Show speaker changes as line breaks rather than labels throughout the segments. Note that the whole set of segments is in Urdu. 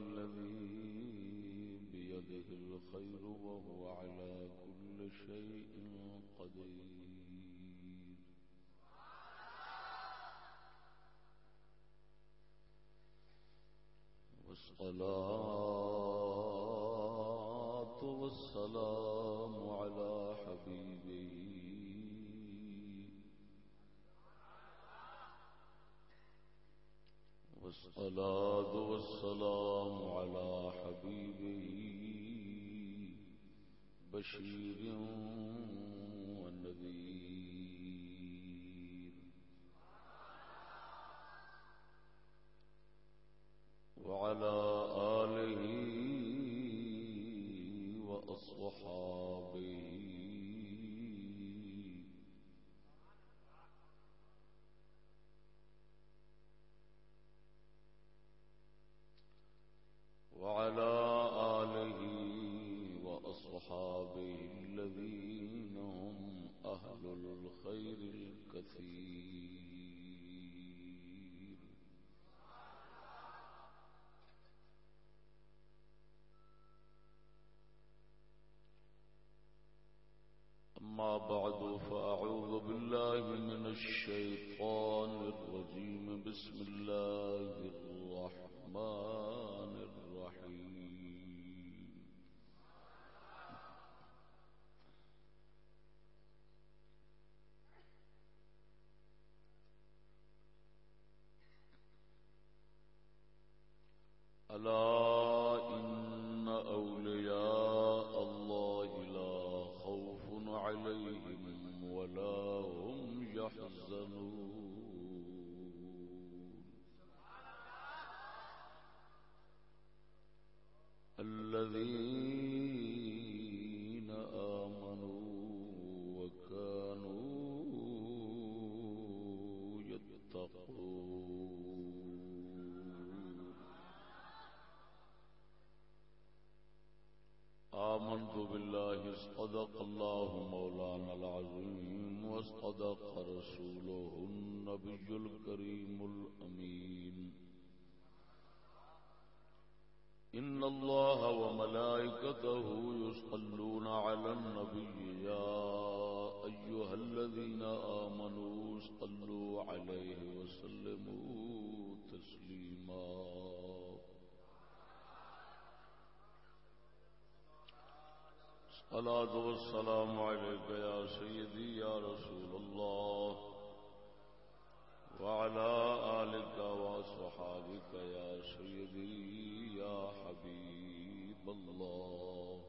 الذي بيده الخير وهو على كل شيء قدير. والصلاة والسلام على حبيبه والصلاة والسلام على حبيبه بشير ونذير. وعلى آله وأصحابه وعلى آله وأصحابه الذين هم أهل الخير الكثير. أما بعد فأعوذ بالله من الشيطان الرجيم. بسم الله الرحمن الرحيم. ألا رسوله النبي الكريم الأمين. إن الله وملائكته يصلون على النبي يا أيها الذين آمنوا صلوا عليه وسلموا تسليماً. الصلاة والسلام عليك يا سيدي يا رسول الله. وعلى آلك وصحابك يا سيدي، يا حبيب الله.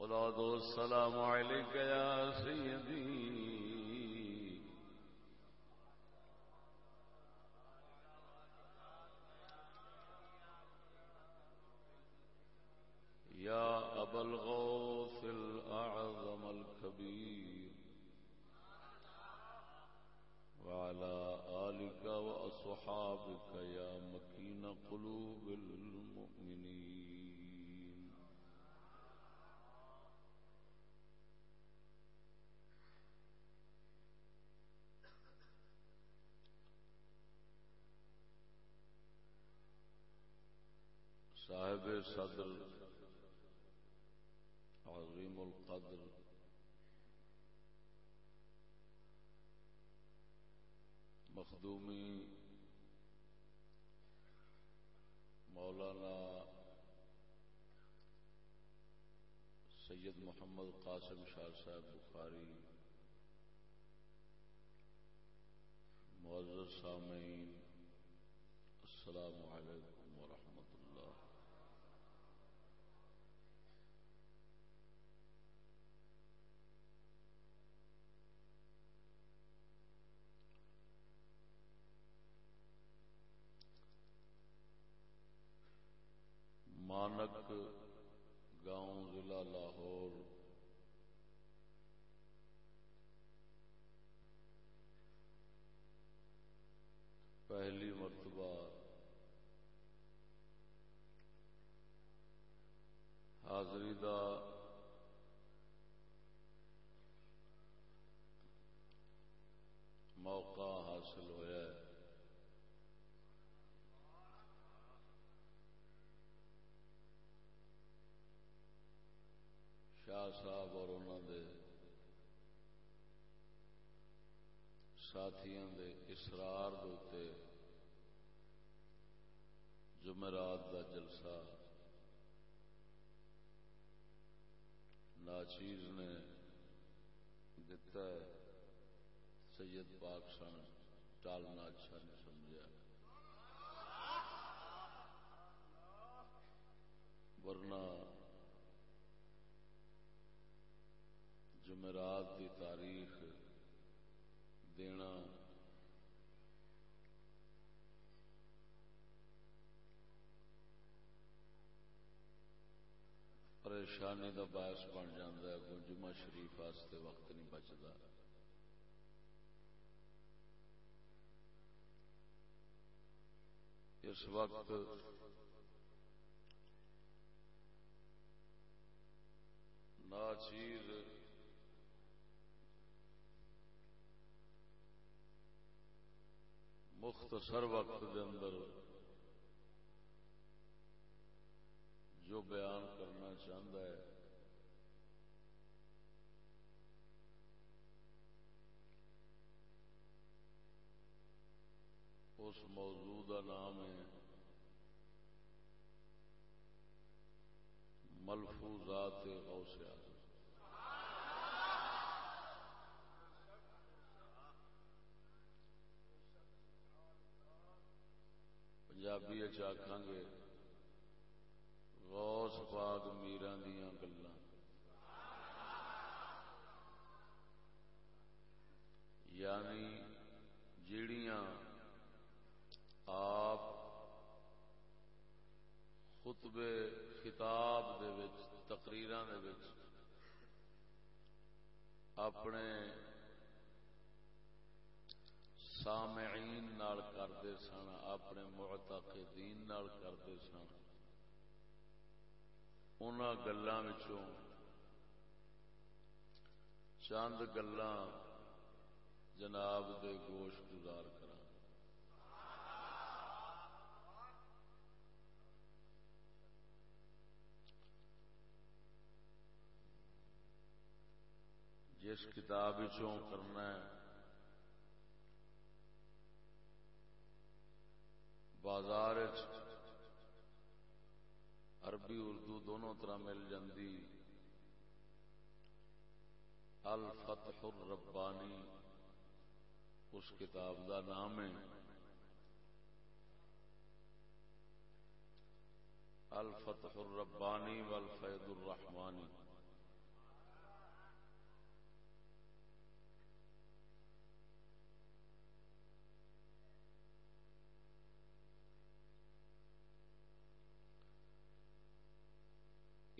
الصلاة والسلام عليك يا سيدي. يا أبا الغوث الأعظم الكبير. وعلى آلك وأصحابك يا مكين قلوب المؤمنين. صاحب صدر عظیم القدر مخدومی مولانا سید محمد قاسم شاہ صاحب بخاری معذر سامعین السلام علیکم۔ موقع حاصل ہوا ہے۔ شاہ صاحب اور انہوں دے ساتھی دے اسرار دے جمعرات کا جلسہ ناچیز نے دتا ہے، سید پاک سن ٹالنا اچھا نہیں سمجھا۔ ورنہ جمعرات کی تاریخ دینا پریشانی کا باعث بن جاتا ہے جمعہ شریف واسطے وقت نہیں بچتا۔ اس وقت ناچیر مختصر وقت دے اندر جو بیان کرنا چاہتا ہے۔ اس موضوع کا نام ہے ملفوظات غوث اعظم۔ پنجابی آخان گے غوث پاک میرا دیا گلا۔ یعنی جیڑیاں آپ خطبے خطاب دے وچ، تقریراں دے وچ اپنے سامعین نال کرتے سن، اپنے معتقدین نال کرتے سن۔ ان گلوں چند گلاں جناب دے گوش گزار کر جس کتاب کرنا ہے بازار عربی، اردو دونوں طرح مل جاندی۔ الفتح الربانی، اس کتاب کا نام ہے۔ الفتح الربانی والفید الرحمانی۔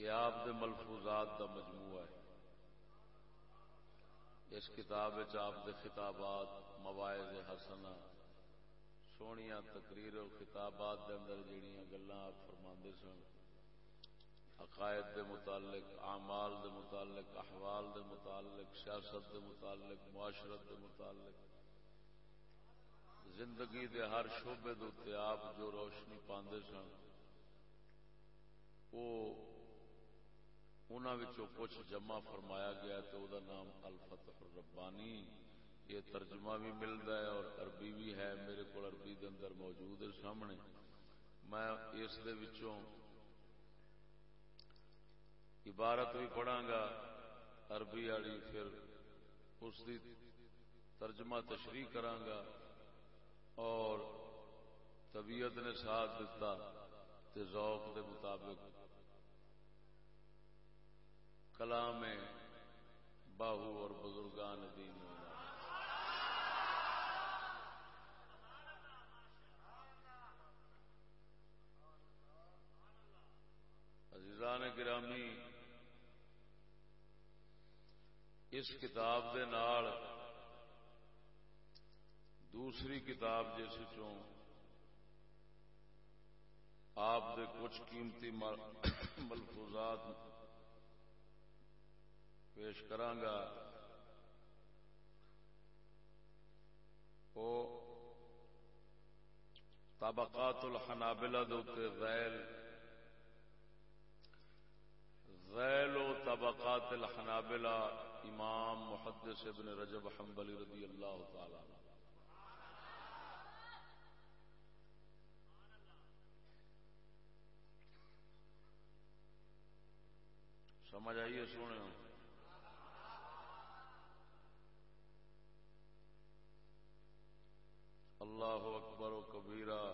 یہ آپ دے ملفوظات دا مجموعہ ہے۔ اس کتاب آپ دے خطابات، مواعظ حسنا سونیا تقریر و خطابات دے اندر جڑیاں گلاں آپ فرماندے سن، عقائد دے متعلق، اعمال دے متعلق، احوال دے متعلق، سیاست دے متعلق، معاشرت دے متعلق، زندگی دے ہر شعبے دے آپ جو روشنی پاندے سن، وہ انہوں کچھ جمع فرمایا گیا تو وہ نام الفتح الربانی، یہ ترجمہ بھی ملتا ہے اور عربی بھی ہے، میرے کو عربی دے اندر موجود ہے سامنے۔ میں اس دے وچوں عبارت بھی پڑھا گا عربی والی پھر اس دی ترجمہ تشریح کرانگا اور طبیعت نے ساتھ دیتا تے ذوق دے مطابق کلام باہو اور بزرگان دین عزیزان گرامی، اس کتاب دے نال دوسری کتاب جس آپ دے کچھ قیمتی ملفوظات پیش کرانگا۔ وہ طبقات الحنابلہ دوتے ذیل۔ ذیل و طبقات الحنابلہ امام محدث ابن رجب حنبلی رضی اللہ تعالی سمجھ آئیے سونے اللہ اکبر و کبیرہ۔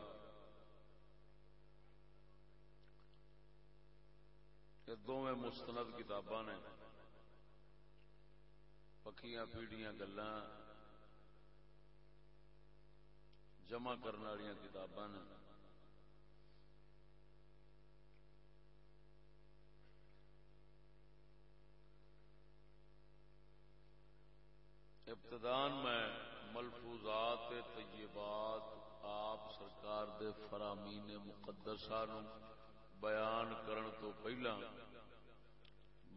یہ دونوں مستند کتاباں نے۔ پکیاں پیڑیاں گلا جمع کرنے والی کتاباں نے۔ ابتدان میں ملفوظات طیبات آپ سرکار دے فرامین مقدسہ نو بیان کرن تو پہلا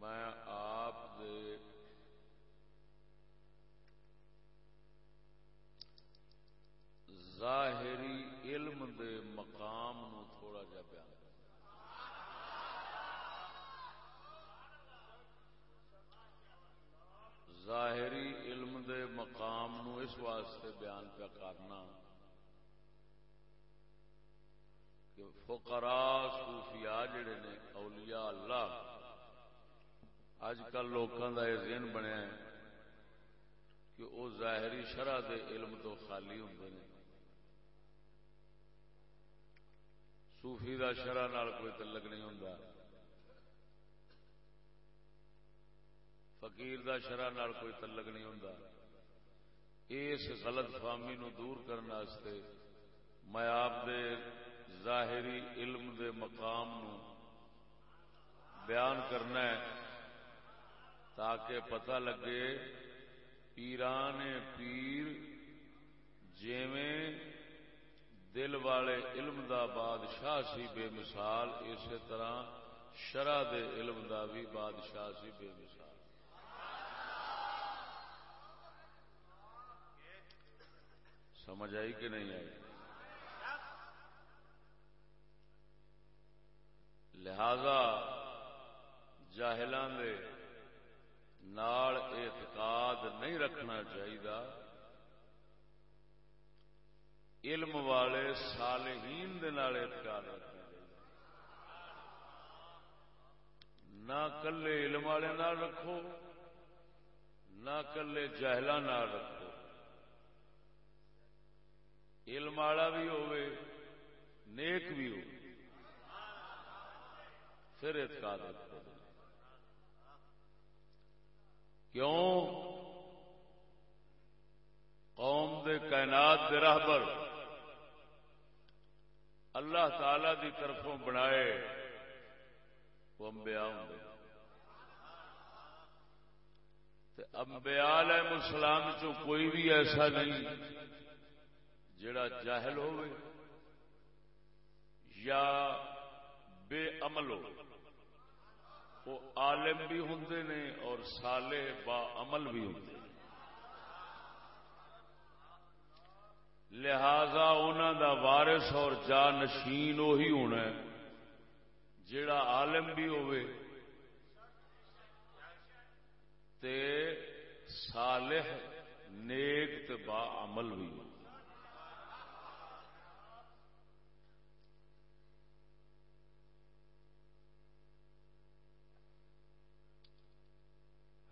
میں آپ دے ظاہری علم دے مقام نو تھوڑا جا بیان ظاہری علم دے مقام نو اس واسطے بیان پہ کرنا کہ فقراء صوفیاء جڑے نے، اولیاء اللہ اج کل لوگوں کا یہ ذہن بنیا ہے کہ وہ ظاہری شرح دے علم تو خالی ہوں نے۔ صوفی دا شرح نال کوئی تعلق نہیں ہوں فقیر دا شرح نال کوئی تعلق نہیں ہوں اس غلط فہمی نو دور کرنے میں آپ دے ظاہری علم دے مقام نو بیان کرنا ہے تاکہ پتہ لگے پیران پیر جیویں دل والے علم دا بادشاہ سی بے مثال، اسی طرح شرح دے علم دا بھی بادشاہ سی بے مثال۔ سمجھ آئی کہ نہیں آئی؟ لہذا جاہلان دے نال اعتقاد نہیں رکھنا چاہیے علم والے صالحین دے نال اعتقاد رکھنا چاہیے نہ کلے علم والے نال رکھو، نہ کلے جہلان رکھو۔ علم والا بھی ہوئے نیک بھی ہو پھر اعتقاد رکھو کیوں؟ قوم دے کائنات دے راہبر اللہ تعالی دی طرفوں بنائے وہ امبیا ہوں۔ امبیا علیہ السلام چو کوئی بھی ایسا نہیں۔ جڑا جاہل ہو یا بے عمل ہو وہ عالم بھی ہوں نے اور سالے با عمل بھی ہوں لہذا انہوں دا وارث اور جا نشین وہی ہونا جڑا عالم بھی ہوئے تے صالح نیک تے با عمل بھی ہو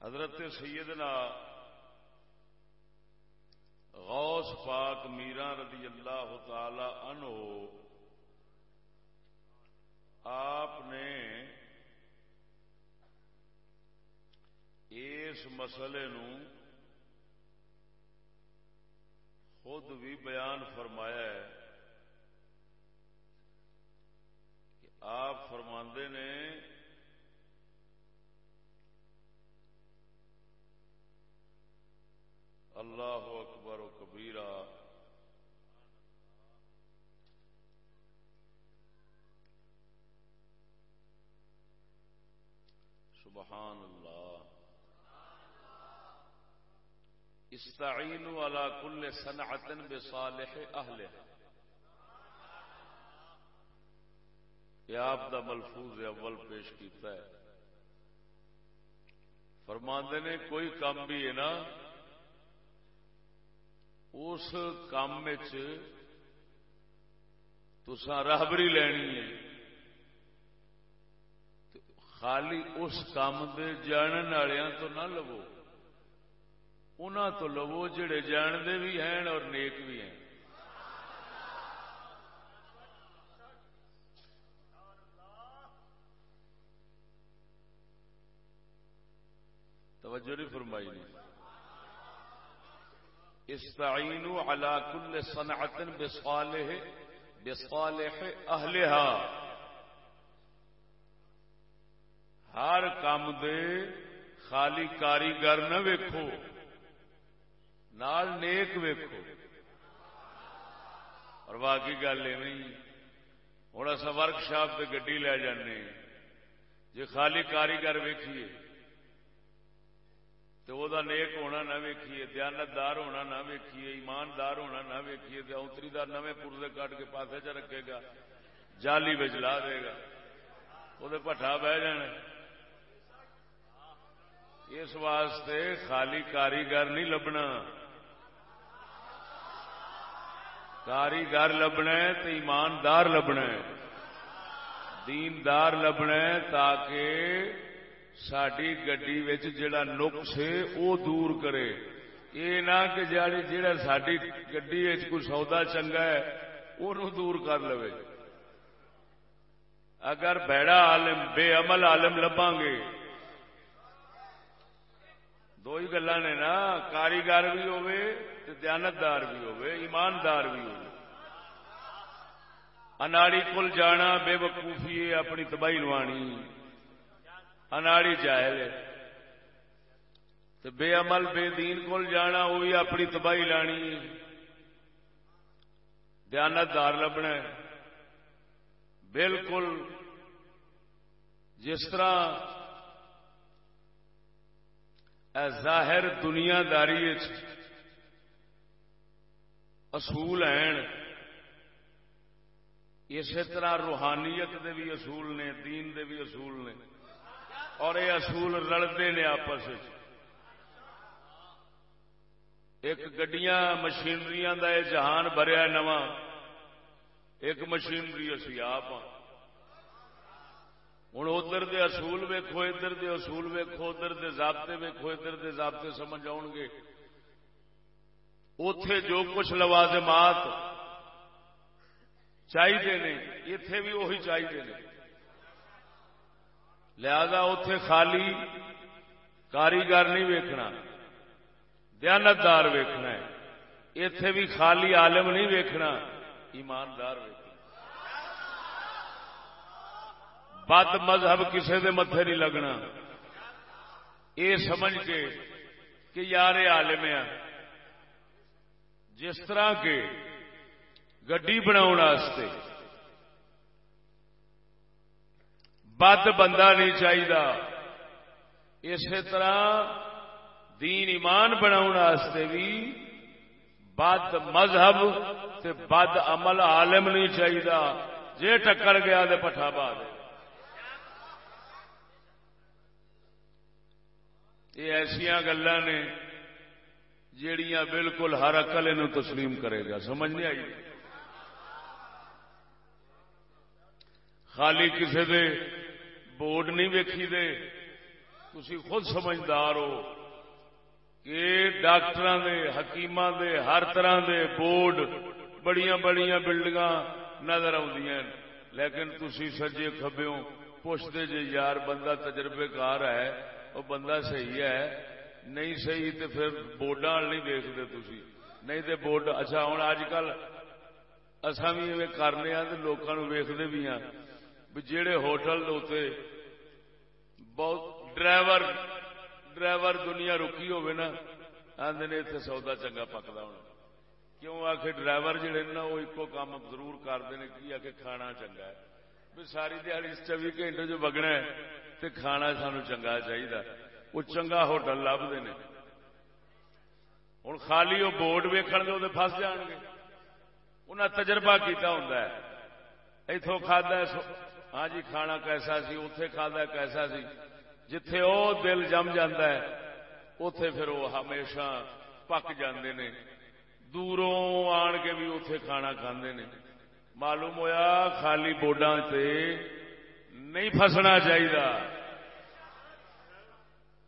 حضرت سیدنا غوث پاک میرا رضی اللہ تعالی عنہ آپ نے اس مسئلے نو خود بھی بیان فرمایا ہے کہ آپ فرماندے نے اللہ اکبر و کبیرہ۔ سبحان اللہ۔ استعین والا کل صنعت بصالح اہل یہ آپ دا ملفوظ اول پیش کیتا ہے۔ فرماندے نے کوئی کام بھی ہے نا اس کام تسا راہبری لینی ہے۔ خالی اس کام دے جانن والوں تو نہ لو ان تو لو جڑے جانتے بھی ہیں اور نیک بھی ہیں۔ توجہ نہیں فرمائی۔ نہیں استعینوا علی کل صنعت بصالح بصالح اہلها ہر کام دے خالی کاریگر نہ ویکھو۔ نال نیک ویکھو۔ اور باقی گل ای ہوں اصا ورک شاپ سے گڈی لے جانے۔ جی خالی کاریگر ویکھیے۔ تو وہ نیک ہونا نہ ویکھیے، دیانتدار ہونا نہ ویکھیے، ایماندار ہونا نہ ویکھیے اتری دار نویں پورے کٹ کے پاسے چ رکھے گا، جالی بجلا دے گا۔ وہ پٹھا بہ جانا۔ اس واسطے خالی کاریگر نہیں لبنا۔ کاریگر لبنا تو ایماندار لبنا دیندار لبنا تاکہ ساری گی جڑا نقص ہے وہ دور کرے یہ نہ کہ جڑا ساری گڈی کوئی سودا چنگا ہے وہ دور کر لو اگر بیڑا عالم بے عمل عالم لبا گے دو ہی گلا نے نا کاریگر بھی ہوے دیانتدار بھی ہوے ایماندار بھی ہو اناڑی کل جانا بے وقوفی اپنی تباہی لوانی اناڑی جائل بے عمل، بے دین کول جانا وہ بھی اپنی تباہی لانی۔ دیانتدار لبنا بالکل جس طرح ظاہر دنیا داری اصول ہیں۔ اسی طرح روحانیت دے بھی اصول نے، دین دے بھی اصول نے۔ اور یہ اصول رلتے نے آپس ایک گڈیاں مشینری کا یہ جہان بریا نواں۔ ایک مشینری اسی آپ ہوں ادھر دے اصول ویکو ادھر دے اصول ویکو ادھر دے ضابطے ویکو ادھر دے ضابطے سمجھ آؤ گے۔ اتے جو کچھ لوازمات چاہیے نے اتے بھی وہی چاہیے لہذا اتے خالی کاریگر نہیں ویکھنا، دیانتدار ویکھنا ہے۔ اتے بھی خالی عالم نہیں ویکھنا، ایماندار ویکھنا۔ بد مذہب کسے دے متے نہیں لگنا۔ یہ سمجھ کے کہ یار عالم آ جس طرح کے گڈی بنا بد بندہ نہیں چاہیے اسی طرح دین ایمان بنا بھی بد مذہب تے بد عمل عالم نہیں چاہیے جے ٹکر گیا تو پٹھا پا دے۔ یہ ایسا گلا نے جیڑیاں بالکل ہر اقل تسلیم کرے گا۔ سمجھ نہیں آئی؟ خالی کسی دے بورڈ نہیں ویکھی دے۔ تھی خود سمجھدار ہو کہ ڈاکٹر دے حکیم دے، ہر طرح دے بورڈ بڑیاں بڑیاں بلڈنگ نظر آدی لیکن تھی سجے کبیوں پوچھتے جی یار بندہ تجربے کار ہے وہ بندہ صحیح ہے، نہیں صحیح تو پھر بورڈا نہیں دیکھتے تھی نہیں تو بورڈ اچھا ہوں اج کل اصا بھی کرنے ہاں لوگوں ویختے بھی ہاں جہے ہوٹل بہت ڈرائیور ڈرائیور دنیا رکی ہوے نا آدھے نے اتنے سودا چنگا پکتا ہونا کیوں آ کے ڈرائیور جہے نا وہ ایکو کام ضرور کرتے ہیں کی آ کے کھانا چنگا ہے بھی ساری دیہی چوبی گھنٹے جو بگنا ہے تو کھانا سانو چنگا چاہیے وہ چنگا ہوٹل لبتے ہیں ہوں خالی وہ بورڈ ویکھ گے وہ فس جان گے انہیں تجربہ کیتا ہوں اتوں کھا ہاں جی کھانا کیسا سی اتے کھا کیسا سی؟ جتھے او دل جم جاندہ ہے اتے پھر وہ ہمیشہ پک جاندے نے۔ دوروں آن کے بھی اتے کھانا کھاندے نے۔ معلوم ہویا خالی بورڈا سے نہیں فسنا چاہیے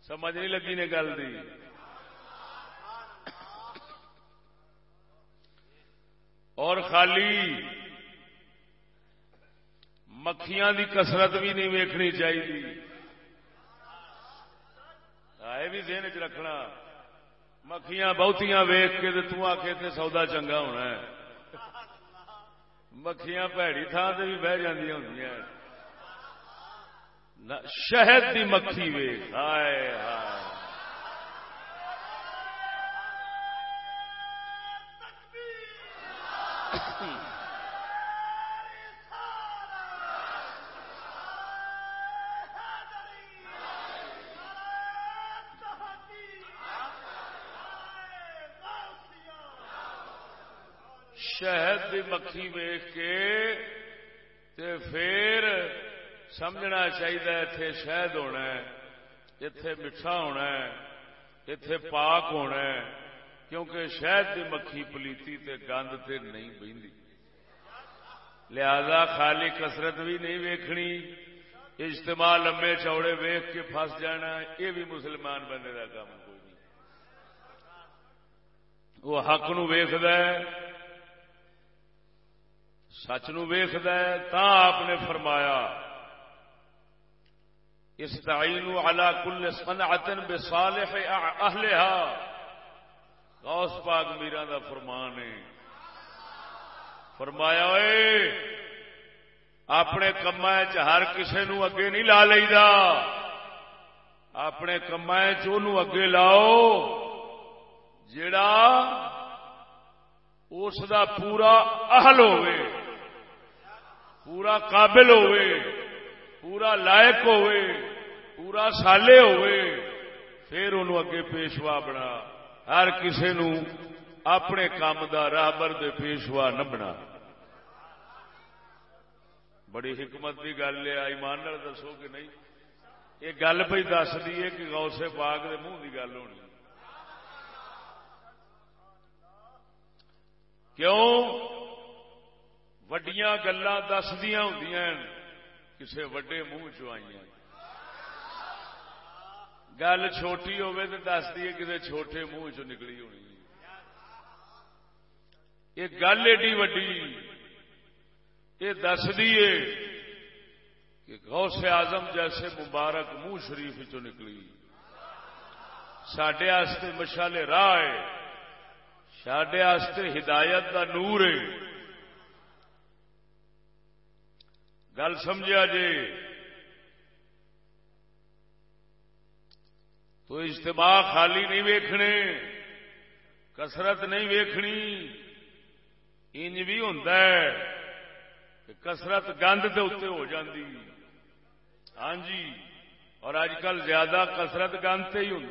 سمجھ نہیں لگی نے گل دی۔ اور خالی مکھیاں دی کسرت بھی نہیں ویکھنی چاہیے آئے بھی دن چ رکھنا۔ مکھیاں بہتیاں ویخ کے تو آ کے سودا چنگا ہونا ہے۔ مکھیاں پیڑی تھان سے بھی بہ جی ہوں شہد دی مکھی ویخ ہائے ہائے۔ شہد مکھی ویخ کے تے پھر سمجھنا چاہیے اتے شہد ہونا اتے میٹھا ہونا اتے پاک ہونا کیونکہ شہد دی مکھی پلیتی تے گند تے نہیں بہتی لہذا خالی کسرت بھی نہیں ویکھنی، اجتماع لمبے چوڑے ویخ کے پھس جانا، یہ بھی مسلمان بندے کا کام کوئی نہیں۔ وہ حق نو ویخد سچ نو ویخد آپ نے فرمایا اس تعین کل صنعتن بے صالح اہلہا۔ غوث پاک میرا دا فرمان ہے۔ فرمایا، اے، اپنے کما ہر کسے نو اگے نہیں لا لیدا۔ اپنے کما چ اگے لاؤ۔ جڑا اس دا پورا اہل ہوئے۔ پورا قابل ہوئے، پورا لائق ہوئے، پورا سالے ہوئے، پھر انہوں اگے پیشوا بنا۔ ہر کسے نو اپنے کام دا رابر دے پیشوا نہ بنا۔ بڑی حکمت کی گل ہے، ایمان دسو کہ نہیں۔ یہ گل پہ دس دیے کہ غوث پاک دے منہ کی گل ہونی۔ کیوں؟ وڈیاں گلا دسدیا ہوں کسی وڈے منہ چی گل چھوٹی ہوے تو دستی ہے کسی چھوٹے منہ چ نکلی ہونی یہ گل ایڈی وڈی یہ دس دیے کہ غوث اعظم جیسے مبارک منہ شریف چ نکلی سڈے مشالے راہ ہے سڈے ہدایت کا نور ہے گل سمجھا جی؟ تو اجتماع خالی نہیں ویکھنے کسرت نہیں ویکھنی، انج بھی ہوں کسرت گند کے اتنے ہو جاندی۔ ہاں جی اور اج کل زیادہ کسرت گند سے ہی ہوں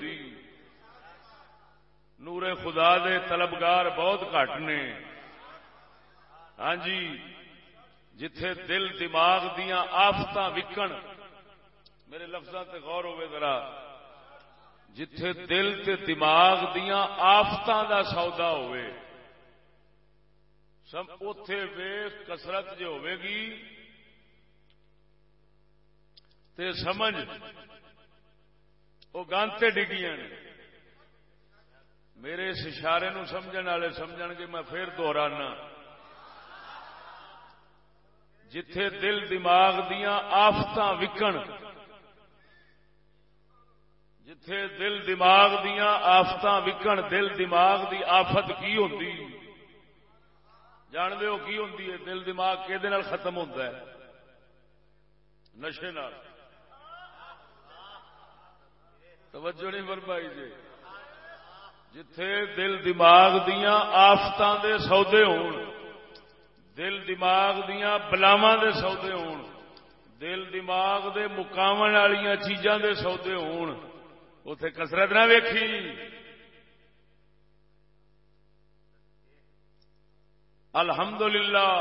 نور خدا دے طلبگار بہت گھٹ نے۔ ہاں جی جتھے دل دماغ دیا آفت وکن میرے لفظوں سے غور ہوئے ذرا۔ جتھے دل تے دماغ دیا آفت دا سودا ہوئے۔ سب اتے ویخ کسرت جو ہوے گی۔ تے سمجھ۔ وہ گانتے ڈگیاں میرے اس اشارے نو سمجھن والے سمجھ گے، میں پھر دوہرانا جتھے دل دماغ دیا آفت وکن جتھے دل دماغ دیا آفت وکن دل دماغ دی آفت کی ہوتی جان دے ہو کی ہوتی ہے؟ دل دماغ کہ ختم ہوتا ہے؟ نشے نال۔ توجہ نہیں برپائی جی۔ جتھے دل دماغ دیا آفتوں دے سودے ہون دل دماغ دیا بلاوا دے سودے ہون۔ دل دماغ دے مقام والی چیزاں دے سودے ہون۔ اتے کسرت نہ ویکھی۔ الحمدللہ،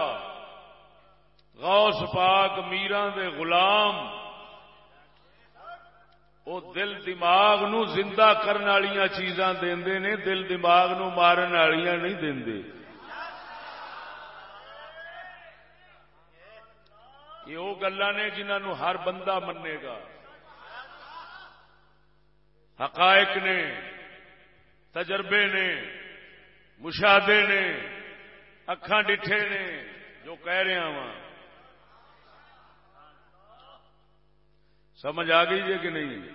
غوث پاک میران دے غلام وہ دل دماغ نو زندہ کرنے والی چیزاں دے نے، دل دماغ نو مارن والی نہیں دے یہ وہ گلا نے جنہوں ہر بندہ منے گا۔ حقائق نے، تجربے نے، مشاہدے نے اکھان ڈٹھے نے جو کہہ رہا ہاں وا سمجھ آ گئی ہے کہ نہیں؟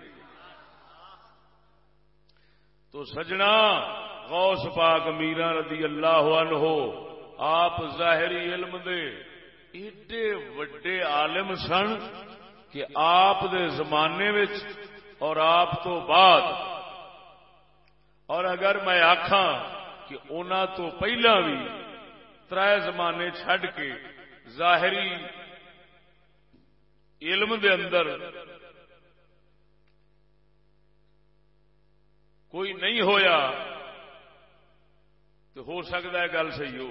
تو سجنا غوث پاک میرا رضی اللہ عنہ آپ ظاہری علم دے ایڈے وڈے عالم سن کہ آپ دے زمانے وچ اور آپ تو بعد اور اگر میں آخا کہ انہوں تو پہلا بھی تر زمانے چھڈ کے ظاہری علم دے اندر کوئی نہیں ہویا تو ہو سکتا ہے گل صحیح ہو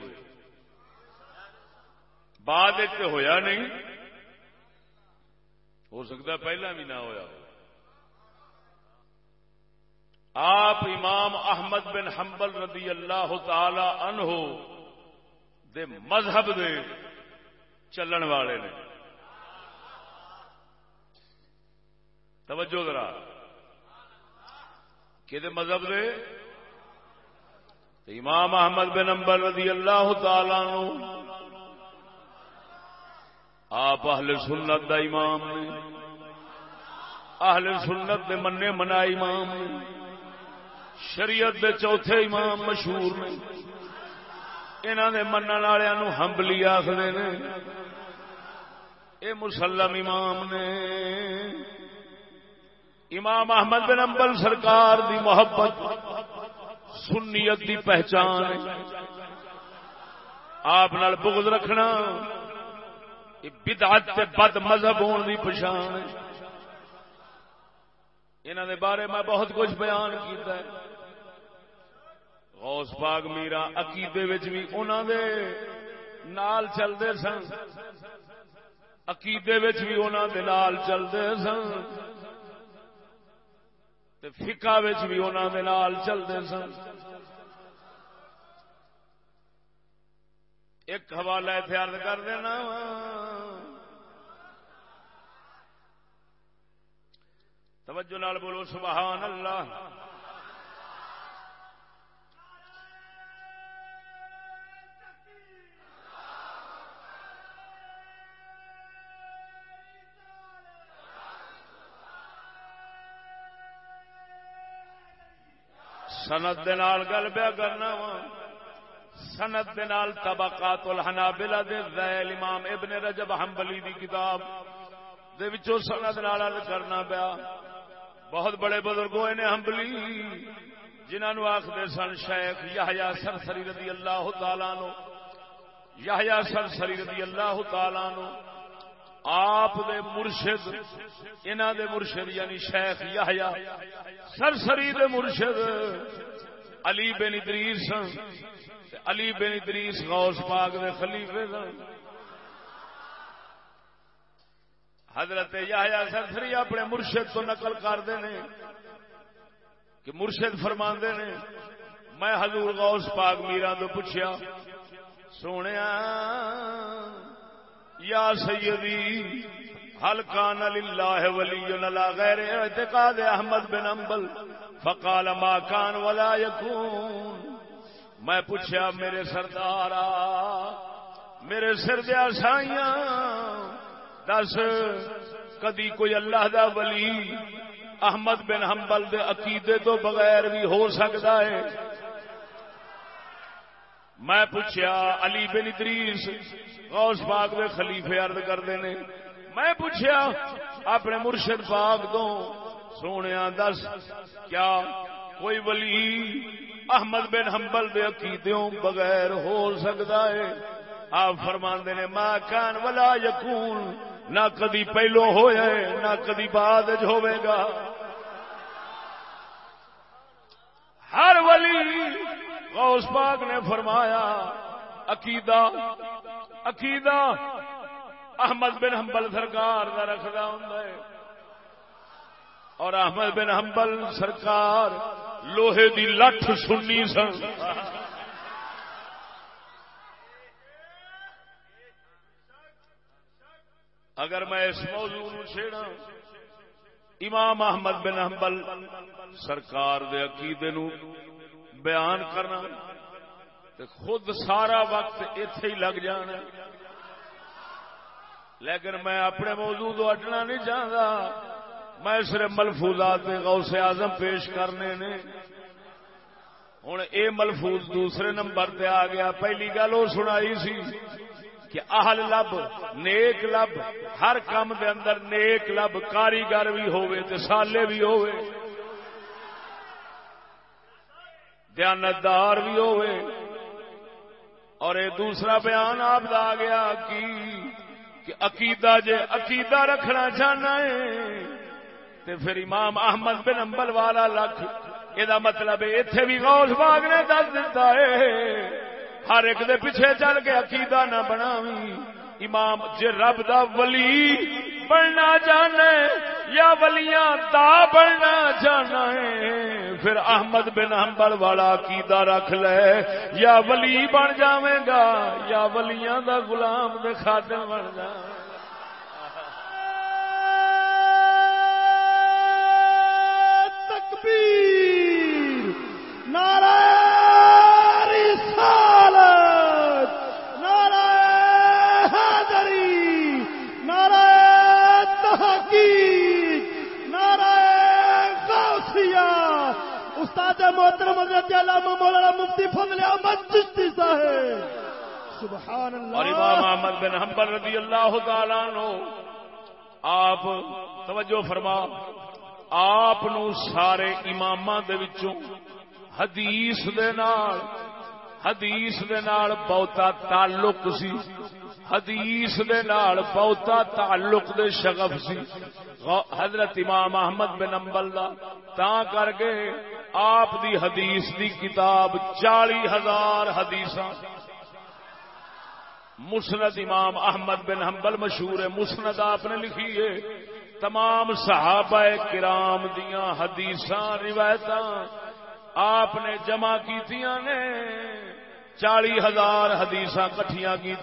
بعد ہویا نہیں، ہو سکتا پہلا بھی نہ ہویا آپ امام احمد بن حنبل رضی اللہ تعالی عنہ دے مذہب دے چلن والے نے۔ توجہ ذرا۔ کہ مذہب دے؟ امام احمد بن امبر رضی اللہ تعالی عنہ آپ اہل سنت دا امام نے اہل سنت دے منے منا امام نے شریعت دے چوتھے امام مشہور نے انہوں نے من والوں ہمبلی آخر نے یہ مسلم امام نے۔ امام احمد بن امبل سرکار دی محبت، سنیت دی پہچان آپ بغض رکھنا۔ بدعت بد مذہب ہونے کی پچھان انہوں بارے میں بہت کچھ بیان کیتا ہے۔ غوث پاک میرا عقیدے بھی انہوں دے نال چلتے سن۔ عقیدے بھی انہوں دے نال چلتے سن۔ فکا بھی انہوں دے نال چلتے سن۔ ایک حوالہ اتحاد کر دینا۔ توجہ نال بولو، سبحان اللہ۔ سنت گل پیا کرنا وا۔ سنت طبقات الحنابلہ دے ذیل امام ابن رجب حنبلی دی کتاب دے وچوں سند نال کرنا پیا۔ بہت بڑے بزرگ ہوئے نے حنبلی جنہاں جنہوں آخر سن شیخ یحییٰ سرسری رضی اللہ تعالی نو یحییٰ سرسری رضی اللہ تعالی نو آپ دے مرشد انہ دے مرشد یعنی شیخ یحییٰ سرسری دے مرشد علی بن ادریس۔ علی بن ادریس، غوث پاک دے خلیفے سن۔ حضرت یا سرسری اپنے مرشد تو نقل کرتے ہیں کہ مرشد فرما نے، میں حضور غوث پاک میرا تو پوچھا سونے یا سیدی حل کان للہ ولی لا غیر اعتقاد احمد بن امبل فقال ما کان ولا یکون۔ میں پوچھا، میرے سردارا میرے سر دیا سائیاں، دس، کدی کوئی اللہ دا ولی احمد بن حنبل دے عقیدے تو بغیر بھی ہو سکتا ہے؟ میں پوچھا، علی بن ادریس غوث پاک دے خلیفے عرض کرتے ہیں میں پوچھا، اپنے مرشد پاک تو سونے دس، کیا کوئی ولی احمد بن حنبل دے عقیدوں بغیر ہو سکتا ہے۔ آپ فرما نے ماں کان ولا یقون نہ کدی پہلو ہوئے، نہ کدی بعد ہوئے گا۔ ہر ولی غوث پاک نے فرمایا، عقیدہ عقیدہ احمد بن حنبل سرکار کا رکھدا ہوں اور احمد بن حنبل سرکار لوہے دی لٹھ سننی سن۔ اگر میں اس موضوع چھیڑا امام احمد بن حنبل سرکار دے عقیدے نو بیان کرنا خود سارا وقت اتے ہی لگ جانا۔ لیکن میں اپنے موضوع تو اٹنا نہیں چاہتا میں صرف ملفوظات غوث اعظم پیش کرنے نے۔ ہوں اے ملفوظ دوسرے نمبر تے آ گیا۔ پہلی گل وہ سنائی سی کہ اہل لب، نیک لب، ہر کام دے اندر نیک لب، کاریگر بھی ہوئے تے سالے بھی ہوئے دیانتدار بھی ہوئے اور یہ دوسرا بیان آپ آ گیا کہ عقیدہ جے عقیدہ رکھنا چاہنا ہے تے پھر امام احمد بن امبل والا لکھ یہ مطلب اتے بھی غوث باغ نے دس دیتا ہے۔ ہر ایک دے پیچھے چل کے عقیدہ نہ بناوی۔ امام، جے رب دا ولی بننا چاہنا یا ولیاں دا بننا چاہنا ہے، پھر احمد بن حنبل والا عقیدہ رکھ لے۔ یا ولی بن جاویں گا، یا ولیاں دا غلام دے خادم بن جائے
تکبیر۔ نعرہ رسالت، نعرہ حیدری نعرہ تحقیق، نعرہ غوثیہ۔ استاد محترم حضرت علامہ مولانا مفتی فضل احمد چشتی صاحب۔ سبحان اللہ
اور امام احمد بن حنبل رضی اللہ تعالیٰ عنہ، آپ توجہ فرما۔ آپ سارے امام حدیث دے نال، حدیث دے نال بہتا تعلق سی، حدیث دے نال بہتا تعلق دے شغف سی۔ حضرت امام احمد بن امبل دا۔ تا کر کے آپ دی حدیث دی کتاب چالی ہزار حدیث مسند امام احمد بن حنبل مشہور ہے، مسند آپ نے لکھی ہے۔ تمام صحابہ کرام دیا حدیث روایت آپ نے جمع کی چالی ہزار حدیث کٹیا کی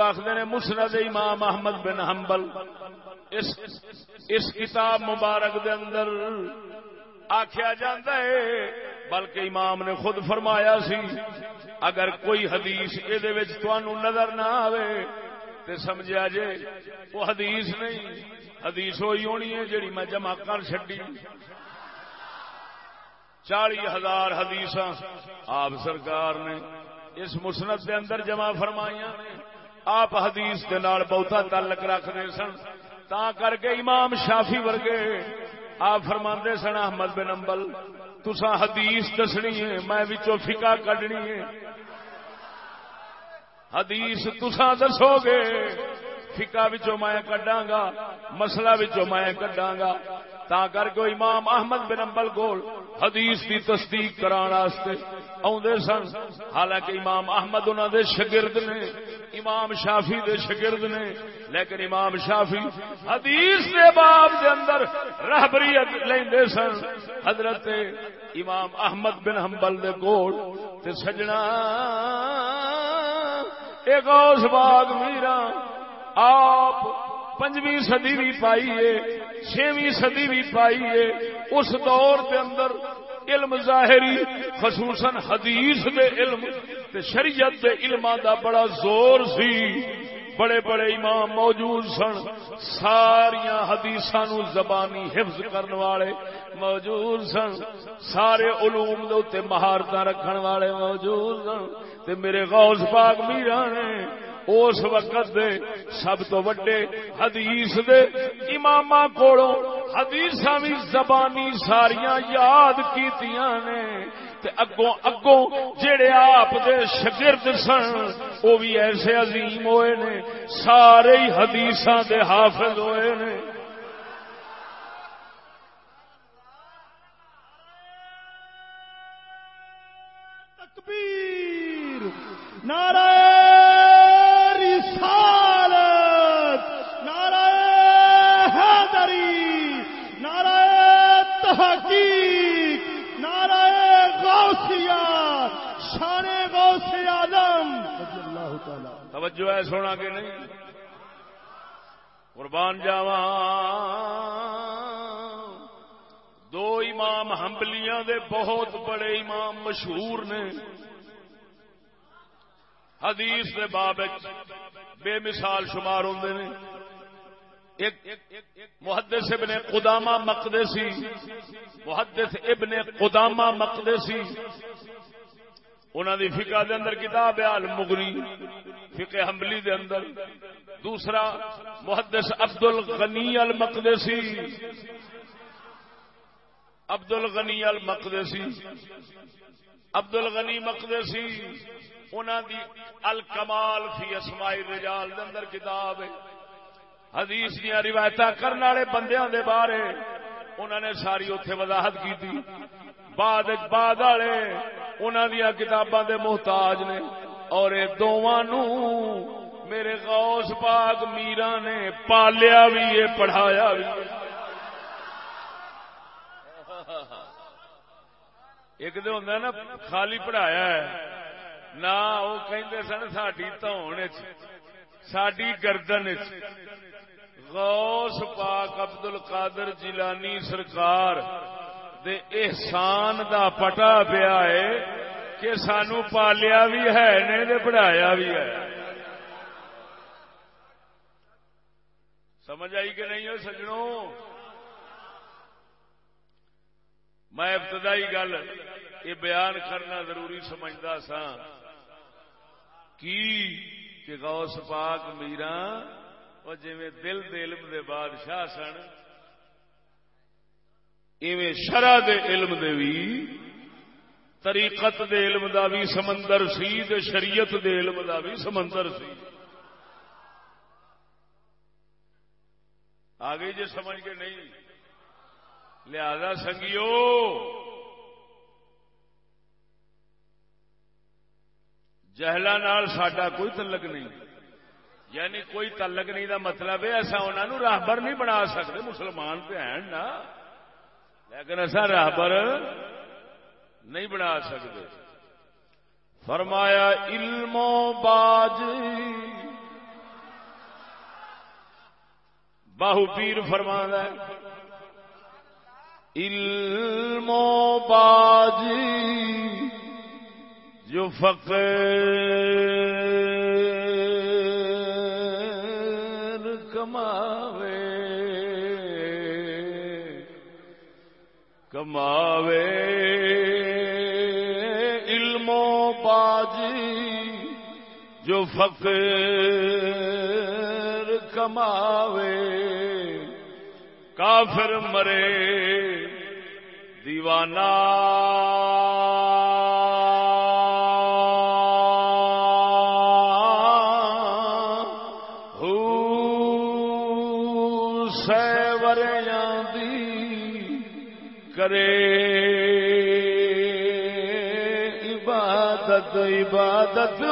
آخر نے مسرد امام احمد بن حنبل، اس اس کتاب مبارک دے اندر آخیا جا بلکہ امام نے خود فرمایا سی، اگر کوئی حدیث یہ نظر نہ آئے تو سمجھا جے، وہ حدیث نہیں۔ حدیث ہوئی ہونی ہے جیڑی میں جمع کر چڈی چالی ہزار حدیث آپ سرکار نے اس مسنت کے اندر جمع فرمائیاں آپ حدیث کے نال بہتا تعلق رکھتے سن۔ تا کر کے امام شافی ورگے آپ فرما سن، احمد بن امبل تسا حدیث دسنی ہے، میں فکا کڈنی ہے۔ حدیث تسا دسو گے۔ فکا میں کڈا گا مسلا میں کڈا گا تا کر کے امام احمد بن امبل گول حدیث کی تصدیق کراستے آدھے سن۔ حالانکہ امام احمد انہوں دے شگرد نے، امام شافی دے شگرد نے، لیکن امام شافی حدیث دے باب دے اندر رہبری لیندے سن۔ حضرت امام احمد بن حنبل دے گول تے سجنا ایک غوث باغ میرا آپ پنجویں صدی بھی پائیے چھویں صدی بھی پائیے، اس دور کے اندر علم ظاہری، خصوصاً حدیث دے علم تے شریعت دے علم دا بڑا زور سی۔ بڑے بڑے امام موجود سن ساریا حدیث نو زبانی حفظ کرنے والے موجود سن۔ سارے علوم دے مہارت رکھن والے موجود سن۔ تے میرے غوث پاک میرا نے اس وقت دے سب تو وڈے حدیث دے امام کو حدیث بھی زبانی ساریاں یاد کیتیاں نے تے اگوں اگوں جڑے آپ دے شگرد سن وہ بھی ایسے عظیم ہوئے نے، سارے حدیثاں دے حافظ ہوئے نے
تکبیر نعرہ رسالت نعرہ حیدری نعرہ
توجہ ہے سونا کہ نہیں قربان جاوا دو امام ہمبلیاں دے بہت بڑے امام مشہور نے حدیث دے باب بے مثال شمار ہوں نے۔ ایک محدث ابن قدامہ مقدسی۔ محدث ابن قدامہ مقدسی۔ انہوں دی فقہ دے اندر کتاب ہے المغنی فقہ حملی دے اندر۔ دوسرا، محدث عبد الغنی المقدسی عبد الغنی المقدسی عبد الغنی مقدسی انہوں دی الکمال فی اسماء الرجال دے اندر کتاب ہے۔ حدیث دیا روایت کرنے والے بندیاں دے بارے انہوں نے ساری اتے وضاحت کی تھی بعد بعد والے انہوں دیا کتاباں دے محتاج نے اور یہ دونوں میرے غوث پاک میرا نے پالیا بھی ہے پڑھایا بھی ایک تو ہوں نا، خالی پڑھایا ہے۔ نہ وہ کہتے سن ساری دون ساری گردن غوث پاک عبد القادر جیلانی سرکار دے احسان دا پٹا پیا ہے کہ سانو پالیا بھی ہے نے پڑھایا بھی ہے۔ سمجھ آئی کہ نہیں ہو سجنوں؟ میں ابتدائی گل یہ بیان کرنا ضروری سمجھتا سا۔ کی؟ کہ غوث پاک میرا اور جی دل دل دے بادشاہ سن، ایویں شرع دے علم دے بھی طریقت دے علم دا بھی سمندر سی دے شریعت دے علم دا بھی سمندر سی۔ آگے جی سمجھ کے نہیں۔ لہذا سنگیو جہلا نال ساڈا کوئی تعلق نہیں۔ یعنی کوئی تعلق نہیں دا مطلب ہے، ایسا انہوں راہبر نہیں بنا سکتے، مسلمان تو ہیں نا۔ لیکن ایسا راہبر نہیں بنا سکتے۔ فرمایا، علم و باج۔ باہو پیر فرما علم و باج جو فقر کماوے علم و باجی جو فقر کماوے کافر مرے۔ دیوانہ کرے عبادت عبادت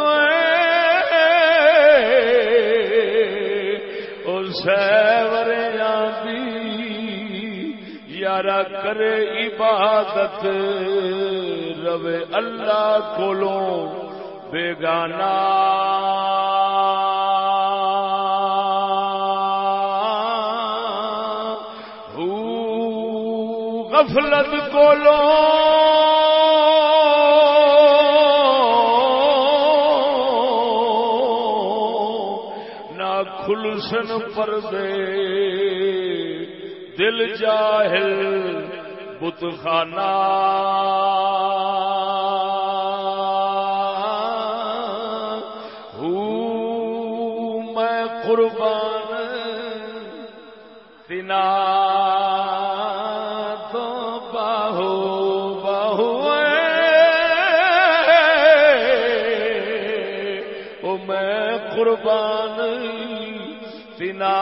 او یارا کرے عبادت رو اللہ کولوں بیگانہ۔ غفلت کولوں گلشن پر دے دل جاہل بت خانہ میں قربان تنا تو باہو باہو میں قربان تو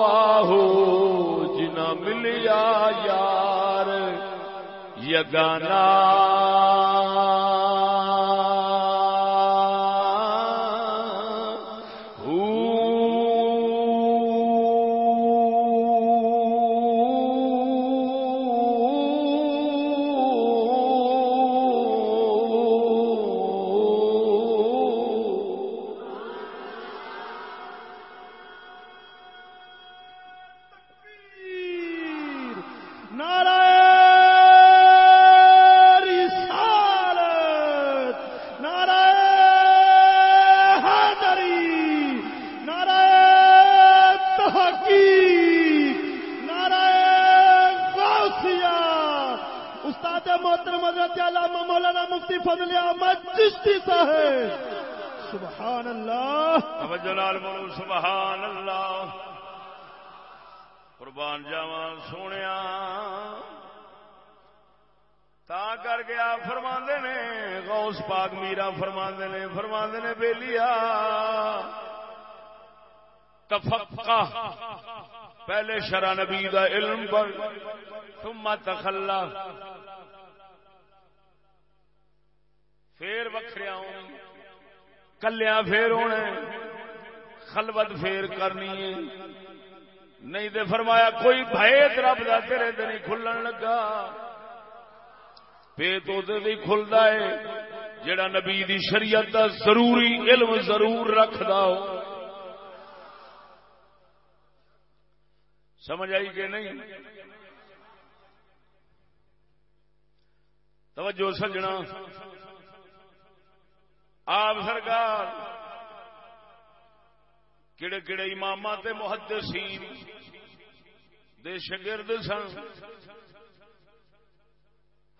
باہو جنا ملیا یار یگانا کر کے آپ فرما نے، غوث پاک میرا فرما نے فرما نے بےلیا تفقہ، پہلے شرع نبی دا علم پر، ثم تخلا۔ پھر وکھریا کلیا پھر ہونا خلوت پھر کرنی ہے۔ نہیں تے فرمایا، کوئی بھیت رب دا تیرے دن کھلن لگا۔ پیت بھی کھلتا ہے، جڑا نبی دی شریعت دا ضروری علم ضرور رکھدا ہو۔ سمجھ آئی کہ نہیں؟ توجہ سجنا آپ سرکار کہڑے کہڑے امام تے محدثین دے شگرد سن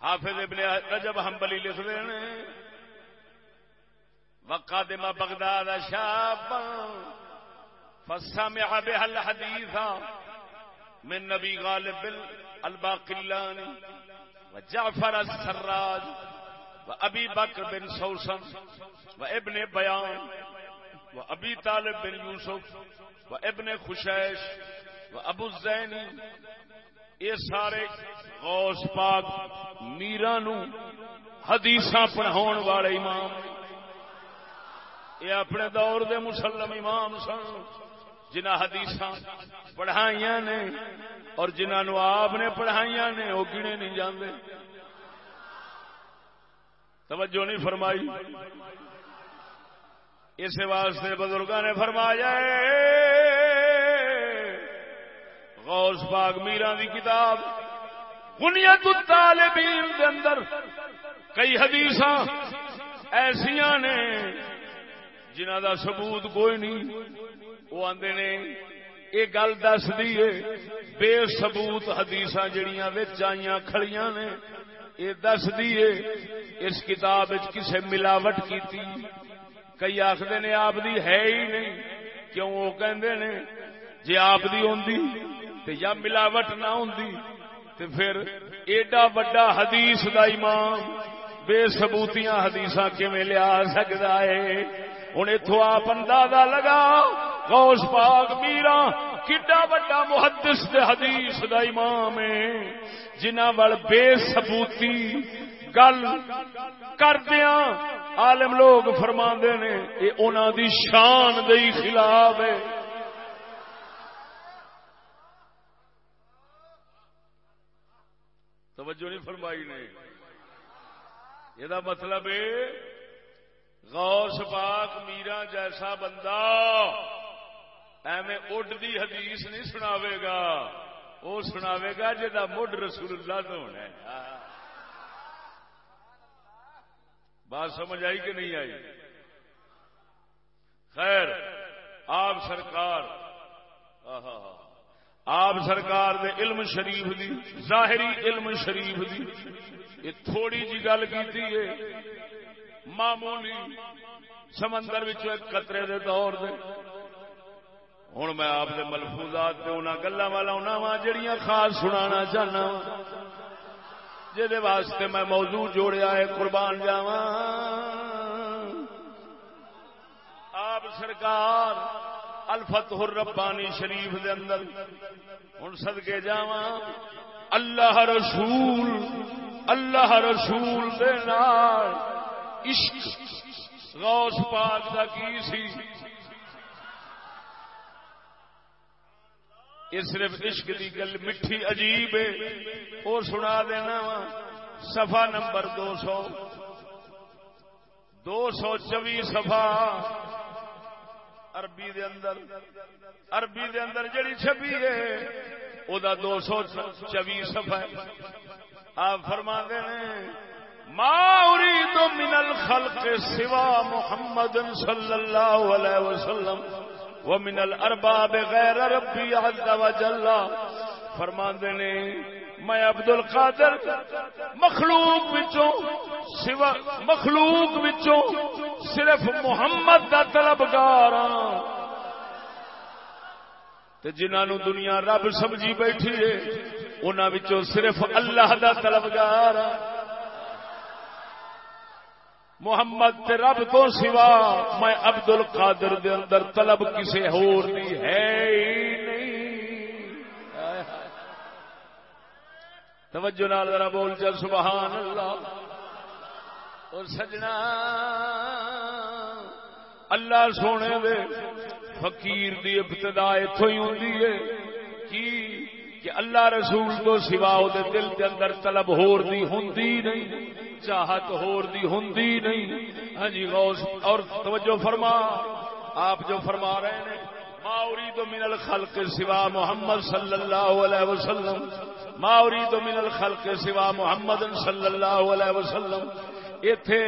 حافظ ابن رجب حنبلی لکھ دے نے وقادم بغداد شاب فسمع بها الحديث من نبي غالب الباقلاني وجعفر السراج وابي بكر بن سوسن وابن بيان وابي طالب بن يوسف وابن خشيش وابو الزيني یہ سارے غوث پاک میرا حدیث پڑھاؤ والے امام یہ اپنے دور دے مسلم امام سن جنہ حدیث پڑھائی نے اور جنہوں آپ نے پڑھائی نے وہ گنے نہیں جاندے۔ توجہ نہیں فرمائی۔ اس واسطے بزرگوں نے فرمایا غوث پاک میرا دی کتاب، بنیاد الطالبین دے اندر کئی حدیث ایسا نے جنہ دا ثبوت کوئی نہیں، وہ آندے نے، یہ گل دس دیے بے ثبوت حدیث جڑیاں آئیاں کھڑیاں نے، یہ دس دیے اس کتاب کسے ملاوٹ کی کئی آخر نے آپ دی ہے ہی نہیں، کیوں وہ کہندے نے جی آپ دی ہوندی تے یا ملاوٹ نہ ہوندی تے پھر ایڈا وڈا حدیث دا امام بے ثبوتیاں حدیث کیویں لیا سکتا ہے؟ ہوں اتو آپ اندازہ لگا غوث پاک میرا کڈا وڈا محدث دے حدیث دا امام ہے؟ جنہ وال بے ثبوتی گل کردیا عالم لوگ فرما نے یہ انہوں دی شان دے خلاف ہے۔ توجہ نہیں فرمائی نے۔ یہ مطلب ہے، غوث پاک میرا جیسا بندہ ایویں اڈ دی حدیث نہیں سناوے گا، وہ سناوے گا جا مڈ رسول اللہ تو ہونا ہے۔ بات سمجھ آئی کہ نہیں آئی؟ خیر، آپ سرکار آپ سرکار دے علم شریف دی، ظاہری علم شریف دی، یہ تھوڑی جی گل کی معمولی سمندر ایک قطرے دے دور دے۔ ہوں میں آپ کے ملفوظات ان گلا والا وا جڑیاں خاص سنا چاہنا جہد واسطے میں موضوع جوڑیا ہے، قربان جاوا آپ سرکار الفتح الربانی شریف دے اندر۔ ہوں سدکے جا اللہ رسول اللہ رسول دے نال۔ عشق غوث پاک دا کی سی؟ یہ صرف عشق کی گل میٹھی عجیب ہے۔ اور سنا دینا وا سفا نمبر دو سو۔ دو سو چوی سفا عربی دے اندر، عربی دے اندر جڑی چھبی ہے او دا دو سو چوی سفا آپ فرما دے ما اريد من الخلق سوا محمد صلی اللہ علیہ وسلم ومن الارباب غیر ربی عز وجل فرما دے میں عبد القادر مخلوق وچوں سوا مخلوق وچوں صرف محمد دا طلبگار ہاں۔ جنہوں دنیا رب سمجھی بیٹھی ہے انہوں صرف اللہ دا طلبگار ہاں۔ محمد تے رب تو سوا میں عبد القادر دے اندر طلب کسے ہور دی ہے ہی نہیں۔ توجہ نال ذرا بول چل، سبحان اللہ۔ اور سجنا۔ اللہ سونے دے فقیر دی ابتدا اتو ہی ہوندی ہے۔ کی؟ کہ اللہ رسول تو سوا دے دل کے اندر طلب ہور دی ہوندی نہیں، چاہت ہور دی ہوندی نہیں۔ ہاں جی غوث۔ اور توجہ فرما۔ آپ جو فرما رہے ہیں ما اريد من الخلق سوا محمد صلی اللہ علیہ وسلم۔ ما اريد من الخلق سوا محمد صلی اللہ علیہ وسلم. ایتھے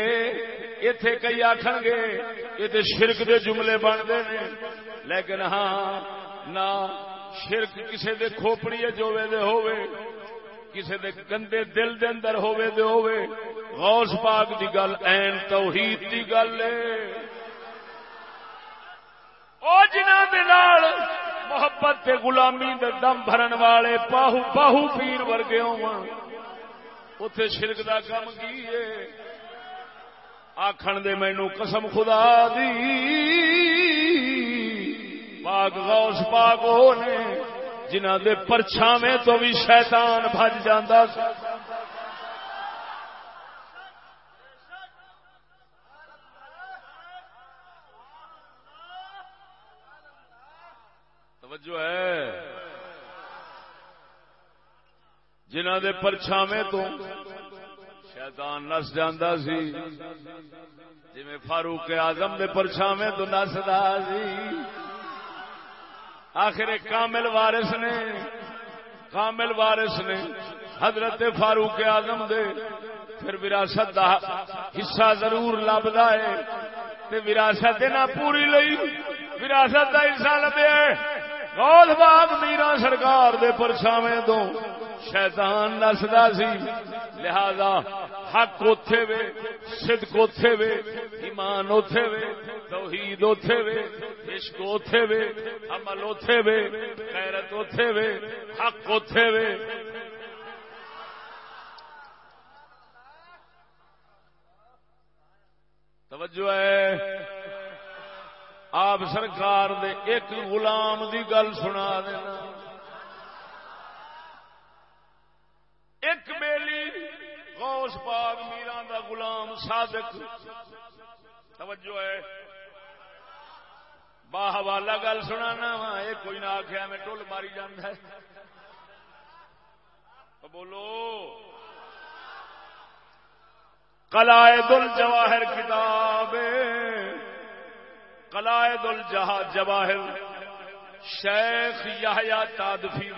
ایتھے کئی آکھن گے یہ شرک دے جملے بنتے ہیں۔ لیکن ہاں نہ شرک کسے دے کھوپڑی جوے دے ہووے، کسے دے گندے دل دے اندر ہووے دے ہووے۔ غوث پاک دی گل این توحید دی گل ہے۔ او جنہ دے نال محبت تے غلامی دے دم بھرن والے پاہو پاہو پیر ورگے ہون۔ اوتھے شرک دا کم کی ہے؟ آکھن دے مینوں قسم خدا دی۔ پاک غوث پاک وہ نے جنہ دے پرچھاویں تو بھی شیطان بج جاندہ سا۔ توجہ ہے جنہ دے پرچھاویں تو شیطان نس جاندہ سی۔ جی میں فاروق آزم دے پرچھاویں تو نسدا سی۔ آخر کامل وارث نے، کامل وارث نے حضرت فاروق آزم دے پھر وراثت دا حصہ ضرور لبدا ہے۔ تے وراثت نہ پوری لئی، وراثت دا حصہ لبے غول باغ میرا سرکار دے پرچھاویں تو شیطان نسدا سی۔ لہذا حق اوتھے وے، صدق اوتھے وے، ایمان اوتھے وے، توحید اوتھے وے، عشق اوتھے وے، عمل اوتھے وے، غیرت اوتھے وے، حق اوتھے وے۔ توجہ ہے۔ آپ سرکار دے ایک غلام دی گل سنا دینا۔ ایک بیلی غوث پاک میران دا غلام صادق۔ توجہ ہے۔ باہ والا گل سنا وا، یہ کوئی نہ آخیا میں ٹول ماری جانا ہے۔ بولو۔ قلائد الجواہر کتاب قلائد الجہا جواہر، شیخ یحییٰ تادفی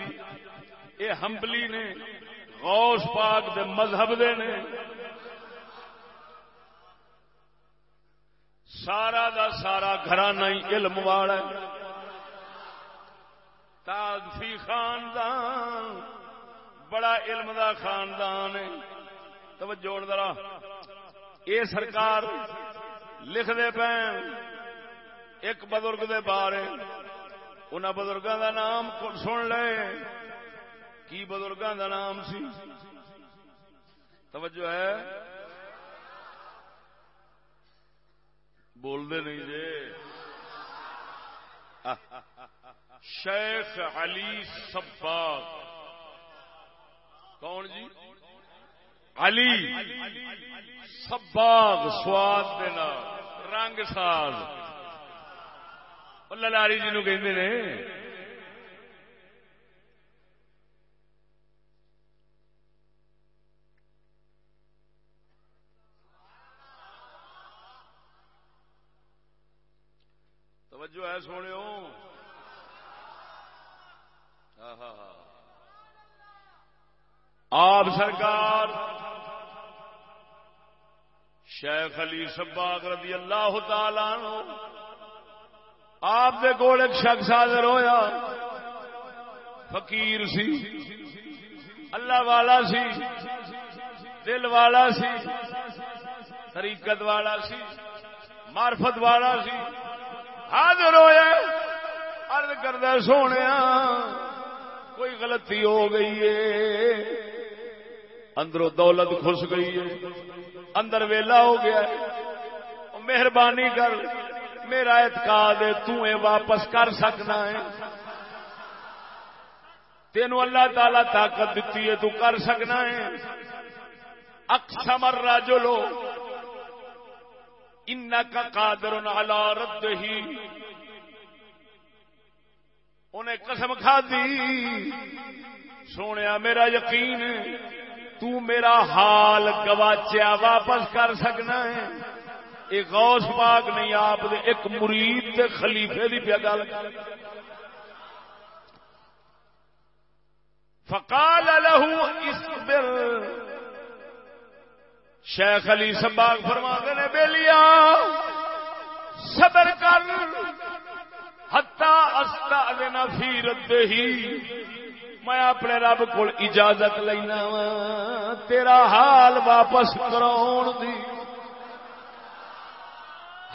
اے ہمبلی نے غوث پاک دے مذہب دے نے سارا دا سارا گھرانہ ہی علم والا تادفی خاندان، بڑا علم دا خاندان ہے۔ توجہ ذرا، اے سرکار لکھ دے پین ایک بزرگ دے بارے۔ انہاں بزرگاں دا نام سن لے۔ کی بزرگاں دا نام سی؟ توجہ ہے۔ بول دے نہیں جے۔ شیخ علی سباغ کون جی؟ علی سباغ سواد دینا رنگ ساز۔ للاری جی کہ توجہ ہے سونے ہاں، ہاں، ہاں۔ آپ سرکار شیخ علی سباگ رضی اللہ تعالی آپ دے کول ایک شخص حاضر ہویا۔ فقیر سی، اللہ والا سی، دل والا سی، طریقت والا سی مارفت والا سی۔ حاضر ہویا ارد کردہ سونے، کوئی غلطی ہو گئی ہے۔ اندروں دولت خس گئی ہے، اندر ویلا ہو گیا ہے۔ مہربانی کر میرا اعتقاد ہے، تو واپس کر سکنا ہے۔ تینوں اللہ تعالی طاقت دیتی ہے، تو کر سکنا ہے۔ اکسمر راجلو ان کا قادر علی رد ہی انہیں قسم کھا دی۔ سونے میرا یقین تو میرا حال گواچیا واپس کر سکنا ہے۔ ایک غوث پاک نہیں، آپ دے ایک مرید تے خلیفے دی پیا گل۔ فقال له اصبر۔ شیخ علی سباغ فرما نے بے لیا صبر کر۔ ہتا استا دینا فی رد ہی میں اپنے رب کو اجازت لینا وا، تیرا حال واپس کراؤ دی۔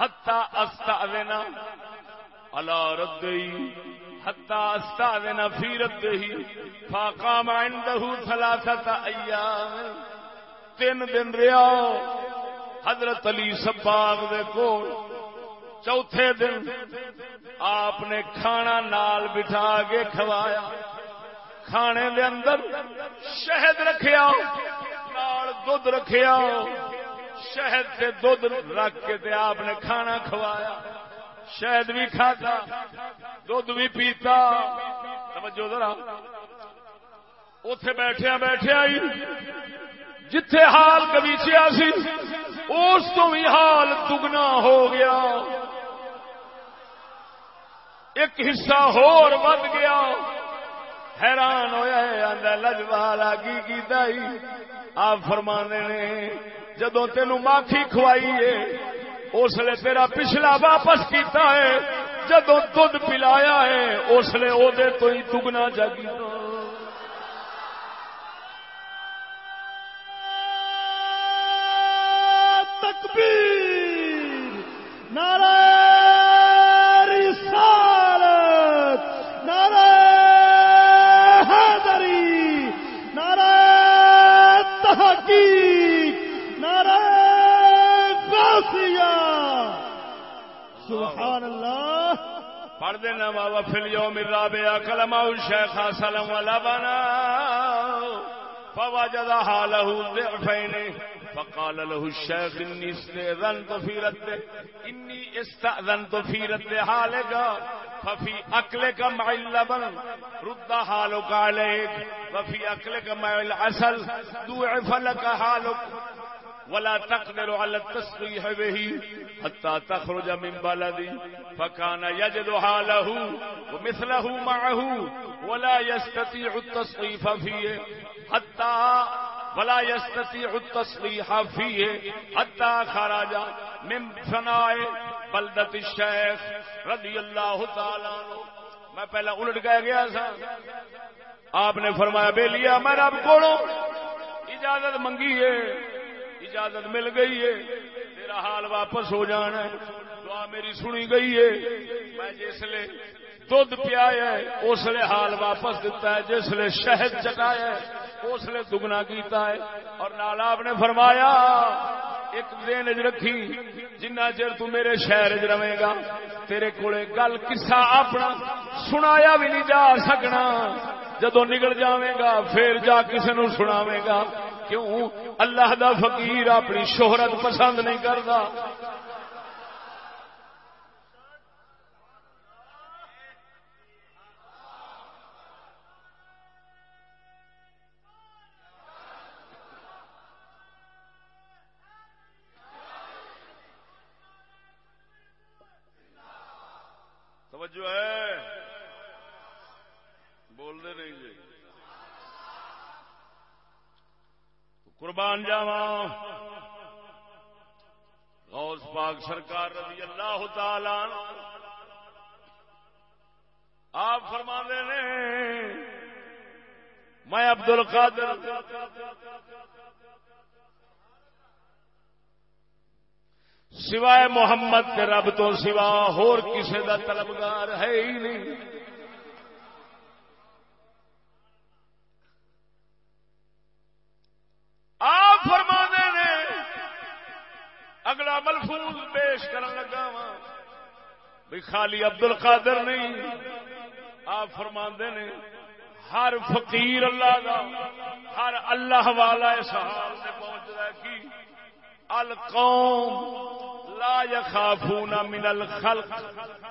ہتا استا دینا اللہ رد ہی ہتا استا دینا فی رد ہی فاقام عنده ثلاثه ایام تین دن رہا، حضرت علی سباغ دے کول، چوتھے دن آپ نے کھانا نال بٹھا کے کھوایا، کھانے دے اندر شہد رکھیا، نال دودھ رکھیا شہد سے دودھ رکھ کے تے آپ نے کھانا کھوایا۔ شہد بھی کھاتا، دودھ بھی پیتا۔ توجہ ذرا۔ اتے بیٹھیا بیٹھیا ہی۔ جتھے حال کبیچیا سی، اس تو بھی حال دگنا ہو گیا۔ ایک حصہ ہور ود گیا۔ حیران ہوا لجوالا کی کیتا ہی آپ فرما نے جدو تینو ماکھی کھوائی ہے اس لیے تیرا پچھلا واپس کیتا ہے۔ جدو دھد پلایا ہے، اس لیے وہ تو ہی دگنا
جاگی۔
پڑھ دینا بابا فل یوم الرابع کلمہ الشیخ سلم ولا بنا فوجد حاله ضعفين فقال له الشيخ اني استاذنت في رد اني استاذنت في رد حالك ففي اكلك مع اللبن، رد حالك عليك وفي اكلك مع العسل ضعف لك حالك ولا تقدر على التصريح به حتى تخرج من بلدي فكان يجد حاله ومثله معه ولا يستطيع التصريف فيه حتى ولا يستطيع التصريح فيه حتى خرج من فناء بلدة الشيخ رضي الله تعالى عنه. میں پہلا الٹ گیا گیا سا. آپ نے فرمایا بے لیا میں رب کو اجازت منگی ہے۔ اجازت مل گئی ہے۔ تیرا حال واپس ہو جانا ہے۔ دعا میری سنی گئی ہے۔ میں جس دھد پیا ہے، اس لیے حال واپس دیتا ہے۔ جس لیے شہد چکایا ہے، اس لیے دگنا کیتا ہے۔ اور نال آپ نے فرمایا، ایک دن رکھی، جنہ چر تو میرے شہر چ رہے گا، تیرے کولے گل کسا اپنا سنایا بھی نہیں جا سکنا۔ جدو نکل جاوے گا، پھر جا کسی نو سناوے گا۔ کیوں؟ اللہ دا فقیر اپنی شہرت پسند نہیں کرتا توجہ ہے بول دے نہیں جی قربان جاوا غوث پاک سرکار رضی اللہ تعالی آپ فرما نے، میں عبد القادر سوائے محمد کے رب تو سوا ہور کسے دا طلبگار ہے ہی نہیں آپ فرما نے اگلا پیش کرن لگا وا بھی خالی ابدل قادر نہیں۔ آپ فرما نے، ہر فقیر اللہ دا، ہر اللہ والا اس حال سے پہنچ رہا ہے کہ القوم لا يخافون من الخلق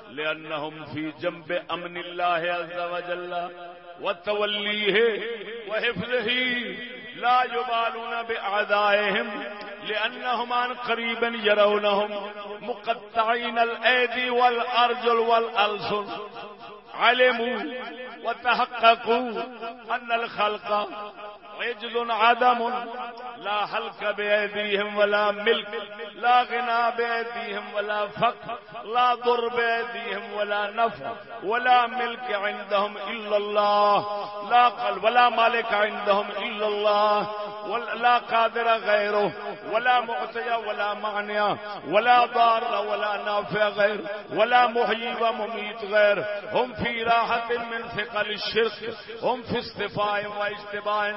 لأنهم في جنب أمن الله عز وجل وتوليه وحفظه لا يبالون بأعدائهم لأنهم عن قريبا يرونهم مقطعين الأيدي والأرجل والألسن. علموا وتحققوا أن الخلق عجل عدم لا حلق بأيديهم ولا ملك، لا غنى بأيديهم ولا فقر، لا ضر بأيديهم ولا نفع، ولا ملك عندهم إلا الله، لا قل ولا مالك عندهم إلا الله، ولا قادر غيره، ولا معطي ولا معنى، ولا ضار ولا نافع غير، ولا محيي ومميت غير. هم في راحة من ثقل الشرك، هم في استفاء واجتباء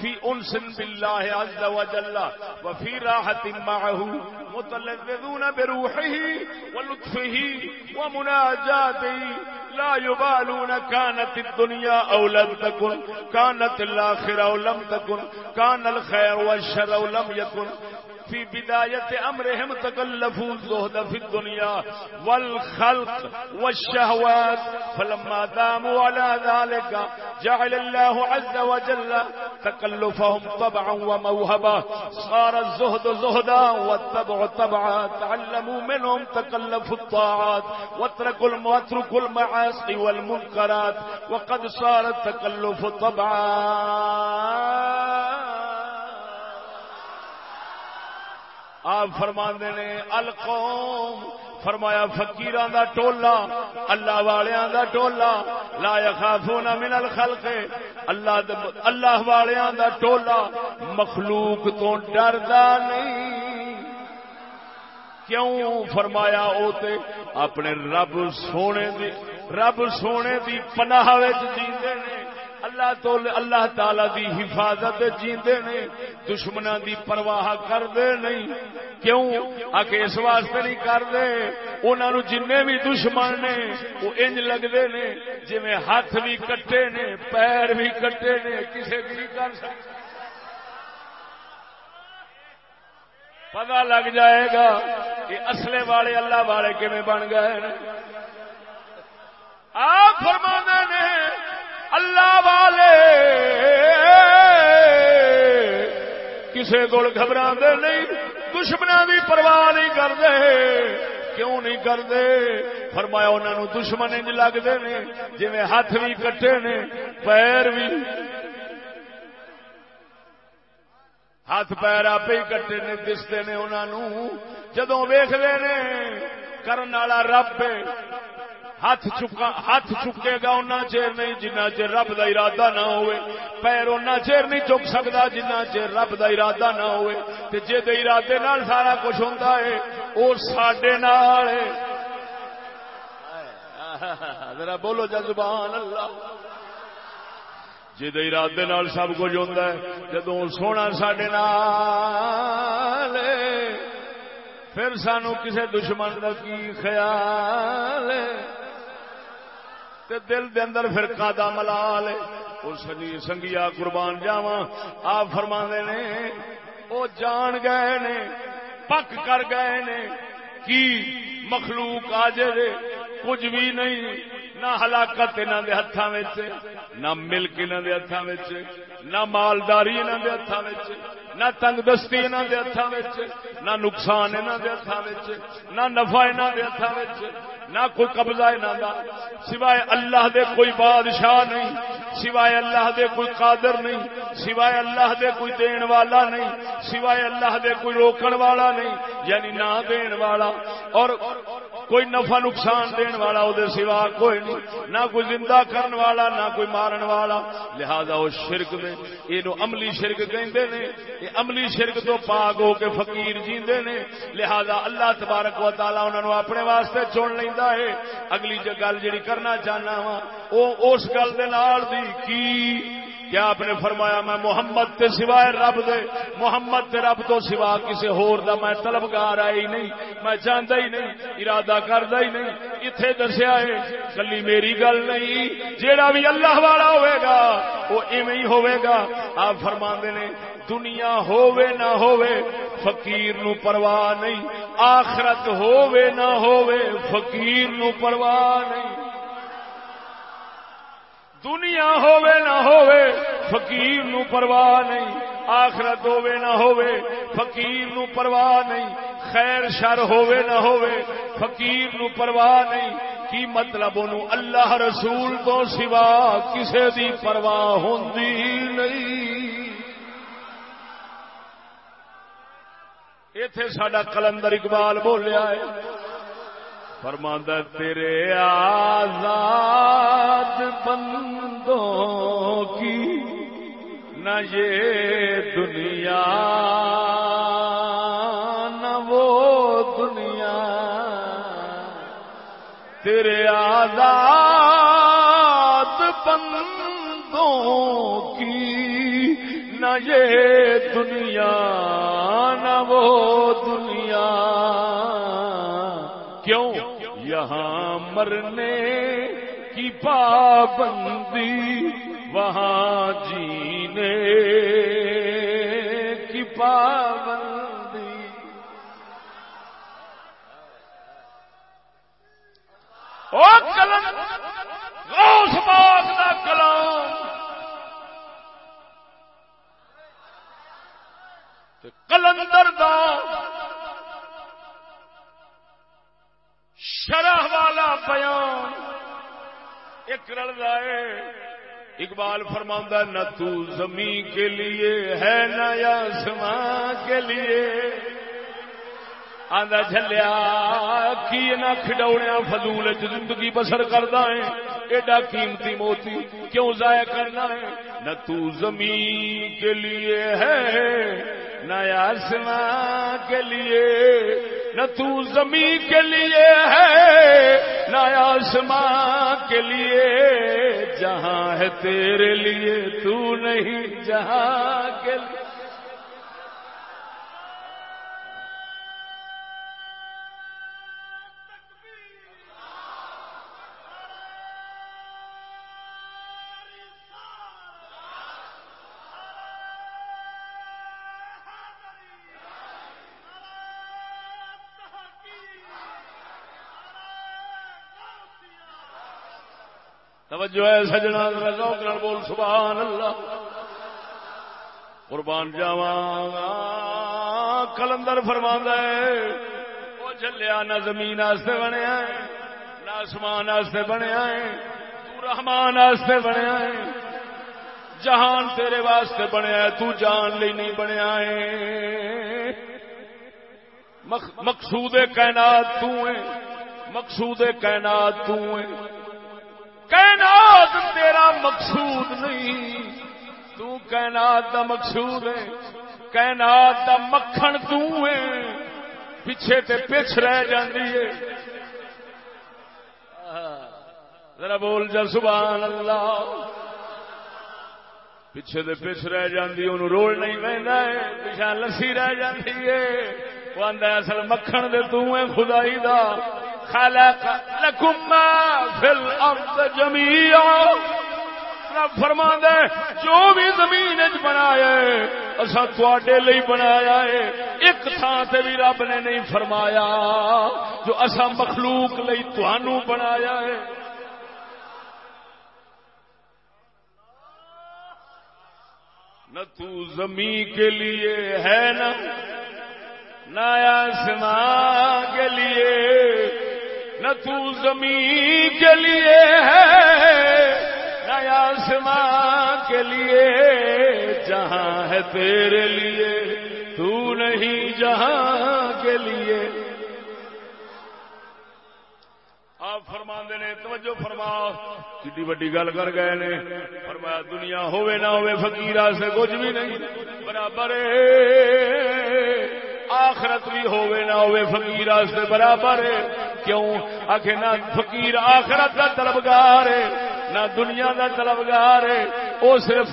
فی أنس باللہ عز و وجل وفي راحت معه متلذذون بروحه ولطفه ومناجاته لا يبالون كانت الدنيا او لم تكن كانت الاخره او لم تكن كان الخير والشر او لم يكن في بداية أمرهم تكلفوا الزهد في الدنيا والخلق والشهوات فلما داموا على ذلك جعل الله عز وجل تكلفهم طبعا وموهبا. صار الزهد زهدا والتبع طبعا تعلموا منهم تكلفوا الطاعات واتركوا واتركوا المعاصي والمنكرات وقد صار التكلف طبعا. آپ فرما نے، القوم، فرمایا فقیران دا ٹولا اللہ والیاں دا ٹولا لا یخافون من الخلق، اللہ اللہ والیاں دا ٹولا مخلوق تو ڈردا نہیں۔ کیوں؟ فرمایا او تے اپنے رب سونے دی، رب سونے دی پناہ وچ جیندے نے۔ اللہ تو اللہ تعالی دی حفاظت جیندے نے، دشمناں دی پرواہ کردے نہیں۔ کیوں؟ آ کے اس واسطے نہیں کردے۔ انہاں نو جننے بھی دشمن نے، وہ انج لگدے نے، جویں ہاتھ بھی کٹے نے، پیر بھی کٹے نے، کسے بھی نہیں کر سکتے۔ پتا لگ جائے گا کہ اصلے والے اللہ والے کیویں بن گئے آپ فرما نے اللہ والے کسی کو گھبرا نہیں دشمنوں کی پرواہ نہیں کرتے۔ کیوں نہیں کرتے؟ فرمایا انہوں نے دشمن انج لگتے نے جی ہاتھ بھی کٹے نے، پیر بھی ہاتھ پیر آپ ہی کٹے نے، دستے نے انہوں جدو ویختے نے، کرن والا رب ہاتھ چکا ہاتھ چکے گا اُنہ چیر نہیں، جنہ چر رب دا ارادہ نہ ہوئے۔ پیر اُنہ چیر نہیں چک سکتا جنہ چر رب دا ارادہ نہ ہوئے۔ تے جے دے ارادے نال سارا کچھ ہوتا ہے اور ساڈے نال ذرا بولو جا زبان اللہ۔ جی ارادے نال سب کچھ ہوتا ہے جدو سونا سڈے نال پھر سانو کسے دشمن کا کی خیال ہے؟ تے دل دے اندر پھر کا ملال سنی سنگیا قربان جاوا آپ فرما نے وہ جان گئے نے، پک کر گئے نے، کی مخلوق آ جائے کچھ بھی نہیں، نہ ہلاکت انہوں کے ہاتھوں نہ ملک انہوں کے ہاتھوں نہ مالداری انہوں کے ہاتھوں نہ تنگ دستی انہوں کے ہاتھوں نہ نقصان انہوں کے ہاتھوں نہ نفع انہوں کے ہاتھوں نہ کوئی قبضہ انہوں کا سوائے اللہ دے کوئی بادشاہ نہیں، سوائے اللہ دے کوئی قادر نہیں، سوائے اللہ دے کوئی دین والا نہیں، سوائے اللہ دے کوئی روکن والا نہیں یعنی نہ دین والا۔ اور کوئی نفع نقصان دین والا وہ سوا کوئی نہیں، نہ کوئی زندہ کرن والا، نہ کوئی مارن والا۔ لہذا وہ شرک نے یہ عملی شرک کہندے نے عملی شرک تو پاک ہو کے فقیر جیندے نے، لہذا اللہ تبارک و تعالی انہاں نو اپنے واسطے چن لیندا ہے۔ اگلی گل جڑی کرنا چاہنا وا او اس گل دے نال دی کی کیا آپ نے فرمایا میں محمد تے سوائے رب دے؟ محمد تے رب تو سوا کسی ہور دا میں طلبگار آئی نہیں، میں جانتا ہی نہیں، ارادہ کردا ہی نہیں اتے دسیا ہے، کلی میری گل نہیں، جیڑا بھی اللہ والا ہوئے گا، وہ ایویں ہی ہوئے گا۔ آپ فرما نے، دنیا ہووے نہ ہووے فقیر نو پرواہ نہیں۔ آخرت ہووے نہ ہووے فقیر نو پرواہ نہیں۔ دنیا ہووے نہ ہووے، فقیر نو پرواہ نہیں، آخرت ہووے نہ ہووے، فقیر نو پرواہ نہیں، خیر شر ہووے نہ ہووے، فقیر نو پرواہ نہیں، کی مطلب انہوں اللہ رسول تو سوا کسے دی پرواہ ہوندی نہیں۔ ایتھے ساڈا کلندر اقبال بولیا ہے فرماندہ تیرے آزاد بندوں کی نہ یہ دنیا نہ وہ دنیا۔ تیرے آزاد مرنے کی پابندی وہاں جینے کی پابندی۔ او کلم غوث باغ دا کلام۔ کلندر دا شرح والا بیان۔ ایک رڑا ہے۔ اقبال فرما نہ تو زمین کے لیے ہے، نہ آسمان کے لیے۔ آدھا جلیا کی نہ کھڈوڑیا فضول زندگی بسر کرتا ہے۔ ایڈا قیمتی موتی کیوں ضائع کرنا ہے؟ نہ تو زمین کے لیے ہے، نہ آسمان کے لیے۔ نہ تو زمین کے لیے ہے، نہ آسمان کے لیے۔ جہاں ہے تیرے لیے، تو نہیں جہاں کے لیے۔ توجہ ہے سجنا ذوق بول، سبحان اللہ۔ قربان جاواں کلندر فرما ہے وہ چلیا نہ زمین آستے بنیا ہے، نہ آسمان آستے بنیا ہے، تو رحمان آستے بنیا ہے، جہان تیرے واسطے بنیا ہے، تو جان لی نہیں بنیا ہے۔ مقصود کائنات تو ہے مقصود کائنات تو ہے کائنات تیرا مقصود نہیں۔ تو کائنات دا مقصود ہے۔ کائنات دا مکھن تو ہے۔ پیچھے تے پچھ رہ جاندی ہے۔ ذرا بول جا، سبحان اللہ۔ پیچھے دے پچھ رہ جاندی انہوں روڑ نہیں پہنتا ہے۔ پیچھا لسی رہ جاندی ہے۔ وہ آدھا اصل مکھن دے تو ہے، خدائی دا۔ خلق لکم ما فی الارض جميعا رب فرما دے جو بھی زمین بنایا ہے اسا تواڈے لئی بنایا ہے۔ ایک تھان تے بھی رب نے نہیں فرمایا، جو اسا مخلوق لئی تانوں بنایا ہے۔ نہ تو زمین کے لیے ہے نا نہ آسمان کے لیے۔ نہ تو زمین کے لیے ہے آسمان کے لیے، جہاں ہے تیرے لیے، تو نہیں جہاں کے لیے۔ آپ فرما نے، توجہ فرما۔ کتنی وڈی گل کر گئے نے۔ فرمایا، دنیا ہوئے نہ ہوئے فقیر سے کچھ بھی نہیں۔ برابر آخرت بھی ہوئے نہ ہوئے فقیر سے برابر کیوں؟ آخر نہ فقیر آخرت کا طلبگار ہے، نہ دنیا کا طلبگار ہے وہ صرف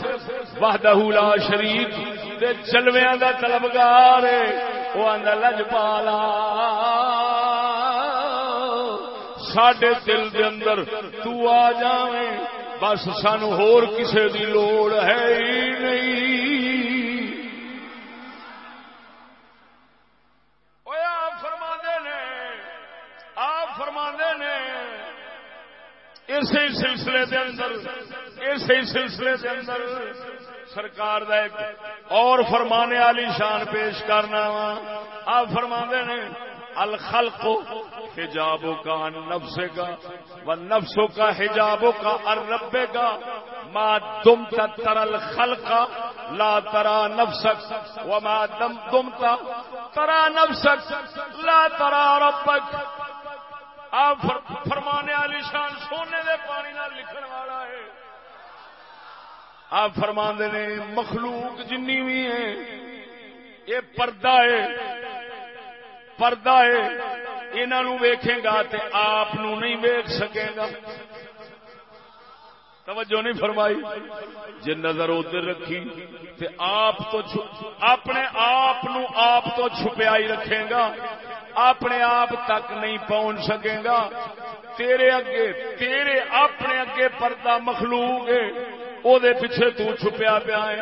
وحدہ لا شریف چلویا کا طلبگار ہے۔ وہ آدھا لج پالا۔ سڈے دل دے اندر تو آ جائیں بس سان ہور کسے دی لوڑ ہے ہی نہیں۔ نے۔ اسی سلسلے دے اندر، اسی سلسلے دے اندر سرکار دا ایک اور فرمانے والی شان پیش کرنا وا۔ آپ فرما نے، الخلق حجابوں کا، نفس کا، و نفسوں کا حجابوں کا ارب کا۔ ماں تم ترل خلق لا ترا نفسک، و دم تم ترا نفسک لا ترا ربک۔ آپ فرمانے والی شان سونے دے پانی نہ لکھن والا ہے آپ فرما نے مخلوق جنی بھی ہے یہ پردہ ہے پردہ ہے انہوں ویکھے گا تے آپ نہیں ویک سکے گا توجہ نہیں فرمائی۔ جی نظر ادھر رکھی، تے آپ تو اپنے آپ آپ تو چھپیائی رکھے گا۔ اپنے آپ تک نہیں پہنچ سکے گا۔ تیرے اگے، تیرے اپنے اگے پردہ مخلوق ہے۔ او دے پیچھے تو چھپیا پیا ہے۔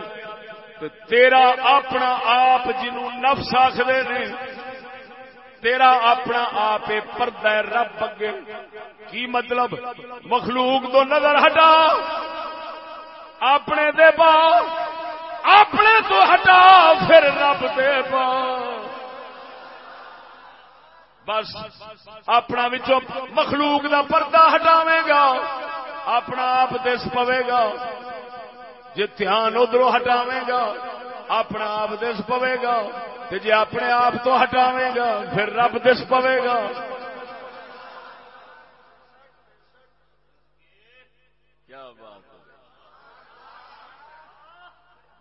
تیرا اپنا آپ جنوں نفس آخر نے تیرا اپنا آپ پردہ رب اگے کی مطلب؟ مخلوق تو نظر ہٹا۔ اپنے دے پا۔ اپنے تو ہٹا پھر رب دے پا۔ بس اپنا مخلوق دا پردہ ہٹاوے گا۔ اپنا آپ دس پوے گا۔ جی دھیان ادھر ہٹاوے گا۔ اپنا آپ دس پوے گا جی اپنے آپ تو ہٹاوے گا، پھر رب دس پوے گا۔ کیا بات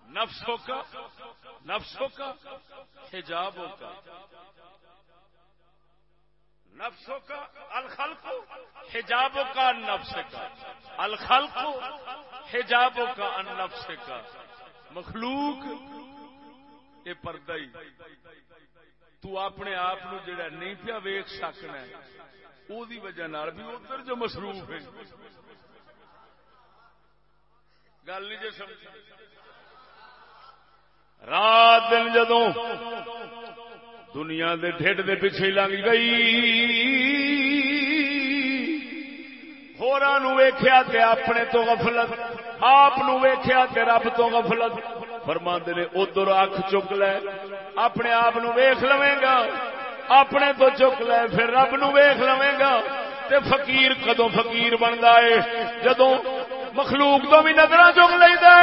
نفسوں کا؟ نفسوں کا؟ حجابوں کا؟ نفسوں کا؟ الخلق؟ حجابوں کا؟ نفس کا۔ الخلق؟ حجابوں کا؟ ان نفس کا۔ مخلوق یہ پردہ ہی۔ تو اپنے آپ جڑا نہیں پیا ویخ سکنا وہ وجہ نال بھی ادھر جو مصروف ہے گل نہیں جو سمجھ۔ رات دن جدو دنیا دے ڈھڈ دے پیچھے لنگ گئی ہورا ویخیا اپنے تو غفلت آپ ویخیا رب تو غفلت فرما نے، ادھر اکھ چک لے، اپنے آپ ویخ لو گا، اپنے تو چک لے، پھر رب نو ویخ لو گا، تے فقیر کدو فقیر بنتا ہے جدو مخلوق تو بھی نظر چک لینا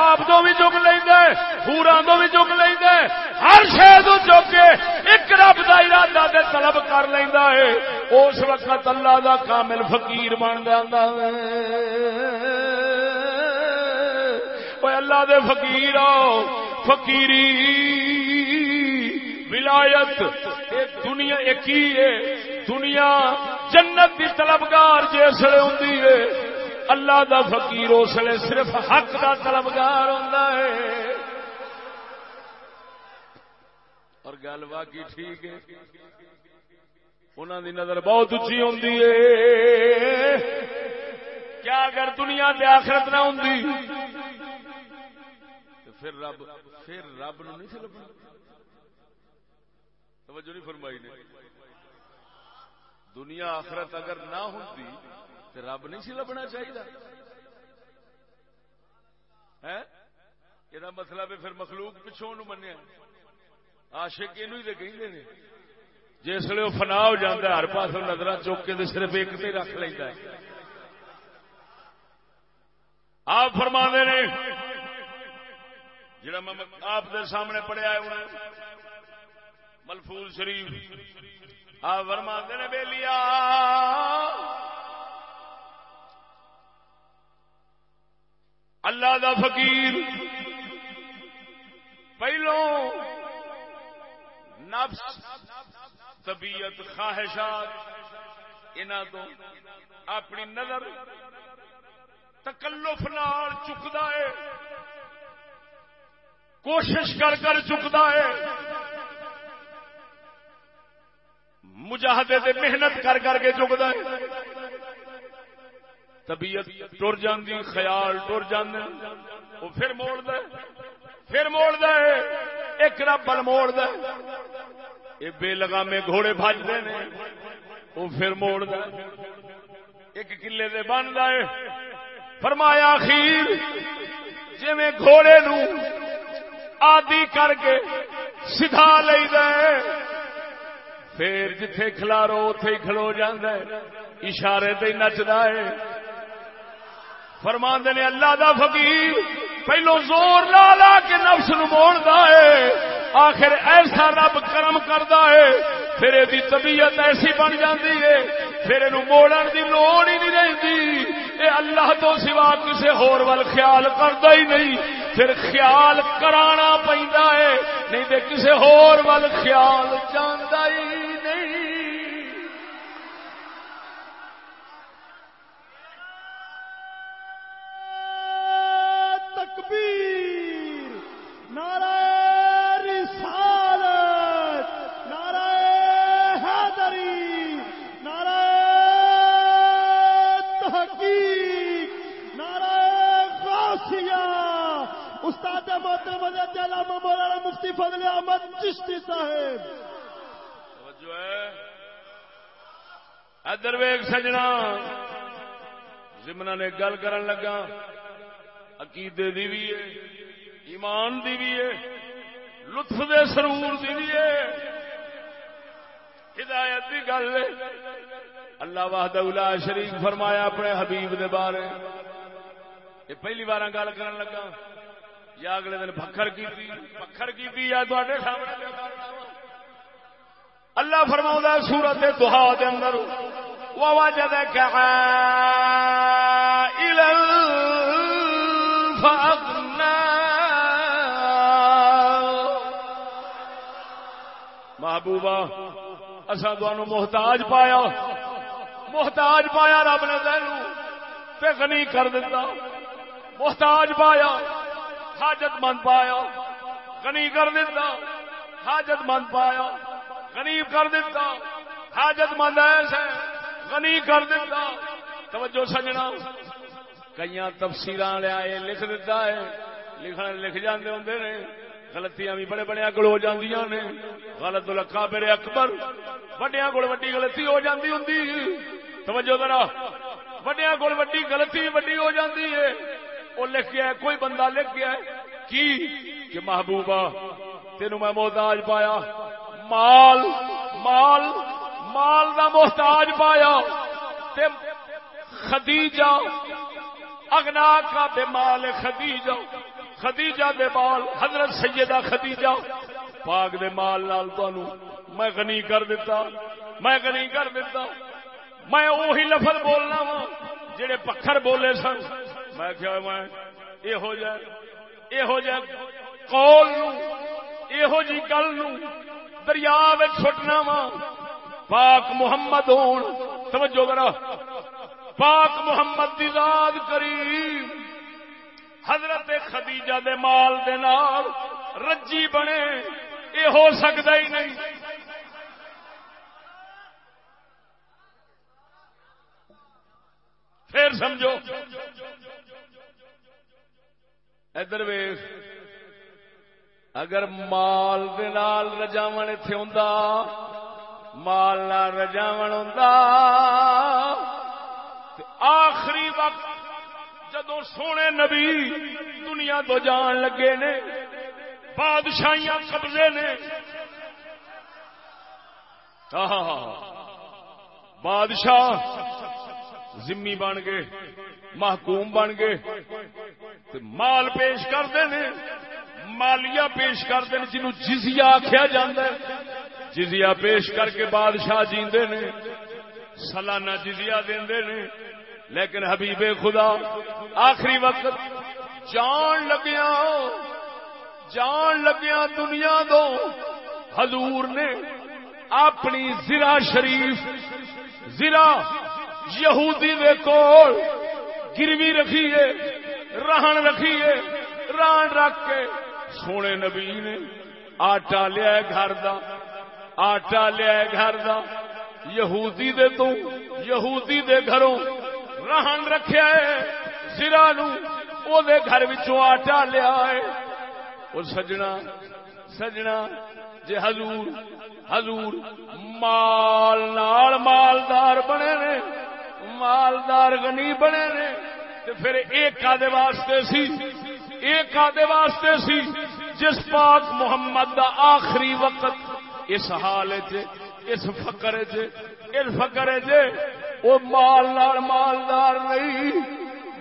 آپ تو بھی چک لینا پورا تو بھی چک لینا ہر شہر چک کے ایک رب کا ارادہ دے طلب کر لینا ہے اس وقت اللہ دا کامل فقیر بن جاتا ہے اللہ دے فقیر فقیری ولایت دنیا ایک ہی ہے. دنیا جنت کی طلبگار جسے ہوں اللہ دا فقیر اس لیے صرف حق دا طلبگار ہوں اور گل باقی ٹھیک ہے. انہوں دی نظر بہت اچھی ہوں کیا اگر دنیا دے آخرت نہ ہوں پھر رب پھر رب نو نہیں لبنا؟ توجہ نہیں فرمائی نے۔ دنیا آخرت اگر نہ ہوتی تو رب نہیں سی لبنا چاہیے یہ مطلب ہے پھر مخلوق پچھوں منیا آشک یہ کہ جس وہ فنا ہو جاتا ہے، ہر پاس نظر چوک کے صرف ایک تے رکھ لینا آپ فرما نے جڑا میں آپ دے سامنے پڑھیا ہے انہیں ملفول شریف۔ آپ فرما نے بے لیا اللہ دا فقیر۔ پہلو نفس، طبیعت خواہشات انہوں تو اپنی نظر تکلف نال چکتا ہے۔ کوشش کر کر چکتا ہے۔ مجاہدے سے محنت کر کر کے چکتا ہے۔ طبیعت ٹر جاندی، خیال ٹر جانے وہ پھر موڑ دے پھر موڑ دے ایک ربل موڑ دے یہ بے لگامے گھوڑے بجتے ہیں۔ وہ پھر موڑ دے ایک کلے دے بن دے فرمایا خیر جی میں گھوڑے نو آدی کر کے سدھا لے دے۔ پھر جتھے کھلارو اتے ہی کھلو جاندے۔ اشارے تے نچدا ہے۔ فرما نے اللہ دا فقیر، پہلو زور لا لا کے نفس نو موڑدا ہے۔ آخر ایسا رب کرم کردا ہے، پھر یہ طبیعت ایسی بن جاتی ہے، پھر یہ موڑن کی لوڑ ہی نہیں رہتی یہ اللہ تو سوا کسی ہور وال خیال کرتا ہی نہیں۔ پھر خیال کرانا پہنتا ہے، نہیں تو کسی ہور وال خیال جانتا ہی نہیں
تکبیر نعرہ رسالت نعرہ حیدری نعرہ تحقیق نعرہ غوثیہ استاد محترم حضرت علامہ مولانا مفتی فضل احمد چشتی صاحب
توجہ ہے ادر ویگ سجنا زمنا نے گل کرن لگا۔ عقیدے دی بھی ہے، ایمان دی بھی ہے، لطف دے سرور دی بھی ہے۔ ہدایت دی گل ہے۔ اللہ وحدہ لا شریف فرمایا اپنے حبیب دے بارے۔ یہ پہلی بار گل کرن لگا۔ یا اگلے دن پکھر کی پکھر کی یا تے سامنے اللہ فرما سورت دہا دے اندر۔ ووجدك عائلا فأغنى. محبوبہ اصا تمہوں محتاج پایا۔ محتاج پایا رب نے تینوں تے غنی کر دیتا محتاج پایا حاجت مند پایا، غنی کر دیتا حاجت مند پایا غنیب کر دیتا حاجت مند ایسے، غنی کر دیتا توجہ سجنا۔ کئی تفصیل لیا لکھ دیتا ہے لکھنے لکھ جاندے ہوں نے غلطیاں بھی بڑے بڑے اکڑ ہو جاندیاں نے غلط لکھا میرے اکبر وڈیا کول وڈی غلطی ہو جاندی ہوں توجہ ذرا وڈیا کول وڈی غلطی وڈی ہو جاندی ہے وہ لکھ گیا کوئی بندہ لکھ گیا کی کہ محبوبہ تینوں میں محتاج پایا مال مال مال دا محتاج پایا تے خدیجہ اگنا کا بے مال خدیجہ خدیجہ دے مال، حضرت سیدہ خدیجہ۔ پاک دے مال نال تانوں میں غنی کر دیتا میں غنی کر دیتا میں وہی لفظ بولنا وا جڑے پکھر بولے سن۔ میں کیا میں؟ اے ہو جائے اے ہو جائے قول نو اے ہو جی گل نو دریا چھٹنا وا۔ پاک محمد ہون، توجہ ذرا۔ پاک محمد دی ذات کریم، حضرت خدیجہ دے مال دے نال رجی بنے، اے ہو سکتا ہی نہیں۔ پھر سمجھو، ادھر ویخ اگر مال دے نال رجاون اتے ہوں مال نال رجاون ہوں آخری وقت جدو سونے نبی دنیا تو جان لگے نے، بادشاہیاں قبضے نے۔ بادشاہ زمی بن گئے، محکوم بن گئے مال پیش کرتے ہیں مالیا پیش کرتے ہیں جنہوں جزیا آخیا جا جزیا پیش کر کے بادشاہ جیندے نے، سالانہ جزیا دے لیکن حبیب خدا، آخری وقت جان لگیا جان لگیا دنیا دو۔ حضور نے اپنی زرا شریف، زرا یہودی دے کول گروی رکھیے رہن رکھیے ران رکھ کے سونے نبی نے آٹا لیا گھر دا، آٹا لیا گھر دا۔ یہودی دے تو، یہودی دے گھروں رہن رکھیا ہے۔ سرا نو او دے گھر وچوں آٹا لیا ہے او سجنا سجنا، جے حضور حضور مال نال مالدار بنے نے، مالدار غنی بنے نے، تے پھر ایک آدھے واسطے سی، ایک آدھے واسطے سی، جس پاک محمد دا آخری وقت اس حال اس فکر اس فکر وہ مال نال مالدار نہیں۔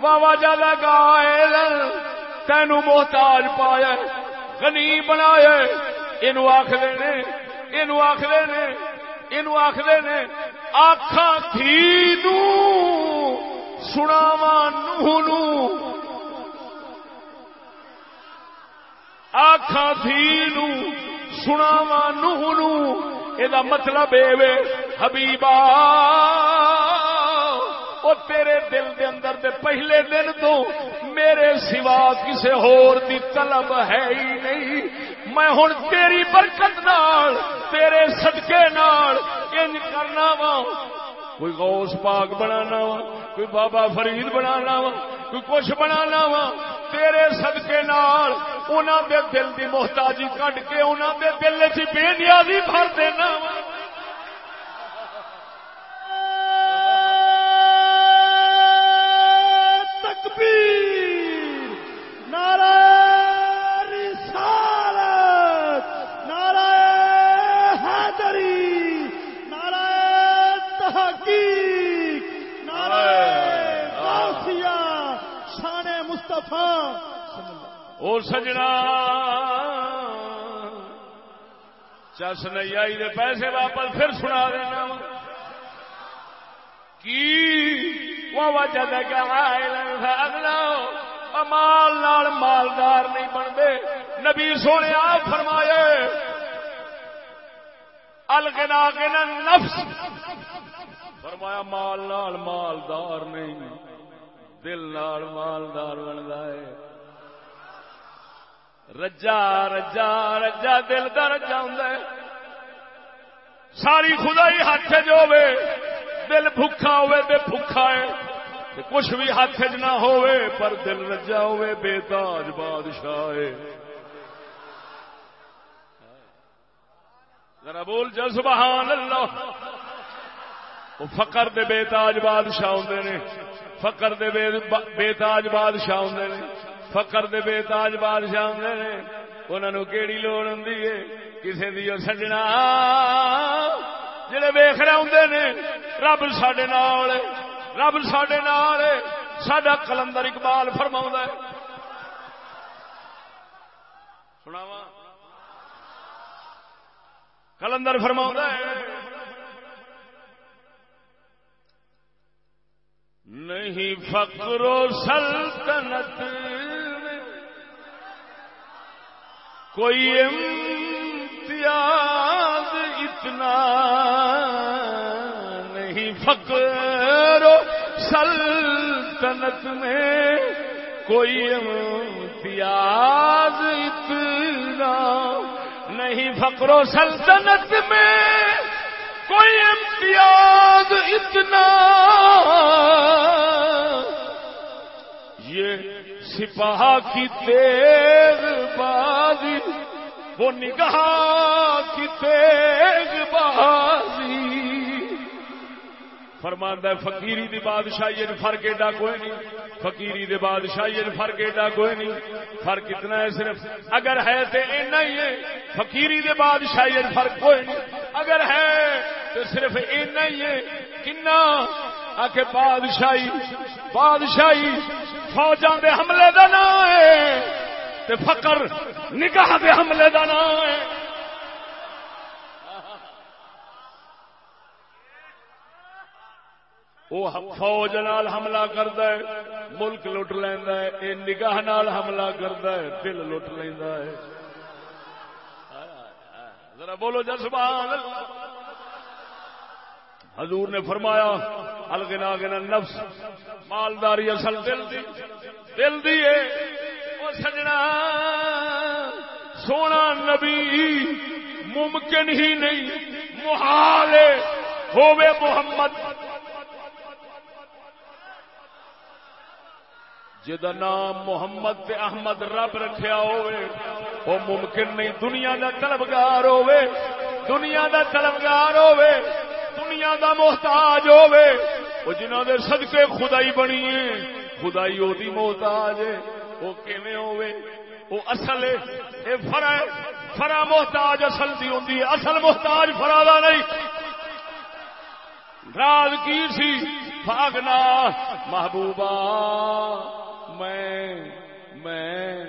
واوا جادا گائے تینو محتاج پایا غنی بنایا یہ آخر نے یہ آخر نے یہ آخر نے آخا تھی سناوا نو۔ آخا تھی سناوا نو۔ یہ مطلب اے حبیبا او تیرے دل دے اندر دے پہلے دن تو میرے سوا کسے ہور دی طلب ہے ہی نہیں میں ہن تیری برکت نال تیرے صدقے نال انج کرنا وا کوئی غوث پاک بنانا وا، کوئی بابا فرید بنانا وا، کوئی کچھ بنانا وا، تیرے صدقے نال انہاں دے دل دی محتاجی کٹ کے انہاں دے دل وچ بے نیازی بھر دینا وا۔
تکبیر نعرہ رسالت نعرہ حیدری نعرہ تحقیق نعرہ غوثیہ شان مصطفیٰ
اور سجنا۔ چس نہیں آئی دے پیسے واپس پھر سنا دینا۔ کی؟ وہ وجہ اگلا۔ مال نال مالدار نہیں بنتے۔ نبی سونے آپ فرمائے۔ الگنا کے نفس فرمایا مال نال مالدار نہیں۔ دل نال مالدار بنتا ہے۔ رجا رجا رجا، دل کا رجا ہوں ساری خدائی ہاتھ جو ہوے دل بھوکا ہوے تے بھوکا ہے۔ کچھ بھی ہاتھ چ نہ ہوے پر دل رجا ہوے بے تاج بادشاہ ہے۔ ذرا بول جا، سبحان اللہ۔ وہ فقر دے بے تاج بادشاہ ہوندے نے۔ فقر دے بے تاج بادشاہ ہوندے نے. فقر دے بے تاج بادشاہ ہوندے نے. انہاں نو کیڑی لوڑ ہوندی ہے کسے دی سجنا جڑے ویخ رہے ہوں نے رب سڈے نال رب سڈے نال ہے، ساڈا کلندر اقبال فرما ہے سناوا کلندر فرما ہے نہیں فقر و سلطنت میں کوئی امتیاز اتنا نہیں فقر و سلطنت میں کوئی امتیاز اتنا نہیں فقر و سلطنت میں کوئی امتیاز اتنا۔ یہ سپاہ کی تیز بازی، وہ نگاہ کی تیز بازی۔ فرماندہ فقیری دی بادشاہی فرق ایڈا کوئی نہیں۔ فقیری دے بادشاہی فرق ایڈا کوئی نہیں۔ فرق اتنا ہے صرف، اگر ہے تو اینا ہی ہے۔ فقیری دے بادشاہی فرق کوئی نہیں۔ اگر ہے تو صرف اینا ہی ہے، کنا؟ آ کے بادشاہی بادشاہی، فوجاں دے حملے دا نام ہے، تے فقر، نگاہ دے حملے دا نام ہے۔ وہ فوج نال حملہ کرتا ہے، ملک لٹ لینا ہے یہ نگاہ نال حملہ کرتا ہے، دل لٹ لینا ہے۔ ذرا بولو جذبان حضور نے فرمایا الگنا گنا نفس مالداری اصل دل دی دل دی ہے۔ سجنا، سونا نبی ممکن ہی نہیں، محال ہووے محمد۔ جدا نام محمد تے احمد رب رکھیا ہوئے وہ ممکن نہیں، دنیا دا طلبگار ہوئے دنیا دا طلبگار ہوئے دنیا دا محتاج ہوئے وہ جنہوں دے صدقے خدائی بنی ہے خدائی او دی محتاج ہے وہ کیویں ہوئے وہ اصل ہے، اے فرا ہے فرا محتاج اصل دی ہوندی ہے، اصل محتاج فرا دا نہیں۔ راز کی سی؟ بھاگنا محبوبہ میں میں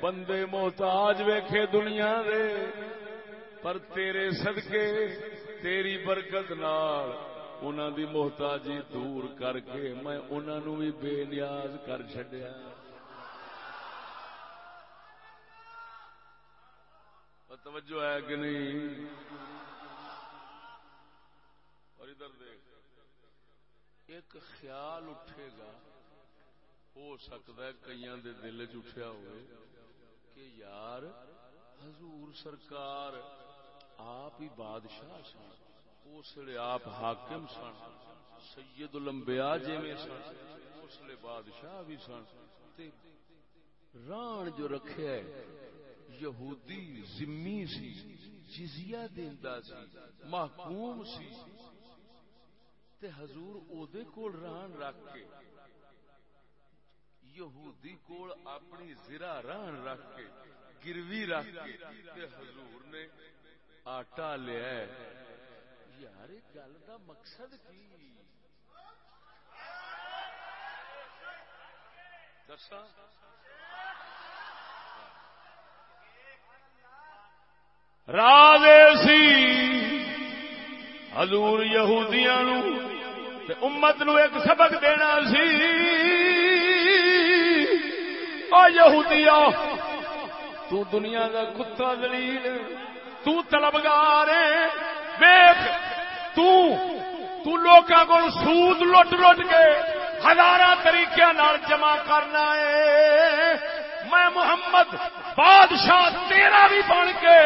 بندے محتاج ویکھے دنیا دے، پر تیرے صدقے تیری برکت نال انہاں دی محتاجی دور کر کے میں انہاں نو بھی بے نیاز کر چھڈیا۔ توجہ ہے کہ نہیں؟ اور ادھر دیکھ، ایک خیال اٹھے گا، ہو سکتا ہے کئی دے دل چٹیا ہوئے کہ یار حضور سرکار آپ ہی بادشاہ سن، اس لیے آپ حاکم سن، سید الانبیاء جی سن، اس لیے بادشاہ بھی سن۔ ران جو رکھے یہودی زمی سی، جزیہ دیندا سی، محکوم سی۔ تے حضور او کول ران رکھ کے، یہودی کول اپنی زرا ران رکھ کے، گروی رکھ کے، تے حضور نے آٹا لیا یار گل دا مقصد کی؟ دسا راز سی حضور یہودیاں نو تے امت نو ایک سبق دینا سی۔ او یہودیا تو دنیا دا کتا دلیل تو طلبگار ہے۔ ویخ تو تو لوکاں کو سود لٹ لٹ کے ہزارہ طریقے نال جمع کرنا ہے۔ میں محمد بادشاہ تیرا بھی بن کے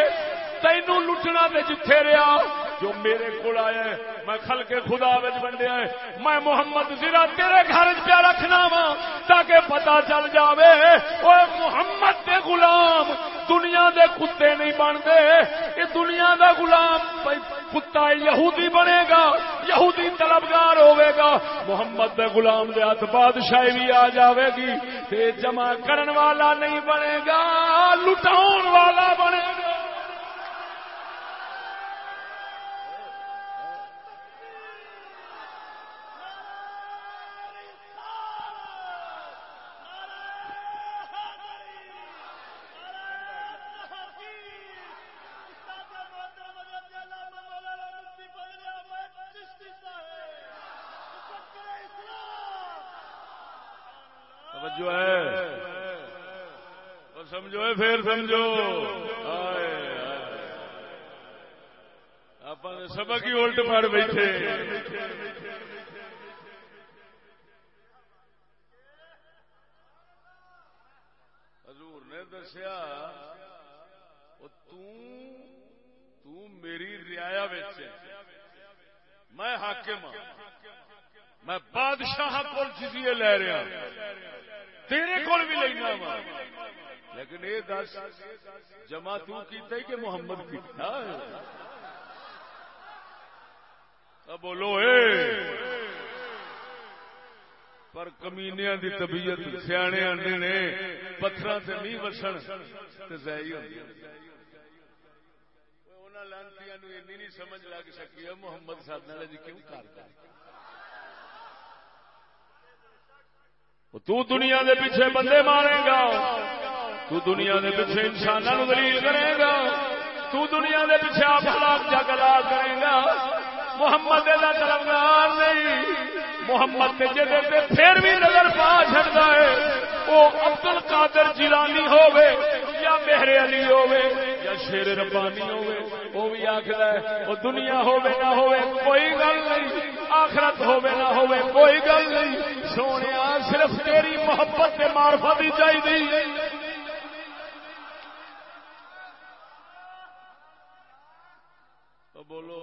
تینوں لٹنا تے جتھے رہا جو میرے کو آیا ہے، میں کھل کے خدا بچ بنڈیا ہے۔ میں محمد زرا تیرے گھر پہ رکھنا وا تاکہ پتا چل جاوے وہ محمد دے غلام دنیا دے کتے نہیں بنتے۔ یہ دنیا دا غلام کتا یہودی بنے گا، یہودی طلبگار ہوے گا۔ محمد دے غلام دے ہاتھ بادشاہی بھی آ جاوے گی، تے جمع کرن والا نہیں بنے گا لٹاؤن والا بنے گا۔ سمجھو پھر سمجھو۔ آپ سبق ہی الٹ پڑ بیٹھے۔ حضور نے دسیا تو میری رعایا میں حاکم ہاں۔ میں بادشاہ کو جزیے لے رہا ہاں۔ تیرے کول بھی لینا وا لیکن یہ دس، جمع تو کیتا ہی کہ محمد کیتا اب بولو اے۔ پر کمینیا دی طبیعت سیانے آنے نے پتھر سے نہیں وسن تو ضائع ہوتی لانتی نہیں سمجھ لگ سکی محمد سادنا جی کیوں کرتا تو دنیا دے پیچھے بندے مارے گا۔ تو دنیا کے پیچھے انسانوں دلیل کرے گا۔ تو دنیا کے پیچھے آپ ہلاک جگلا کرے گا۔ محمد کا طرفدار نہیں۔ محمد جگہ پھر بھی نظر پا چڑتا ہے۔ وہ ابدل قادر جیلانی ہوے یا میرے علی ہوے یا شیر ربانی ہوے وہ بھی آخر ہے وہ دنیا ہوے نہ ہوے کوئی گل نہیں۔ آخرت ہوے نہ ہوے کوئی گل نہیں۔ سونے صرف تیری محبت کے مارفت ہی چاہیے بولو۔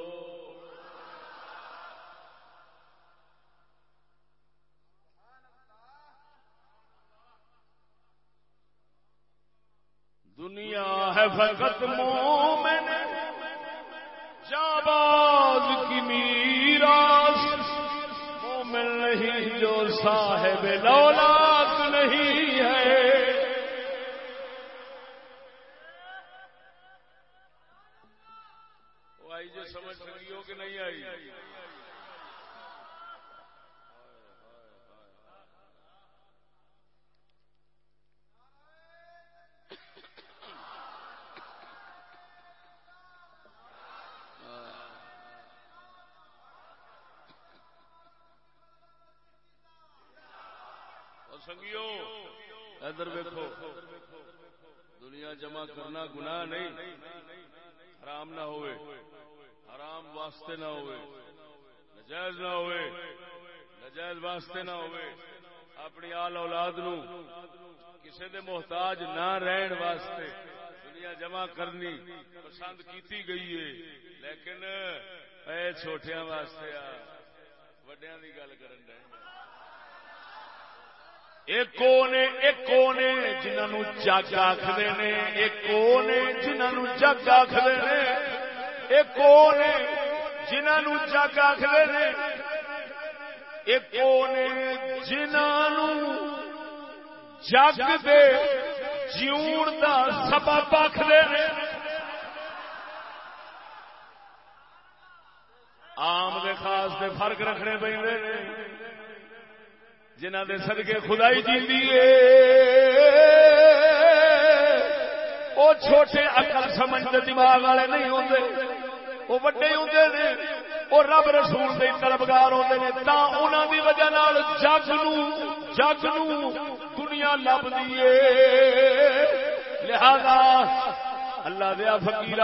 دنیا ہے فقط مومن۔ جاباز کی میراث۔ مومن نہیں جو صاحب لولاد آئی سمجھ سکی ہو کہ نہیں آئی؟ سنگیو، ادھر ویکو دنیا جمع کرنا گناہ نہیں، حرام نہ ہوئے۔ حرام واسطے نہ ہوئے۔ نجائز نہ ہوئے۔ نجائز واسطے نہ ہوئے۔ اپنی آل اولاد نو کسے دے محتاج نہ رہن واسطے دنیا جمع کرنی پسند کیتی گئی ہے۔ لیکن اے چھوٹیاں واسطے آ، وڈیاں دی گل کرن دے۔ ایک ایک جنہوں جگ آخر نے۔ ایک جنہوں جگ آخر نے۔ ایک وہ نے جنہوں جگ آخر نے؟ ایک جنہوں جگ دے جیون دا سبب آخر نے؟ آم دے خاص دے فرق رکھنے پہ جنہ دے صدقے خدائی جی وہ چھوٹے اکل سمجھ دماغ والے نہیں ہوتے وہ وڈے ہوتے نے، وہ رب رسول کے طلبگار ہوتے ہیں تا انہوں کی وجہ جگ جگ دنیا لب دیے لہذا اللہ دیا فکیر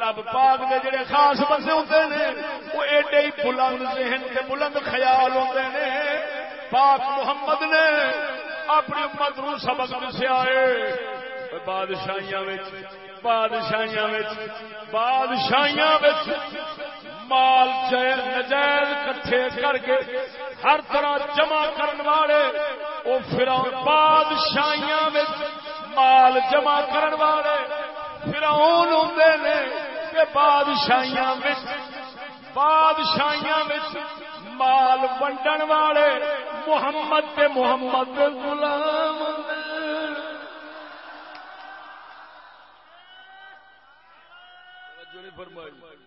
رب پاک دے جڑے خاص بسے ہوتے ہیں وہ ایڈے ہی بلند ذہن کے بلند خیال ہوتے ہیں پاک محمد نے اپنی امت نو سبق دسیا ہے بادشاہیاں بادشاہیاں بادشاہیاں مال نجائز کٹھے کر کے ہر طرح جمع کرنے والے وہ پھر بادشاہیاں مال جمع کرنے والے پھر ہوں نے کہ بادشاہیاں بادشاہیاں مال ونڈن والے محمد تے محمد غلام توجہ نہیں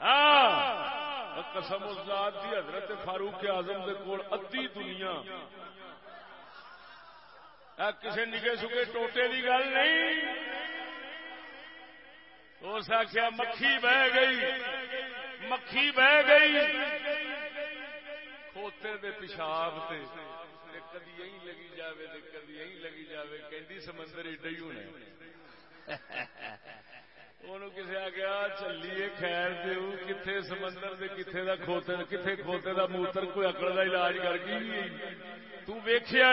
ہاں قسم ذات دی، حضرت فاروق اعظم دے کول ادھی دنیا۔ کسی نگے سکے ٹوٹے دی گل نہیں۔ اس آخیا مکھی بہ گئی۔ مکھی بہ گئی۔ کھوتے دے پیشاب سے کدی یہی لگی جاوے کدی یہی لگی جاوے۔ کہندی سمندر ایڈا ہی ہونا کسی آ گیا چلیے خیر دیو کتنے سمندر کتنے دا کھوتے کتنے کھوتے دا موتر کوئی اکڑ دا علاج کر گئی تو ویکھیا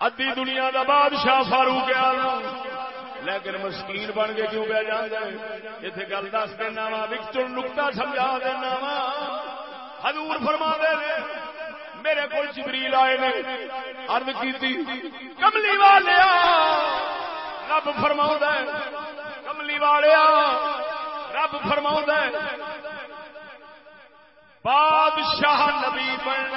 ادی دنیا دا بادشاہ فاروق لیکن مسکین بن کے کیوں پہ جانا اتنے گل دس دینا وا وکٹر نکتا سمجھا دینا وا حضور فرما دے میرے کو جبریل آئے نے ارد کی کملی والے رب فرما کملی والے رب فرما بادشاہ نبی بن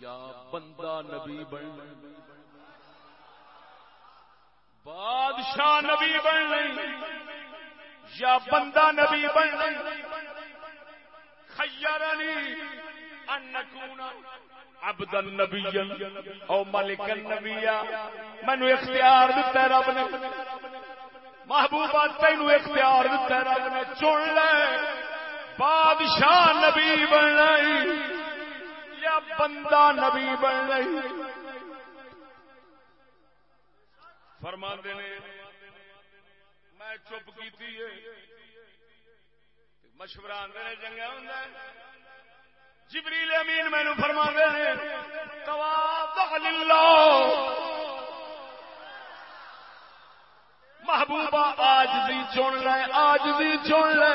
یا بندہ نبی بن بادشاہ نبی بن یا بندہ نبی بن خیرنی ان نکون عبد النبی او ملک النبی مینو اختیار دیتا ہے رب نے۔ محبوبہ تینو اختیار دیتا ہے رب نے۔ چن لے۔ بادشاہ نبی بننا یا بندہ نبی بننا فرما نے، میں چپ کی مشورہ آدھے چنگا ہوں جبریل امین مینو فرما نے محبوبہ آج بھی چن لے، آج بھی چن لے۔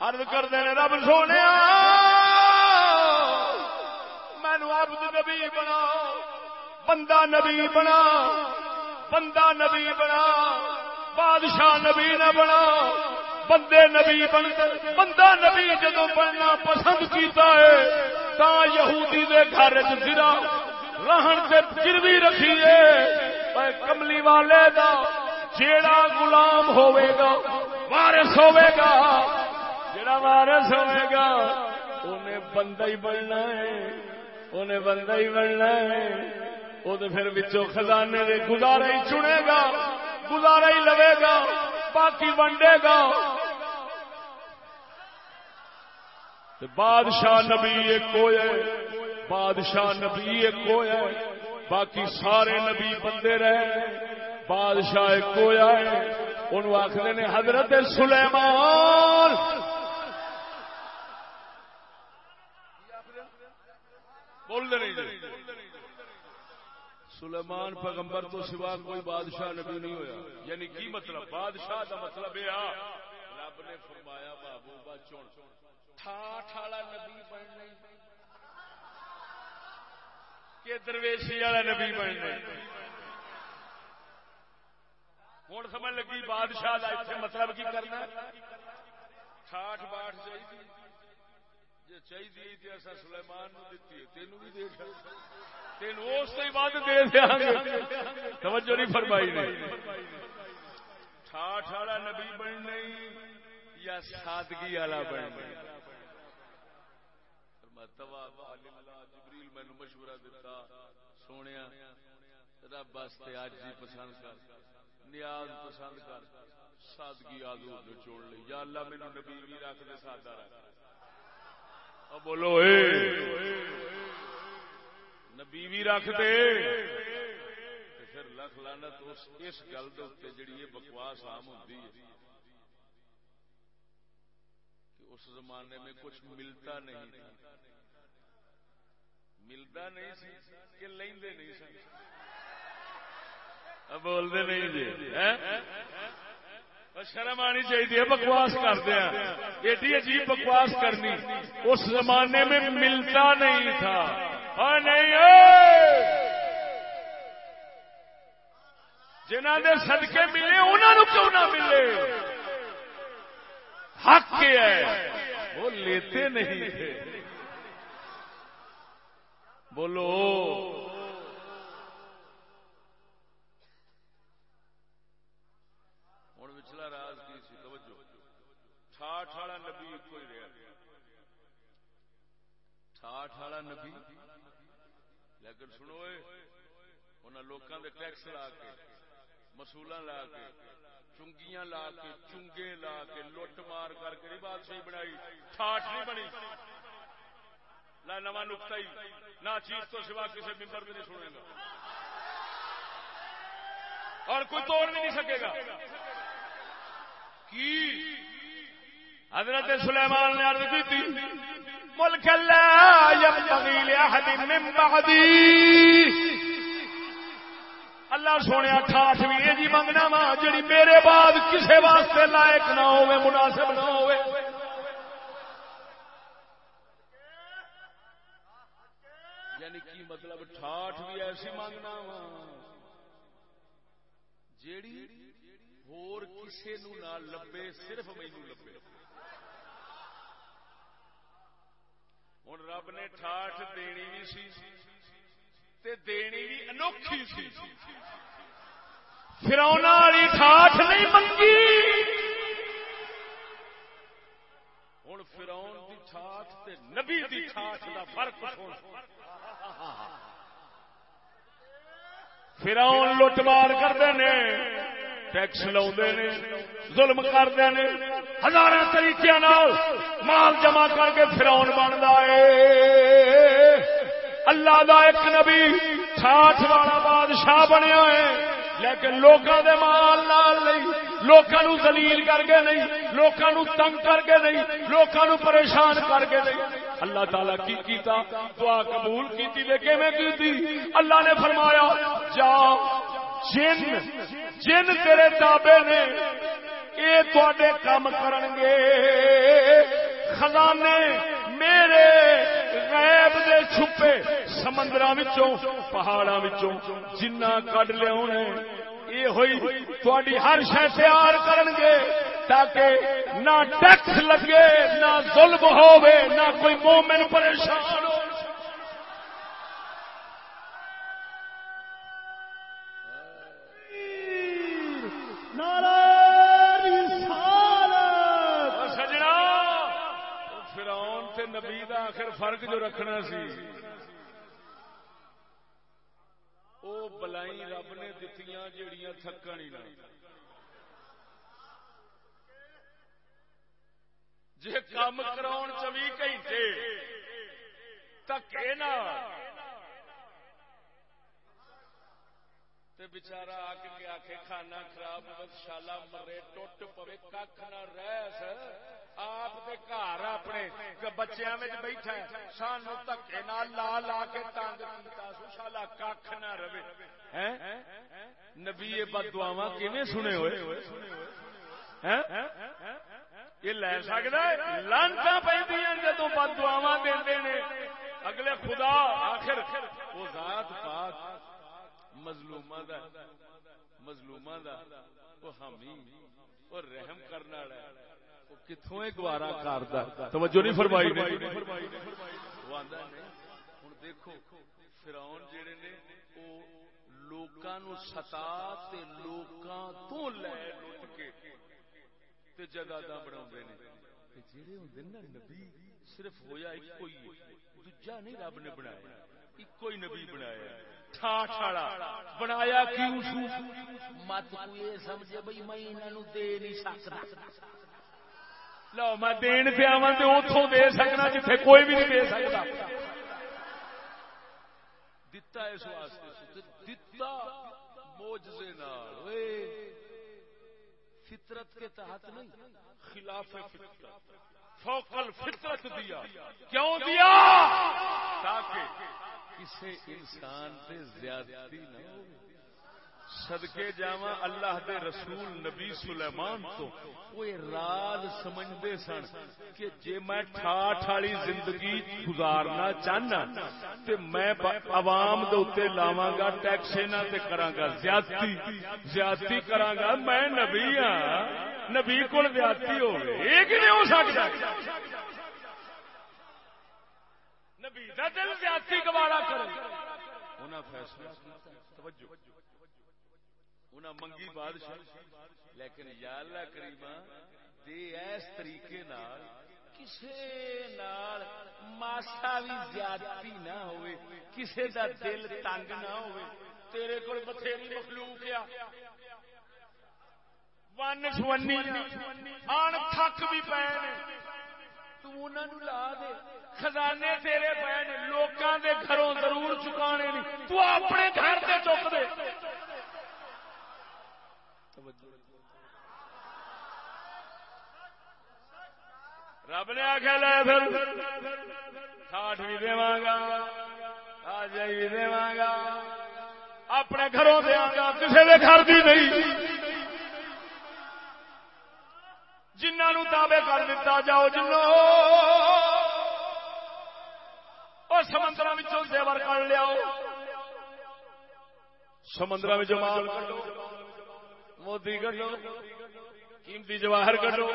ارد کرتے ہیں رب سونے، مینو ابد نبی بنا، بندہ نبی بنا، بندہ نبی بنا۔ بادشاہ نبی نہ بنا، بندے نبی بن بندہ نبی جدو بننا پسند کیتا ہے، تا یہودی دے گھر چرا رہن سے گروی رکھیے کملی والے دا جیڑا غلام ہوئے گا، وارث ہوئے گا۔ جیڑا وارث ہوئے گا انہیں بندہ ہی بننا ہے انہیں بندہ ہی بننا ہے۔ وہ تو پھر بچوں خزانے دے گزارے ہی چنے گا۔ گزارا ہی لوے گا باقی ونڈے گا۔ بادشاہ نبی ایک ہوئے، بادشاہ نبی ایک ہوئے، باقی سارے نبی بندے رہے۔ بادشاہ ایک ہویا ہے ان آخر نے حضرت سلیمان۔ بول نہیں سلیمان پیغمبر تو سوا کوئی بادشاہ نبی نہیں ہویا. یعنی کی مطلب؟ بادشاہ دا مطلب یہ رب نے فرمایا بابو چون۔ ٹھاٹ والا نبی بننا کہ درویشی والا نبی بننا ہوں سمجھ لگی بادشاہ کا مطلب کی کرنا ٹھاٹ باٹ چاہیے جی چاہیے تو ایسا سلیمان دیتی ہے تینوں بھی دے تین اس تو بعد دے دیا گے توجہ نہیں فرمائی نہیں ٹھاٹ والا نبی بننا یا سادگی والا بننا جبریل مینو مشورہ دیتا سونے رب واسطے اج ہی پسند کر نیاز پسند کر سادگی آدھو جو چھوڑ لی یا اللہ مینو نبی بھی رکھ دے سادہ رکھ بولو، اے۔ نبی بھی رکھ دے۔ پھر لکھ لانا تو اس گل دے جڑی یہ بکواس عام ہوتی ہے کہ اس زمانے میں کچھ ملتا نہیں تھا۔ ملتا نہیں سی کہ لیندے نہیں سن۔ بولتے نہیں جی۔ شرم آنی چاہیے، بکواس کرتے ہیں۔ ایڈی عجیب بکواس کرنی۔ اس زمانے میں ملتا نہیں تھا۔ ہاں، نہیں جنہ نے سدکے ملے انہوں کیوں نہ ملے؟ حق ہے۔ وہ لیتے نہیں تھے۔ بولو ٹھاٹ والا نبی ایک ہی رہا ٹھاٹ والا نبی لیکن سنو انہوں لوگوں کے ٹیکس لا کے مسولا لا کے چنگیاں لا کے چنگے لا کے لٹ مار کر کے نہیں بادشاہی بنائی ٹھاٹ نہیں بنی لا نواں نکتا ہی نہ چیز تو سوا کسی ممبر بھی نہیں سنے گا اور کوئی توڑ بھی نہیں سکے گا کی حضرت سلیمان نے عرض کی تھی، ملک لا ينبغي لاحد من بعدي اللہ سونے ٹھاٹ بھی یہ جی منگنا وا، جڑی میرے بعد کسے واسطے لائق نہ ہوے مناسب نہ ہوے یعنی کی مطلب ٹھاٹ بھی ایسی منگنا وا، جیڑی ہور کسے نو نہ لبے، صرف مینو لبے۔ ہوں رب نے ٹھاٹ دینی بھی سی تے دینی بھی انوکھی سی فرونا والی ٹھاٹ نہیں منگی ہوں فراؤن کی ٹھاٹ تے نبی کی ٹھاٹ کا فرق فراؤن لٹ مار کرتے ہیں ٹیکس لا ظلم کرتے ہیں ہزار طریقے مال جمع کر کے فراؤن بنتا ہے۔ اللہ دا ایک نبی ٹھاٹ والا بادشاہ بنیا ہے، لیکن لوگوں دے مال نال نہیں لوگوں دلیل کر کے نہیں لوگوں تنگ کر کے نہیں لوگوں پریشان کر کے نہیں۔ اللہ تعالی کی کیتا، دعا قبول کی کی اللہ نے فرمایا، جا جن جن تیرے تابے نے یہ تے کام کرنگے۔ خزانے میرے غیب دے چھپے سمندر پہاڑا جنا کڈ لیا یہ ہوئی تھوڑی ہر شہ تیار کرنگے تاکہ نہ ٹیکس لگے، نہ ظلم ہوے نہ کوئی مومن پریشان ہو نبی دا آخر فرق جو رکھنا سی۔ وہ بلائی رب نے دتیاں جیڑیاں تھکن ہی نہ۔ جی کام کرا چوبی گھنٹے تکے نہ۔ بچارا آ کے آ کے کھانا خراب شالا مرے ٹوٹ پوے کھ نہ رہ۔ آپ گھر اپنے بچیا بیٹھا سانو دکے نہ لا لا کے تنگ شالا کھ نہ رہے۔ نبی بد دعوا کھے سنے ہوئے؟ یہ لے سکتا ہے؟ لانتا پہ جدو بد دعوا دے اگلے خدا، آخر، وہ ذات پاک مظلوم مظلوم وہ حامی اور رحم کرنا کتوں گوارا کرتا توجہ نہیں فرمائی نے؟ ہوں دیکھو، فراؤن جڑے نے وہ لوکاں نو ستا تے لوکاں تو لے لٹ کے تے جگہ بنا جڑے ہوں نا نبی، صرف ہویا ایک کوئی دوجا نہیں رب نے بنایا ایک کوئی نبی بنایا ٹھاٹ بنایا کیوں؟ سو مت کوئی سمجھے بھائی میں انہوں دے نہیں سکتا لو میں دین پہ آوا تو اتوں دے سکنا جتھے کوئی بھی نہیں دے سکتا۔ دتا اس واسطے دتا موجزے نال۔ فطرت کے تحت نہیں، خلاف فطرت۔ فوقل فطرت دیا۔ کیوں دیا؟ تاکہ کسی انسان سے زیادتی نہ ہو سدکے جاوا اللہ دے رسول نبی سلیمان تو۔ وہ راز سمجھتے سن کہ جے میں ٹھاٹ والی زندگی گزارنا چاہنا تے میں عوام دے اتنے لاواں گا، ٹیکس نہ تے کراں گا۔ زیادتی زیادتی کراں گا۔ میں نبی ہاں نبی کول زیادتی ہوے یہ کہ نہیں ہو سکتا نبی دا دل زیادتی گوارا کرے۔ انہاں فیصلہ۔ توجہ۔ انہاں منگی بادشاہ۔ لیکن یا اللہ کریمہ، دے ایس طریقے نال کسے نال ماسا بھی زیادتی نہ ہوئے، کسے دا دل تنگ نہ ہوئے۔ تیرے کول بتھیری مخلوق کیا ون سونی آن تھک بھی پے تو لا دے۔ خزانے تیرے پے لوکاں دے گھروں ضرور چکانے نہیں تو اپنے گھر سے چک دے۔ رب نے آخیا لے پھر ساٹھ بھی دوا گا آج بھی دوا گا اپنے گھروں دیا گا کسی کے گھر بھی نہیں۔ جنہوں تابے کر دیتا جاؤ جنوں اور سمندر زیور کر لیا سمندر مال کٹو موتی کٹو قیمتی جواہر کٹو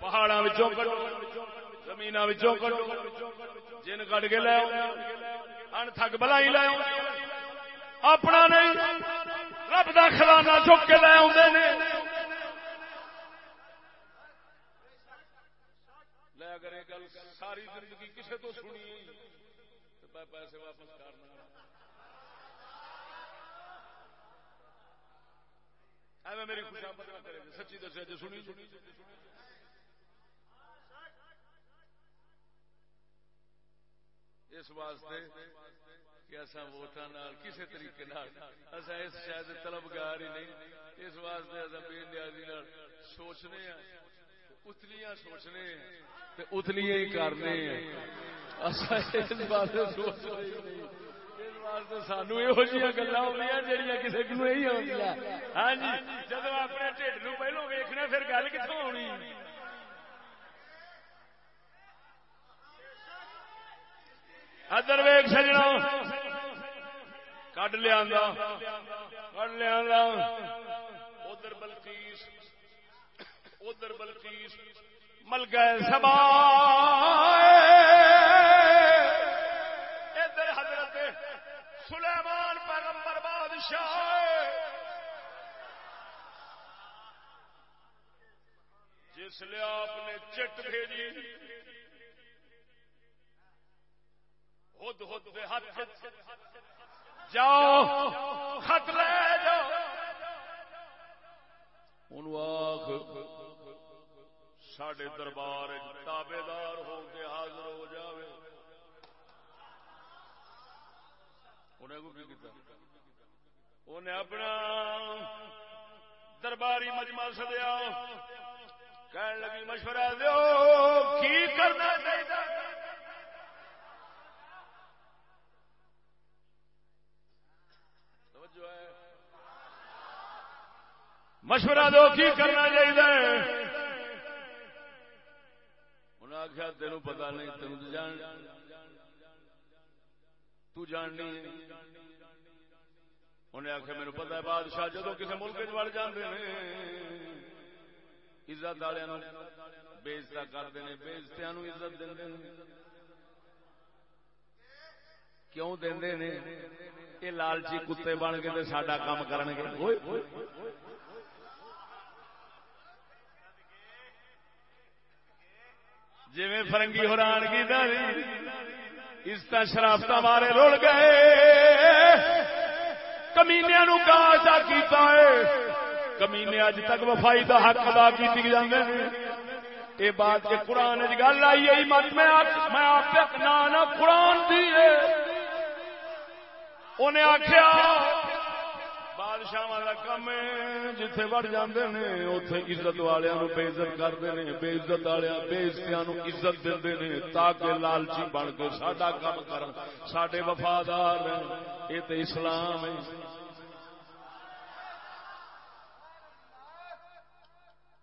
پہاڑا کٹو زمین کٹو جن کٹ کے لے ان تھک بلائی لے اپنا نہیں رب کا خزانہ چک کے لے آدھے لے اگر یہ گل ساری زندگی کسی تو سنی پیسے واپس کرنا میری خوشامد نہ کرے جی، سچی دسیا جی سنی جی۔ اس واسطے کہ اصا ووٹان کسی طریقے اصا اس شاید طلبگار ہی نہیں، اس واسطے اصا بے نیازی سوچنے ہیں اتلیاں سوچنے تے اتلیاں ہی کرنے ہیں اصا اس واسطے سوچنے نہیں۔ سانو یہ گلا جہیا کسی کو ہاں جی۔ جب اپنے ٹھڈ نو پہلو ویکنا پھر گل کتوں آنی ادر ویگ سجنا۔ کڈ لیا کڈ لیا ادھر بلکیس ادھر بلکیس مل گئے سبا۔ بادشاہ جس لیے آپ نے چٹ بھیجی، خود خود دے ہاتھ جاؤ، خط لے جاؤ۔ ان آخ سڈے دربار تابے دار ہو کے حاضر ہو جاوے۔ انہیں کو کیتا؟ انہیں اپنا درباری مجمع سدیا کہنے لگی مشورہ دو کی کرنا چاہیے مشورہ دو کی کرنا چاہیے انہیں آخیا تین پتا نہیں تین جان تاننی انہیں آخیا میرے پتا ہے بادشاہ جدو کسی ملک وڑ جاتے ہیں عزت والوں بےزتا کرتے ہیں بےزتیا عزت دے کیوں دے یہ لالچی کتے بن کے سڈا کام کرنے جی فرنگی حران کی عزت شرافت مارے رول گئے۔ کمینیا نو کا کیتا ہے۔ کمینے اج تک وفائی دا حق ادا کی جاندے یہ بات کے قرآن گل آئی ہے مت میں آپ نہ قرآن دی انہیں آخیا بادشاہ والا کام جتھے وڑ جاندے نے اوتھے عزت والوں بے عزت کرتے ہیں بے عزت والے بے عزتیاں نو عزت دے نے تاکہ لالچی بن کے ساڈا کام کرن ساڈے وفادار یہ تو اسلام ہے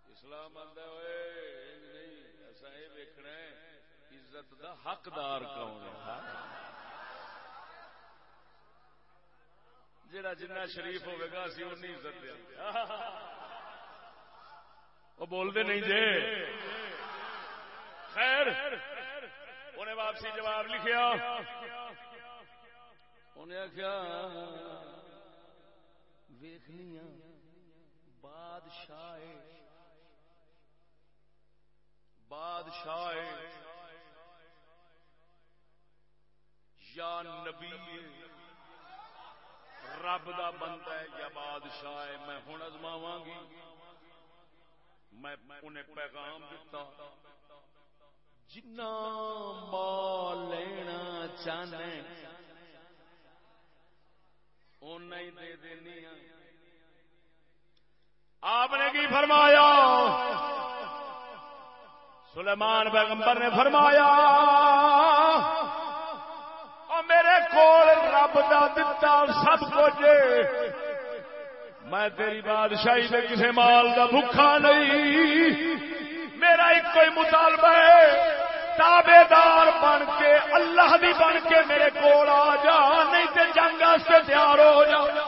اسلام آتا ہوئے نہیں ایسا یہ ویکنا عزت دا حقدار کون ہے جڑا جنہ شریف ہوئے گا اسی اونی عزت دیا وہ بولتے نہیں جے۔ خیر۔ انہیں واپسی جواب لکھیا۔ انہیں آخیا ویخنی بادشاہ بادشاہ یا نبی رب دا بندہ ہے یا بادشاہ ہے، میں ہوں ازماوا گی۔ میں انہیں پیغام دیتا۔ جنا مال لینا چاہنے اُنہ ہی دے دینی آپ نے کی فرمایا؟ سلیمان پیغمبر نے فرمایا میرے کول رب دا دتا سب کچھ۔ میں تیری بادشاہی میں کسی مال دا بھوکا نہیں۔ میرا ایک کوئی مطالبہ ہے تابے دار بن کے، اللہ بھی بن کے میرے کول آ جا، نہیں تے جنگ سے تیار ہو جا۔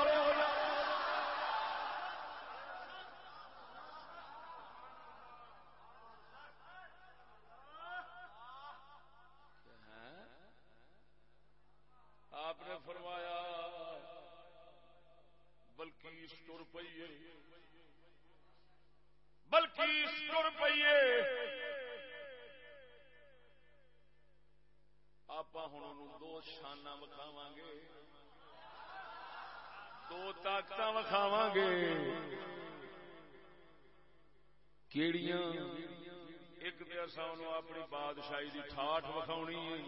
ایک اپنی بادشاہی دی ٹھاٹ وکھاونی ہے۔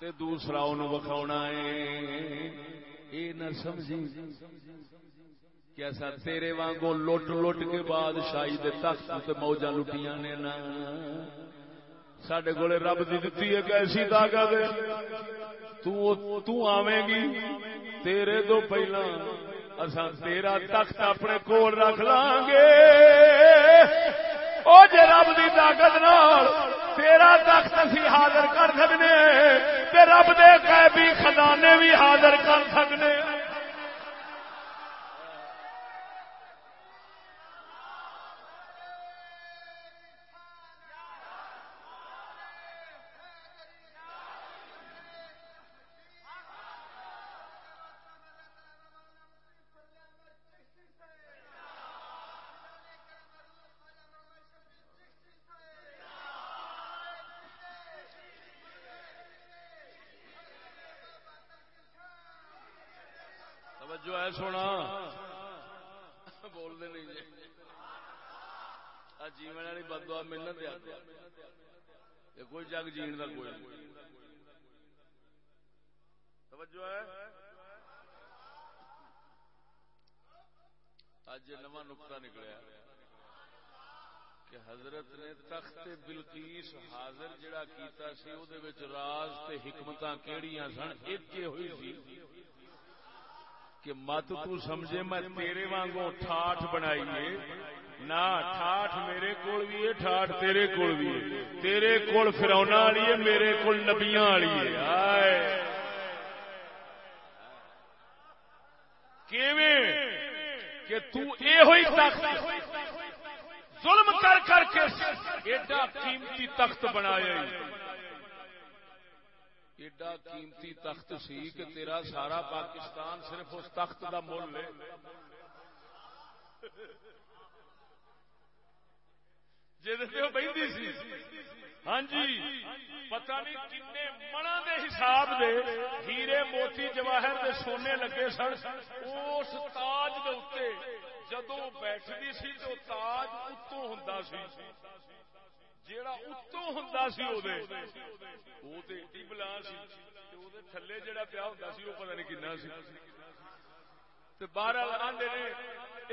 تے دوسرا انہوں وکھاونا ہے۔ اے نہ سمجھی کہ ایسا تیرے وانگو لٹ لٹ کے بادشاہی دے تخت تے موجاں لٹیاں نے نا۔ سڈے کول رب دی دتی ایک ایسی طاقت تو تو آویں گی۔ تیرے تو پہلا اساں تیرا تخت اپنے کول رکھ لان گے او جے رب دی طاقت نال تیرا تخت اسی حاضر کر سکنے تے رب دے غیبی خزانے بھی حاضر کر سکنے۔ ہیں ہے سونا بول دے نہیں جی جیون والی بدوا ملنا دیا یہ کوئی جگ جین کا کوئی نہیں توجہ ہے اج نواں نقطہ نکلیا کہ حضرت نے تخت بلقیس حاضر جڑا کیتا سی او دے وچ راز تے حکمتاں کیڑیاں سن؟ ایک ہوئی سی کہ مت تو سمجھے، میں تیرے وانگو ٹھاٹ بنائی ہے۔ نہ ٹھاٹ میرے کول بھی ہے ٹھاٹ تیرے کول بھی ہے۔ تیرے کول فرونا والی ہے، میرے کول نبیاں والی ہے۔ آئے کیویں کہ تو اے ہوئی تخت ظلم کر کر کے ایڈا قیمتی تخت بنایا ایڈا قیمتی تخت سی کہ تیرا سارا پاکستان صرف اس تخت دا مول ہے بہتی سی۔ ہاں جی پتہ نہیں کن منا دے حساب دے ہیرے موتی جواہر دے سونے لگے سن۔ اس تاج دے اتنے جدو بیٹھتی سی تو تاج اتوں ہوں سی۔ جیڑا اتوں ہوں سی وہ ایڈی بلا سی تھلے جڑا پیا ہوں سی وہ پتہ نہیں کنا سی۔ بارہ آدھے نے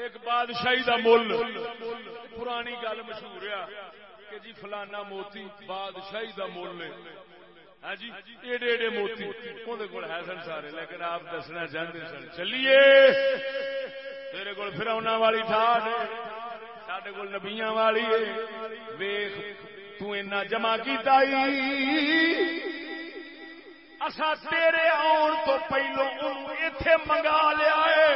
ایک بادشاہی دا مل۔ پرانی گل مشہور ہے کہ جی فلانا موتی بادشاہی دا مل ہے ہاں جی ایڈے ایڈے موتی۔ وہ ہے سن سارے، لیکن آپ دسنا چاہتے سن۔ چلیے، تیرے کو فرونا والی ٹھاٹ سڈے کو نبیاں والی ویخ تنا جمع کیتا اسا تیرے آن تو پہلو اتے منگا لیا ہے۔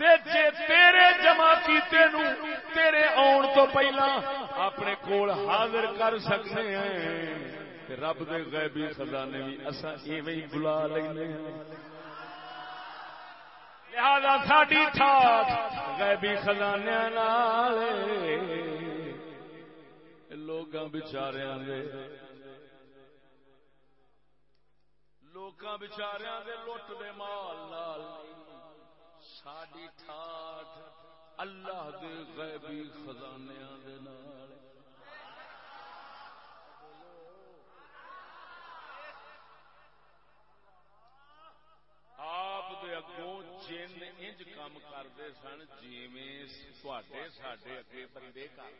جے تیرے جمع کیتے نو، تیرے آن تو پہلا اپنے کول حاضر کر سکتے ہیں۔ رب دے غیبی خزانے بھی اصا ایویں بلا لینے لہذا ساڈی ٹھاٹ غیبی خزانے لوگاں بچاریاں دے لوگاں بچاریاں دے لٹ دے مال نال۔ ساڈی ٹھاٹ اللہ دے غیبی خزانیاں دے نال۔ آپ دے اگوں جن انج کام کرتے سن، جیویں تواڈے، ساڈے اگے بندے کر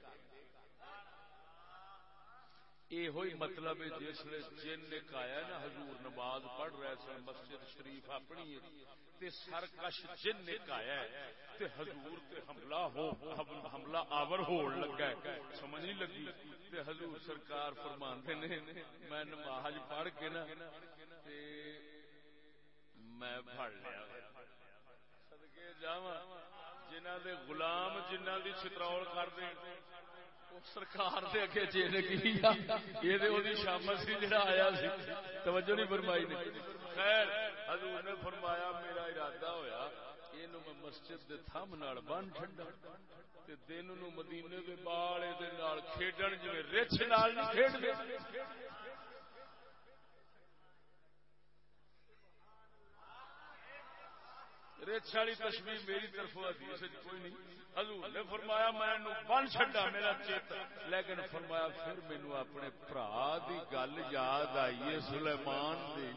یہ مطلب ہے جس نے جن نے کہا نا حضور نماز پڑھ رہے سن، مسجد شریف اپنی تے سرکش جن نے کہا تے حضور تے حملہ ہو حملہ آور ہو لگا سمجھ نہیں لگی؟ تے حضور سرکار فرماندے نے، میں نماز پڑھ کے نا، تے میں پڑ لیا۔ سدکے جاواں، جنہ دے غلام، جنہ دی چترول کر دیں سرکار دے اگے جے نے کیتا اے دے اودی شامت سی جڑا آیا سی۔ توجہ نہیں فرمائی نے۔ خیر، حضور نے فرمایا، میرا ارادہ ہویا، اینو میں مسجد دے تھم نال بن چھڈا۔ تے دین نو مدینے دے بالے دے نال کھیڈن جویں رچھ نال نہیں کھیڈ دے والی تشبیہ میری طرف حدیث کوئی نہیں۔ حضور نے فرمایا میں بن چڈا میرا چیت۔ لیکن فرمایا پھر مینو اپنے برا دی گل یاد آئی ہے سلیمان دی۔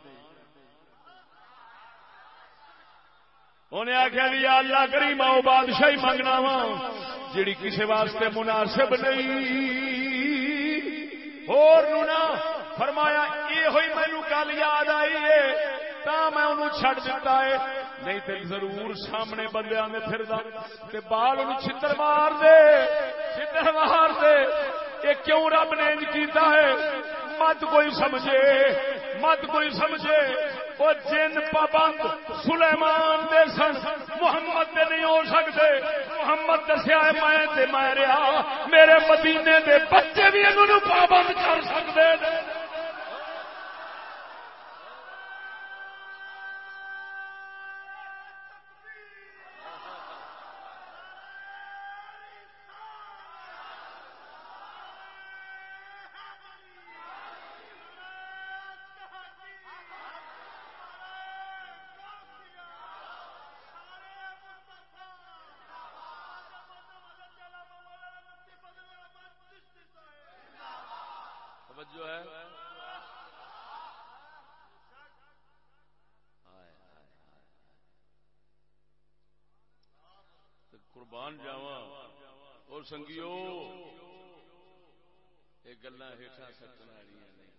انہیں آخیا بھی اللہ کریم آؤ بادشاہی منگنا وا، جیڑی کسی واسطے مناسب نہیں۔ ہونا فرمایا یہ ہوئی مینو گل یاد آئی ہے، تا میں انہوں چھڑ دیتا ہے۔ نہیں تو ضرور سامنے بندے میں پھر تے بال ان چھتر مار دے، چھتر مار دے۔ یہ کیوں رب نے انج کیتا ہے؟ مت کوئی سمجھے، مت کوئی سمجھے۔ وہ جن پابند سلیمان دے سن، محمد دے نہیں ہو سکتے۔ محمد دسیا میں تے میں رہا۔ میرے مدینے دے بچے بھی انہوں پابند کر سکتے۔ سنگیو، یہ گلا ہیٹا سٹن والی نہیں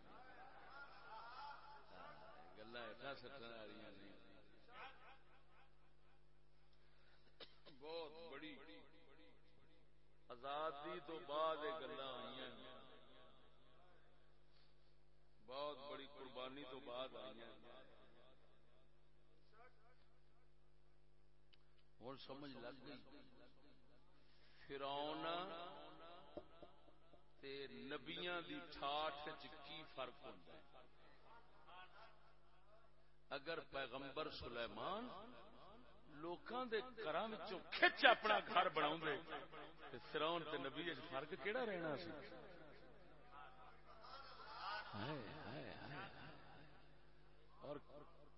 گلا ہیٹا سٹن والی نہیں بہت بڑی آزادی تو بعد یہ گلا آئی بہت بڑی قربانی تو بعد آئی ہوں، سمجھ لگ گئی۔ تے نبیاں دی ٹھاٹ کی فرق ہوتا ہے؟ اگر پیغمبر سلیمان لوکاں دے گھراں وچوں کھچ اپنا گھر بناون دے تے فرعون تے نبی وچ فرق کیڑا رہنا سی؟ اور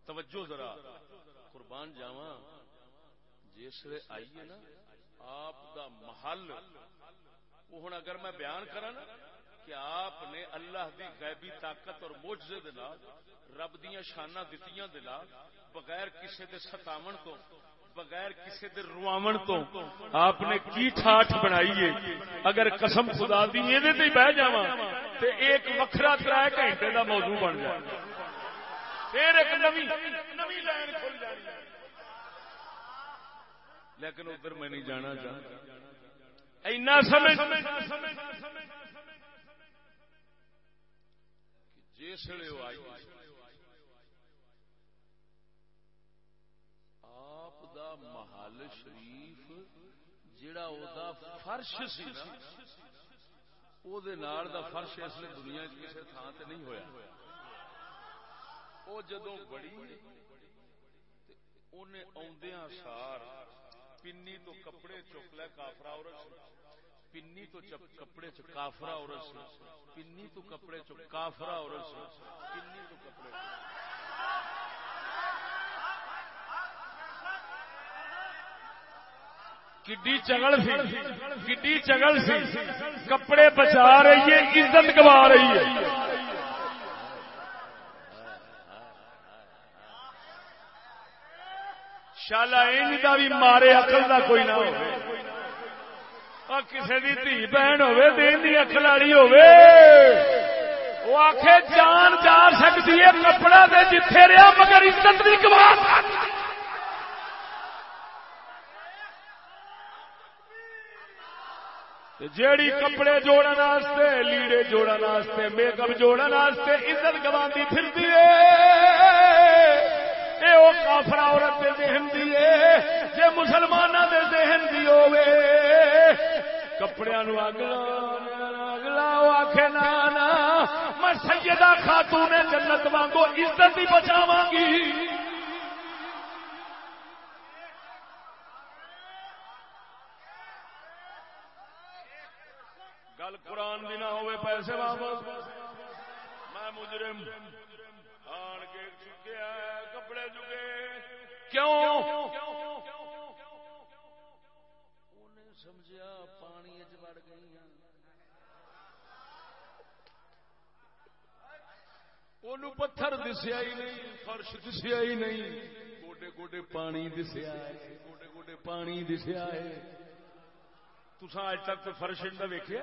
توجہ ذرا قربان جاواں، جسے آئیے نا آپ دا محل۔ وہ ہوں اگر میں بیان کرا نا کہ آپ نے اللہ دی غیبی طاقت اور موجزے دلا رب دیا شانہ دتیاں دلا بغیر کسی دے ستاون تو، بغیر کسی دے رواون تو آپ نے کی ٹھاٹ بنائی ہے؟ اگر قسم خدا دی یہ بہ جا تے ایک وکھرا تر گھنٹے دا موضوع بن جائے۔ پھر ایک نوی نوی لائن کھل جائے۔ لیکن ادھر میں نہیں جانا چاہتا جس آپ دا محل شریف جڑا دا فرش سی نا، او دے نار دا فرش اس لیے دنیا کسی تھان تے نہیں ہویا۔ وہ جدو بڑی انہیں آدھا سار پنی تو کپڑے چک لے کافرا عورت پنی تو کپڑے چ کافرا عورت پنی تو کپڑے چ کافرا عورت پنی تو کپڑے کڈی چگل سی؟ کڈی چگل سی؟ کپڑے بچا رہی ہے، عزت گوا رہی ہے۔ شالا کا بھی مارے اکل کا کوئی نہ ہو کسی کی دھی بہن ہوئی اکل والی ہو آخ جان جا سکتی ہے کپڑا دے جتھے رہا مگر عزت نہیں گوا جیڑی کپڑے جوڑن واسطے، لیڑے جوڑن واسطے میک اپ جوڑن واسطے عزت گوا پھر کافر عورت دے ذہن دی اے جے مسلمانوں دے ذہن دی ہوے کپڑے نو اگ اگلا آخ نا نا، میں سیدہ خاتون جنت وانگو عزت ہی بچاواں گی گل قرآن بھی نہ ہوئے پیسے واپس۔ میں مجرم، آن کے کپڑے چکے کیوں سمجھا پانی چڑ گئی ان پتھر دسیا ہی نہیں فرش دسیا ہی نہیں گوڈے گوڈے پانی دسیا گوڈے گوڈے پانی دسیا ہے تسا اج تک فرش ان کا ویکیا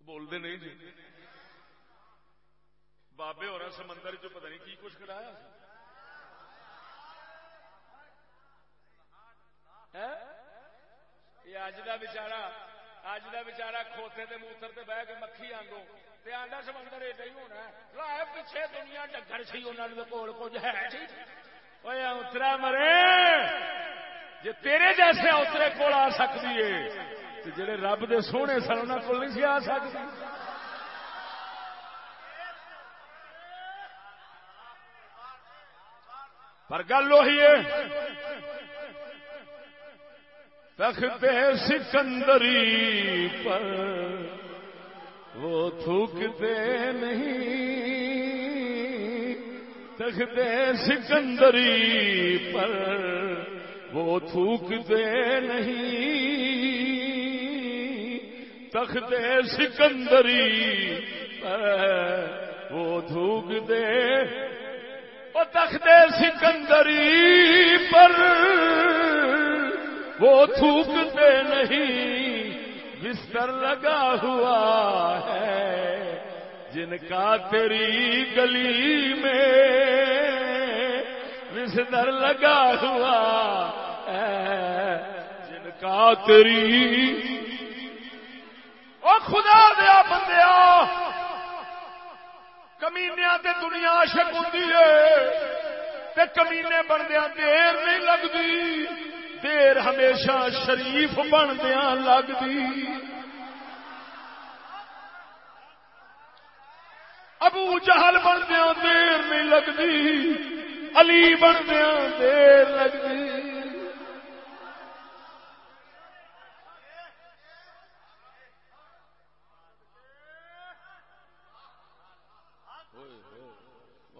بولتے نہیں جی بابے اور سمندر چ پتہ نہیں کی کچھ کرایا یہ اج کا بچارا اج کا بچارا کھوتے کے موتر سے بہ کے مکھی آگوں آڈا سمندر ایڈا ہی ہونا ہے۔ پیچھے دنیا ڈگر سی انہوں کول کچھ ہے اترا مرے۔ جی تیرے جیسے اترے کول آ سکتی ہے جڑے رب دے سونے سن انہوں کو نہیں سی آ سکتی پر گل وہی ہے۔ تخت سکندری پر۔ وہ تھوکتے نہیں۔ تخت سکندری پر۔ وہ تھوکتے نہیں۔ تخت سکندری پر۔ وہ تھوکتے وہ تخت سکندری پر۔ وہ تھوکتے نہیں، بستر لگا ہوا ہے۔ جن کا تیری گلی میں بستر لگا ہوا ہے۔ جن کا تیری۔ او خدا دیا بندیا کمینیا تے دنیا عاشق ہوتی ہے کمینے بندیا دیر نہیں لگتی دیر ہمیشہ شریف بندیا لگتی ابو جہل بندیا دیر نہیں لگتی علی بندیا دیر لگتی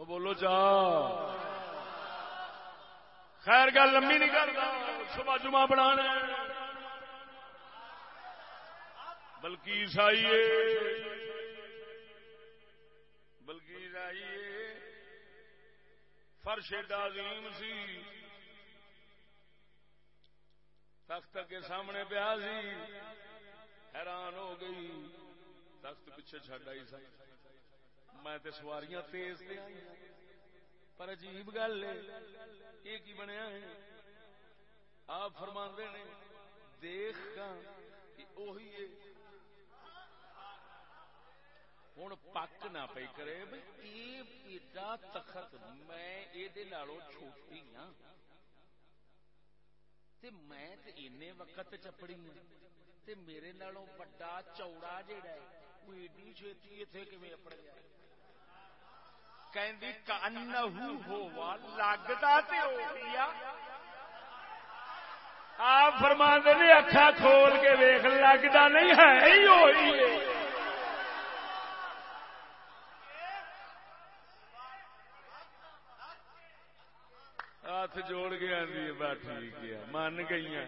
بولو چاہ خیر گل لمبی نہیں کرتا، صبح جمعہ بنا بلکہ عیسائی بلکہ عیسائی فرش عظیم سی۔ تخت کے سامنے پیا سی۔ حیران ہو گئی۔ تخت پیچھے چڈ آئی سی میں سواریاں تیز دیا پر عجیب گل ہے، یہ کی بنیا ہے؟ آپ فرما نے، دیکھ کا ہوں پک نہ پی کرے بھائی ایڈا تخت میں یہ چھوٹی ہاں۔ تے میں وقت چپڑی ہوں تے میرے نالوں وڈا چوڑا جہا ہے، وہ ایڈی چھیتی اتنے کم اپڑ جائے گیا آپ فرما نے اکھا کھول کے ویخ لگتا نہیں ہے ہاتھ جوڑ کے آدھی با ٹھیک ہے من گئی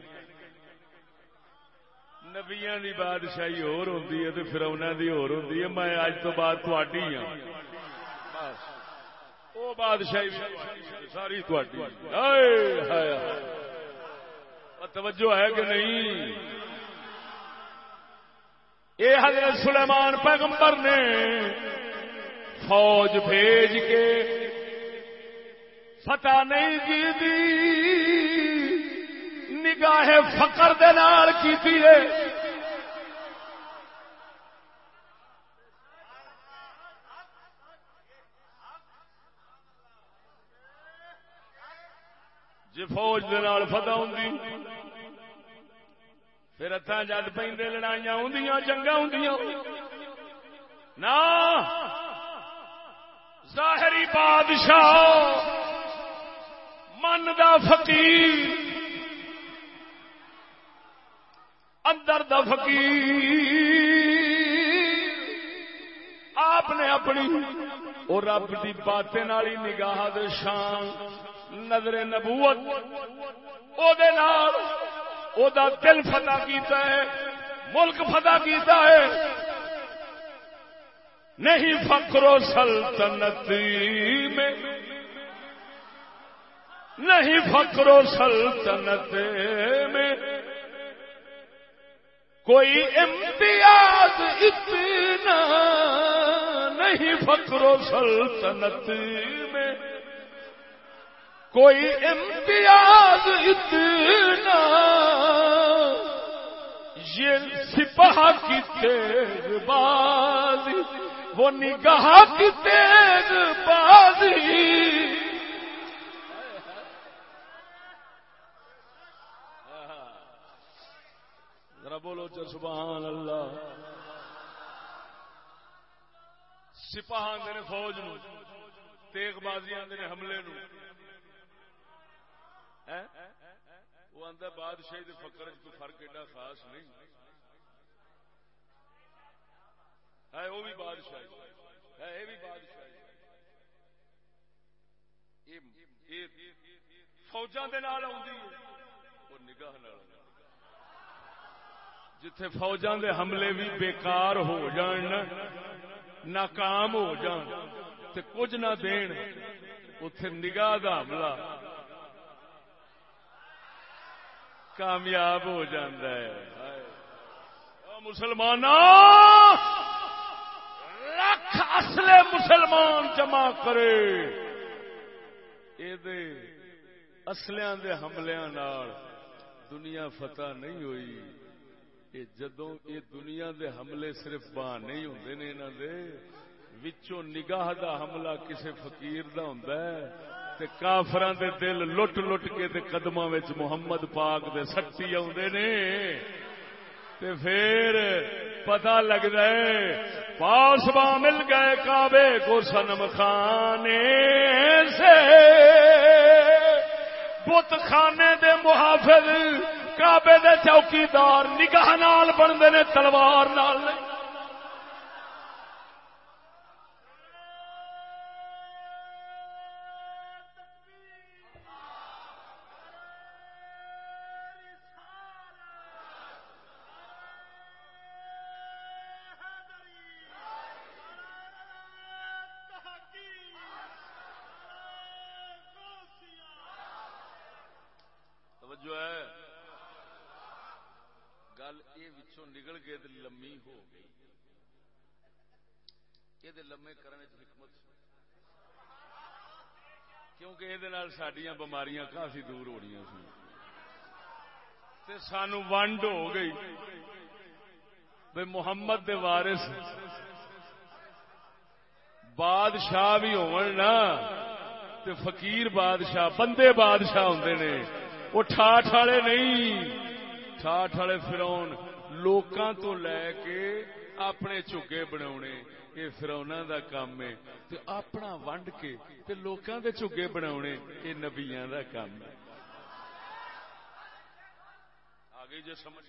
نبیا کی بادشاہی ہو پھر انہوں کی ہو میں اج تو بعد تھی ہوں وہ بادشاہی ساری توجہ ہے کہ نہیں؟ یہ حضرت سلیمان پیغمبر نے فوج بھیج کے فتح نہیں کی دی نگاہ فقر دے نال کی تھی فوج فتح ہوں پھر اتنا جد پہ لڑائیاں ہوں جنگا ہوں نہ ظاہری بادشاہ من دا فقیر اندر دا فقیر آپ نے اپنی اور رب کی باتیں والی نگاہ شان نظر نبوت او دے نال او دا دل فتح کیتا ہے، ملک فتح کیتا ہے۔ نہیں فخر و سلطنت میں، نہیں فخر و سلطنت میں۔ کوئی امتیاز اتنا نہیں فخر و سلطنت میں۔ کوئی امتیاز اتنا۔ یہ سپاہ کی تیز بازی، وہ نگاہ کی تیز بازی۔ ذرا بولو چل، سبحان اللہ۔ سپاہ آدھے فوج نو، تیغ بازی آدھے حملے نو۔ وہ آدھا بادشاہی دے فکر کوئی فرق ایڈا خاص نہیں۔ ہے وہ بھی بادشاہی۔ ہے یہ بھی بادشاہی۔ فوجاں وہ نگاہ جتھے فوجاں دے حملے بھی بیکار ہو جان، ناکام ہو جان، تے کچھ نہ دین اتے نگاہ دا حملہ کامیاب ہو جاتا ہے۔ مسلمان لکھ اصل مسلمان جمع کرے۔ اصلیاں دے حملیاں نال دنیا فتح نہیں ہوئی۔ یہ جدو یہ دنیا دے حملے صرف بہانے ہی ہوندے نے انہاں دے، وچوں نگاہ دا حملہ کسے فقیر دا ہوندا ہے۔ تے کافراں دے دل لٹ لٹ کے تے قدماں وچ محمد پاک دے سٹی آوندے نے۔ تے پھر پتہ لگدا ہے پاسبا مل گئے کعبے کو سنم خانے سے۔ بت خانے دے محافظ کعبے دے چوکیدار نگاہ نال بنتے نے، تلوار نال نہیں۔ یہ نکل لمی ہو گئی۔ یہ لمے کرنے چ حکمت کیونکہ یہ سڈیا بماریاں کافی دور ہو رہی سی سانو ونڈ ہو گئی۔ بھائی محمد دے وارث بادشاہ بھی ہونا تے فقیر بادشاہ، بندے بادشاہ ہوندے نے۔ وہ ٹھاٹ والے نہیں۔ ٹھاٹ والے فراؤن لوکاں تو لے کے اپنے چگے بنا یہ فرونا دا کام ہے تے اپنا ونڈ کے تے لوکاں دے چگے بنا یہ نبیاں دا کام ہے آگے جو سمجھ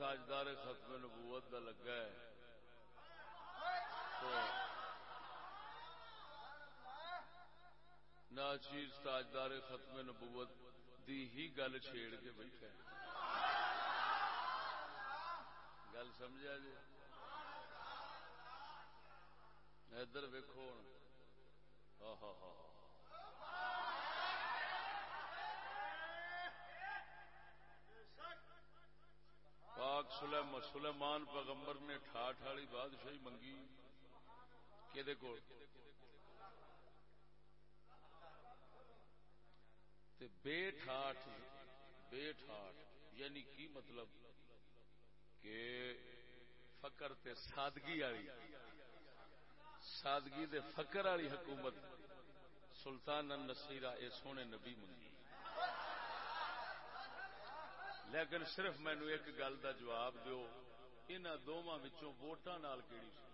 تاجدار ختم نبوت کا لگا ہے۔ تو ناچیز تاجدار ختم نبوت دی ہی گل چھیڑ کے بیٹھا ہے۔ گل سمجھا جی؟ ادھر ویکو ہوں ہاں ہاں پاک سلیمان پیغمبر نے ٹھاٹ والی بادشاہی منگی۔ کہ کو بے ٹھاٹ بے ٹھاٹ یعنی کی مطلب؟ کہ فقر تے سادگی والی۔ سادگی دے فقر والی حکومت سلطان نصیرہ اے سونے نبی منگی۔ لیکن صرف مینو ایک گل کا جواب دو ان دونوں ووٹان کیڑی سی؟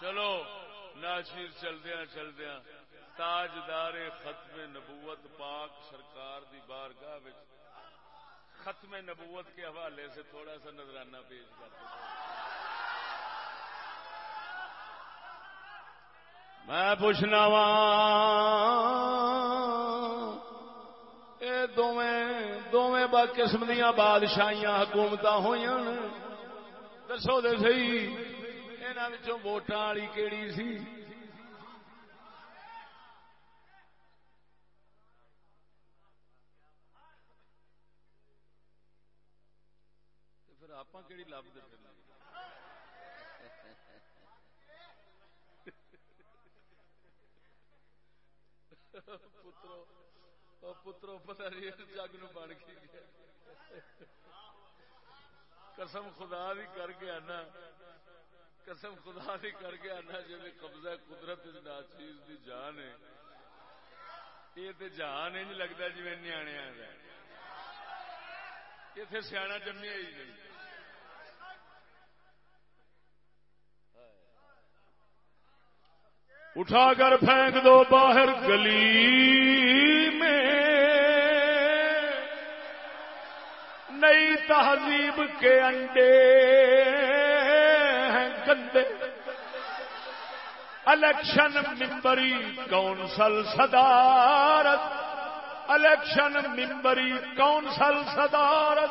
چلو ناشیر چلدیا چلدیا تاجدار ختم نبوت پاک سرکار دی بارگاہ ختم نبوت کے حوالے سے تھوڑا سا نظرانہ پیش کرتے میں پوچھنا وا یہ دونوں با قسم دیا بادشاہیاں حکومت ہوئی دسو دے سی یہاں ووٹان والی کیڑی سی؟ آپ کہڑی لب دے پترو پترو پتا نہیں جگ نو بن گیا قسم خدا بھی کر کے آنا قسم خدا بھی کر کے آنا جی قبضہ قدرت چیز دی جان ہے یہ تو جان ہی نہیں لگتا جی نیا اتنے سیاح جمیا ہی نہیں اٹھا کر پھینک دو باہر گلی میں۔ نئی تہذیب کے انڈے ہیں گندے۔ الیکشن ممبری کونسل صدارت۔ الیکشن ممبری کونسل صدارت۔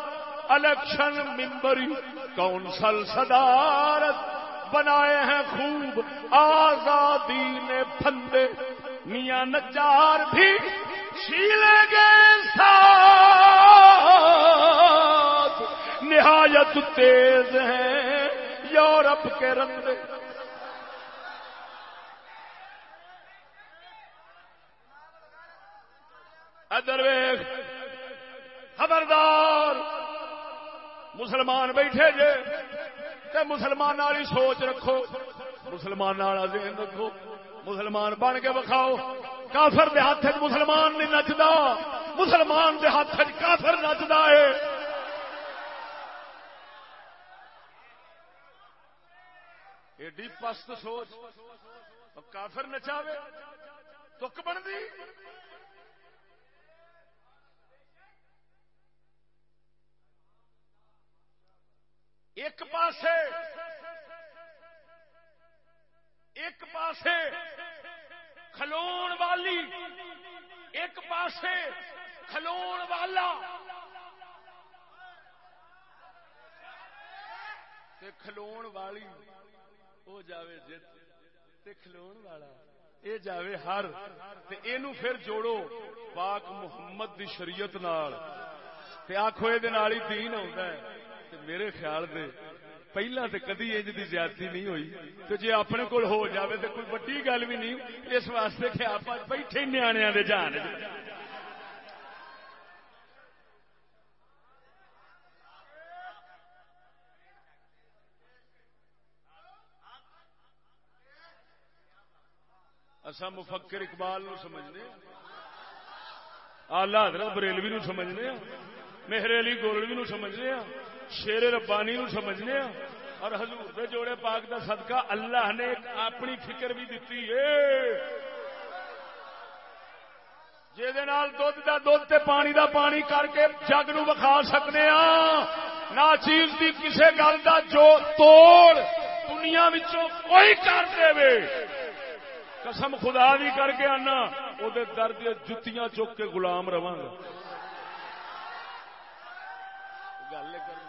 الیکشن ممبری کونسل صدارت۔ بنائے ہیں خوب۔ آزادی نے پھندے، میاں نچار بھی چھیلے گے ساتھ۔ نہایت تیز ہیں یورپ کے رندے ادر خبردار۔ مسلمان بیٹھے جے مسلمان والی سوچ رکھو، مسلمان والا ذہن رکھو، مسلمان بن کے بکھاؤ کافر دے ہاتھ مسلمان نہیں نچتا مسلمان دے ہاتھ کافر نچتا ہے۔ ایڈی پست سوچ کافر نچاوے تک بنتی۔ ایک پاسے۔ ایک پاسے۔ کھلون والی۔ ایک پاسے۔ کھلون والا۔ کھلون والی۔ وہ جاوے جت کھلون والا۔ یہ جاوے ہر۔ پھر جوڑو۔ پاک محمد دی شریعت نال۔ آخو یہ دین آتا ہے۔ میرے خیال دے، پہلا تو کدی انج کی زیادتی نہیں ہوئی۔ تو جی اپنے کول ہو جاوے تو کوئی وڈی گل بھی نہیں، اس واسطے کہ آپ بیٹھے نیا دے جان اصا مفکر اقبال نو سمجھنے ہاں۔ آلہ حضرت بریلوی نو سمجھنے ہاں۔ مہر علی گولوی نو سمجھنے ہاں۔ شیر ربانی نو سمجھنے ہاں؟ اور حضور دے جوڑے پاک دا صدقہ اللہ نے اپنی فکر بھی دیتی ہے۔ جہد دھد کا دھد تے پانی دا پانی کر کے جگ نو سکنے ہاں؟ نہ چیز دی کسے گل دا جو توڑ دنیا وچوں کوئی کر دے۔ وے قسم خدا بھی کر کے آنا وہ درد جتیاں چک کے غلام رہا گا گل کر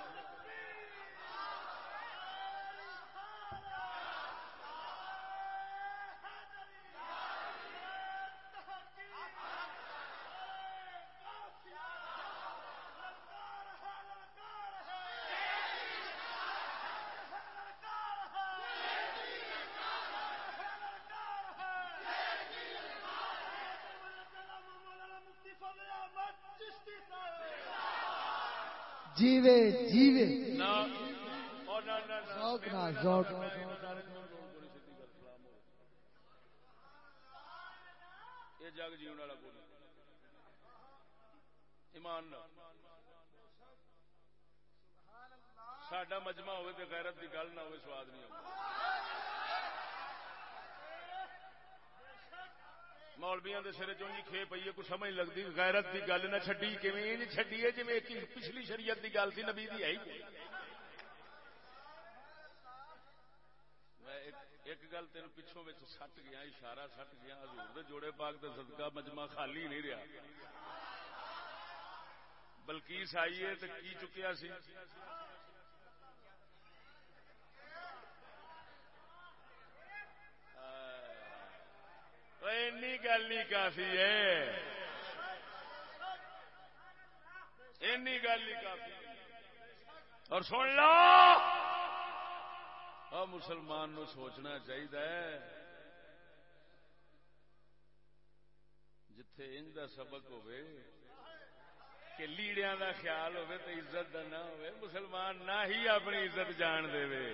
جیوے جیوے
ذوق یہ جگ جیون والا کوئی ایمان ساڈا مجمع ہوئے تو غیرت کی گل نہ ہوئے، سواد نہیں ہوگا مولبیا کے سر چونجی کھے پی کوئی سمجھ لگتی، غیرت کی گل نہ چڈی کیون چڈی ہے جی پچھلی شریعت کی گل تھی، نبی دی ہے ایک گل تین پچھوں سٹ گیا، اشارہ سٹ گیا ہزور جوڑے پاک تو صدقہ مجمع خالی نہیں رہا۔ بلکیس آئیے تو کی چکیا سی؟ گل نہیں کافی ہے۔ اینی گل نہیں کافی اور سن لو! اور مسلمان نو سوچنا چاہیے جتھے انج دا سبق ہوئے کہ لیڑیاں دا خیال ہوئے تو عزت دا نہ ہوئے، مسلمان نہ ہی اپنی عزت جان دے۔ وے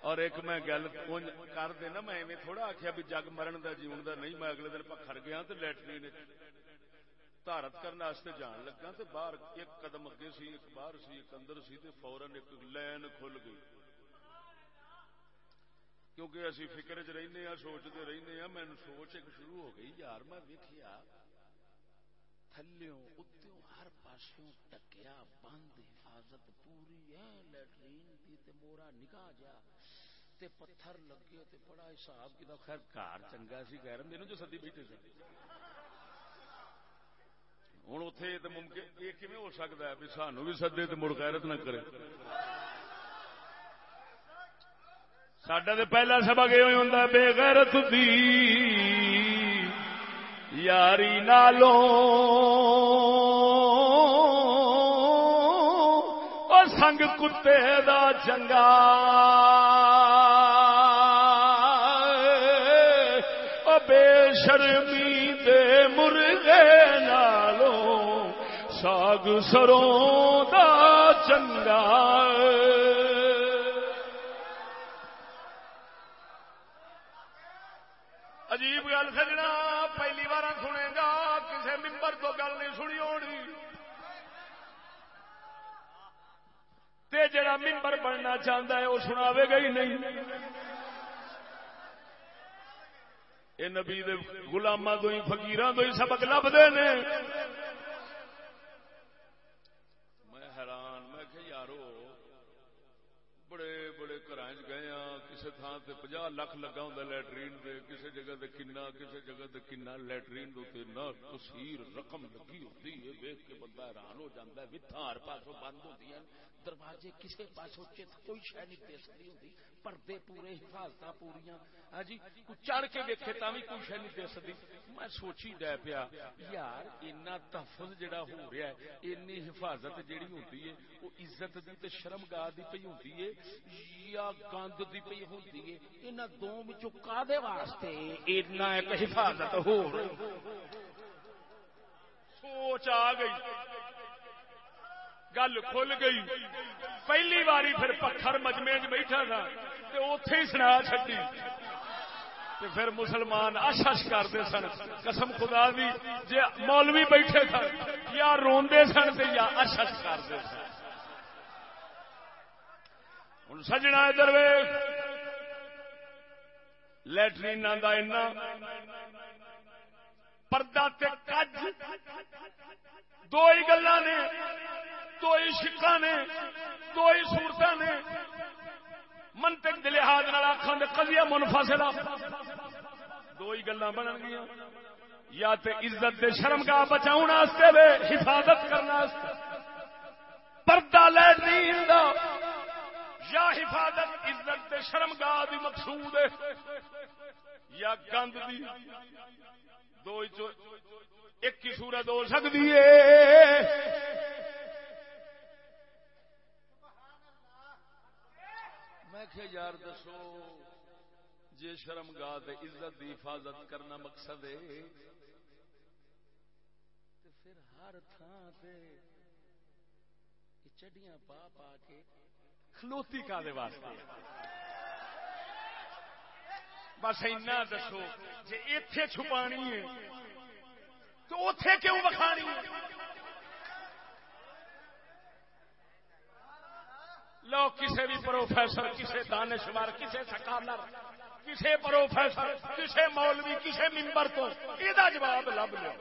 اور ایک میں گل کر دینا، میں تھوڑا آخیا بھی جگ مرن دا جیون دا، نہیں میں اگلے دن پکھر گیا تو لٹرین تارت کرنے واسطے جان لگا تو باہر ایک قدم اگے سی ایک باہر سی ایک اندر سی فورن ایک لین کھل گئی کیونکہ اسی فکر چ رہنے ہاں سوچتے رہنے ہاں مین سوچ ایک شروع ہو گئی یار میں ویکیا تھلوں اتوں ہر پاسوں ٹکیا بند حفاظت پوری ہے لٹرین کی مورا نکاح جا تے پتھر لگے تے بڑا حساب کتا خیر گھر چنگا سی غیر میرے جو سدی بیٹھے سن ہوں اتے تو ممکن یہ کھے ہو سکتا ہے؟ بھی سانو بھی سدے تو مڑ غیرت نہ کرے۔ سڈا تو پہلا سبق یہ ہوں بے غیرت دی۔ یاری نالوں سنگ کتے دا چنگا۔ ساگ سروں دا چنگا عجیب گل سجنا، پہلی بار سنے گا کسی ممبر تو گل نہیں سنی ہونی۔ تے جڑا ممبر بننا چاہتا ہے، وہ سناوے گا ہی نہیں۔ یہ نبی گلاما تو ہی فکیر تو ہی سبق لبتے نے میں حیران میں کہ یارو بڑے بڑے گئے ہاں کسی تھان سے پناہ لکھ لگا ہوں لٹرین دے کسی جگہ دے کنا کسی جگہ دے کنا لٹرین دے نہ تصویر رقم لگی ہوتی ہے ویک کے بندہ حیران ہو جاتا ہے وتھا ہر پاسوں بند ہوتی ہیں، دروازے کسی پاسوں چت کوئی شہ نہیں دے سکتی ہوتی پردے پورے حفاظت پوریا ہاں جی چڑھ کے دیکھے تا بھی کوئی شہ نہیں دے سکتی میں سوچی دے پیا، یار، اینا تحفظ جڑا ہو رہا ہے، اینی حفاظت جیڑی ہوتی ہے، وہ عزت دی تے شرم گاہ دی پئی ہوتی ہے، یا گند دی پئی ہوتی ہے۔ انہاں دو وچوں کادے واسطے اینا ایک حفاظت ہو رہی سوچ آ گئی۔ گل کھل گئی۔ پہلی باری پھر پتھر مجمے چ بیٹھا تھا اتے ہی سنا چڈی پھر مسلمان اش اش کرتے سن۔ قسم خدا دی جی مولوی بیٹھے سن یا روندے سن تے یا اش اش کرتے سن۔ ہوں سجنا ادھر لٹرین کا پردہ کج۔ دو ہی گلا نے، دو ہی شکا نے، دو ہی سورت نے۔
منطق دے لحاظ نال آکھن دے قضیہ منفصلہ۔ دو ہی گلاں بنن گیاں۔ یا تے عزت دے شرمگاہ بچاؤ واسطے وے، حفاظت کرنا پردہ لے دین دا یا حفاظت، عزت دے شرمگاہ دی مقصود ہے۔ یا گند دی۔ دو ایک ہی صورت ہو سکتی ہے۔
میں کہ یار دسو، جے شرم گاہ عزت دی حفاظت کرنا مقصد ہے، تے پھر ہر تھان تے چڈیاں پا پا کے
کھلوتی کا واسطے۔ بس اینا دسو، جے ایتھے چھپانی ہے تو اوتھے کیوں بکھانی لو کسی بھی پروفیسر کسی دانشور کسی سکالر کسی پروفیسر کسی مولوی کسی ممبر تو یہ جواب لب لو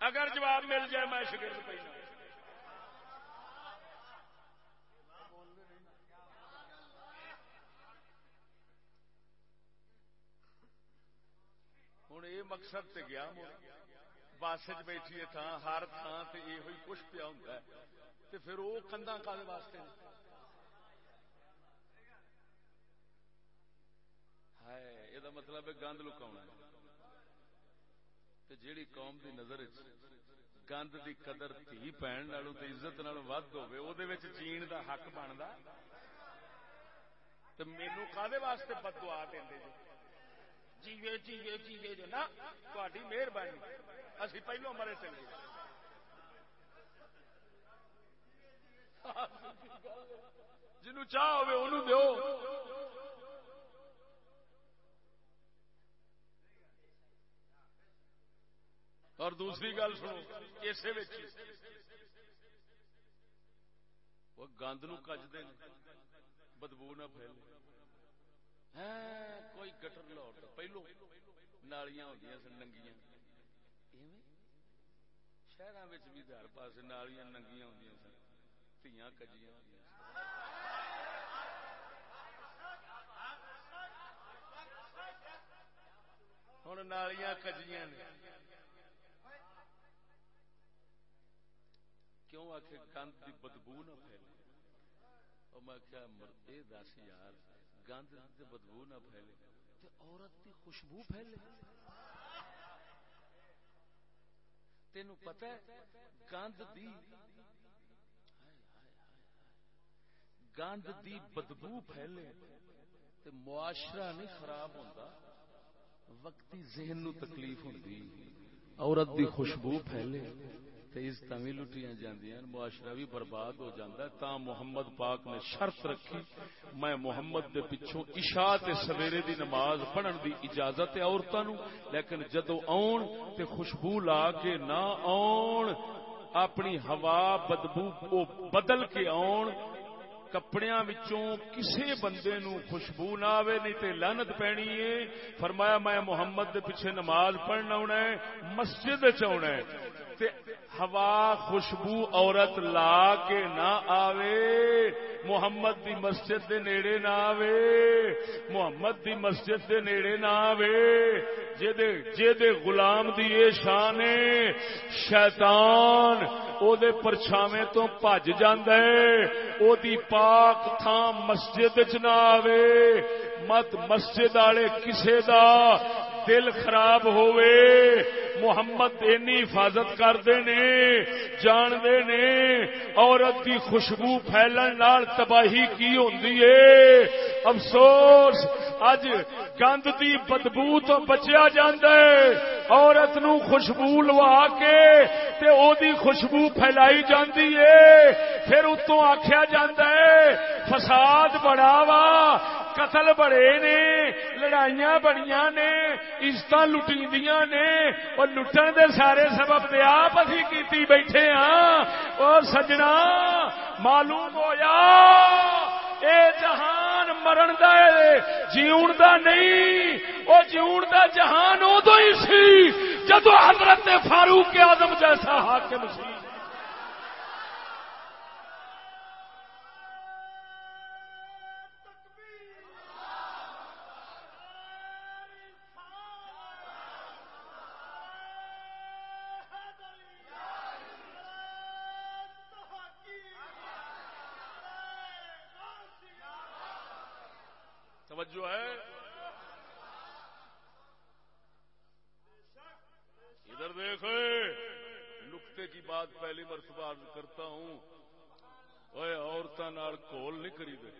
اگر جواب مل جائے، میں شگرد پہ
ہوں یہ مقصد تے گیا بس چ بیٹھی تھان ہر تھان تے یہ ہوئی کچھ پیا ہوں تے پھر وہ کندھا کالے واسطے ہے یہ مطلب ہے گند لکاؤ جیڑی قوم دی نظر گند دی قدر تھی پہن نالوں تے عزت نالوں ود ہوے او دے وچ چین دا حق بندا تے مینوں کادے واسطے بددعا دیندے جو جیوے جیوے جیوے جو نا تاری مہربانی اسی پہلو مرے چلے جنو چاہ ہوئے انہوں دیو اور دوسری گل سنو اسے وہ گند نو کجتے بدبو نہ پھیلے کوئی گٹر لوٹ، پہلو نالیاں ہوتی سن، ننگیاں۔ شہر بھی ہر پاس نالیاں ننگیاں ہوں سن تیاں کجیاں ہوں نالیاں کجیاں نے۔ کیوں آخ گند کی بدبو نہ پھیلے؟ میں کیا مرد دس یار۔ گند بدبو نہ پھیلے۔ تے عورت کی خوشبو پھیلے۔ تین پتا گند دی گند دی بدبو پھیلے تے معاشرہ نہیں خراب ہوتا وقتی ذہن نو تکلیف ہوتی عورت دی خوشبو پھیلے۔ عزت بھی لٹیاں جاندیاں معاشرہ بھی برباد ہو جاتا ہے۔ تا محمد پاک نے شرط رکھی، میں محمد دے پچھوں عشاء تے سویرے دی نماز پڑھن دی اجازت ہے عورتاں نو، لیکن جدو آن تے خوشبو لا کے نہ آن اپنی ہوا بدبو کو بدل کے آن کپڑیاں وچوں کسے بندے نو خوشبو نہ آوے، نہیں تے لعنت پینی ہے۔ فرمایا میں محمد دے پیچھے نماز پڑھنا ہونا ہے، مسجد وچ ہونا ہے۔ تے ہوا خوشبو عورت لا کے نہ آوے، محمد دی مسجد دے نیڑے نہ آوے، محمد دی مسجد دے نیڑے نہ آوے۔ جے دے غلام دی اے شان شیطان او دے پرچھاویں تو بھج جاندا ہے۔ او دی پاک تھاں مسجد وچ نہ آوے۔ مت مسجد والے کسے دا دل خراب ہوئے۔ محمد اینی حفاظت کرتے نے جانتے نے، عورت کی خوشبو پھیلن نال تباہی کی ہوندی ہے۔ افسوس، اج گند دی بدبو تو بچیا جاندے عورت نو خوشبو لوا کے تے او دی خوشبو پھیلائی جاندی ہے۔ پھر اتوں آکھیا جاندا ہے، فساد بڑھاوا۔ قتل بڑے نے، لڑائیاں بڑیاں نے عزت لٹی نے، اور لٹن دے سارے سبب تے آپ اسی کیتی بیٹھے ہاں۔ اور سجنا، معلوم ہویا، اے جہان مرن دا جیون دا نہیں، او جیون دا جہان ادو ہی سی، جدو حضرت فاروق اعظم جیسا حاکم سی توجہ ہے ادھر دیکھ نقطے کی بات پہلی مرتبہ عرض کرتا ہوں اوے عورتوں کھول نہیں خریدے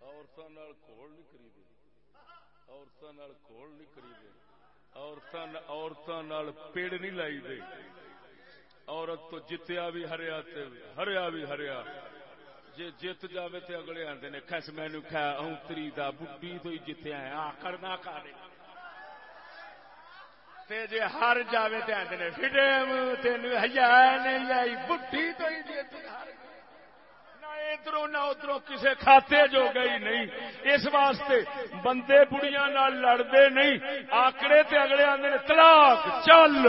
عورتوں کھول نہیں خریدے عورتوں کھول نہیں خریدے عورتوں پیڑ نہیں لائی دے۔ عورت تو جتیا بھی ہریا ہریا بھی ہریا۔ جی جیت جائے تو اگلے آتے نے کس مینو کھا اونتری دا بڈی تو ہی جتیا ہے آکڑ نہ کھانے جی ہر جائے تو آتے نے فٹم تین ہزار نہیں آئی بڈی تو ہی جیت ادھر نہ ادھر کسی کھاتے جو گئی نہیں۔ اس واسطے بندے بڑیاں لڑتے نہیں، آکڑے تے اگلے آتے نے، طلاق، چل۔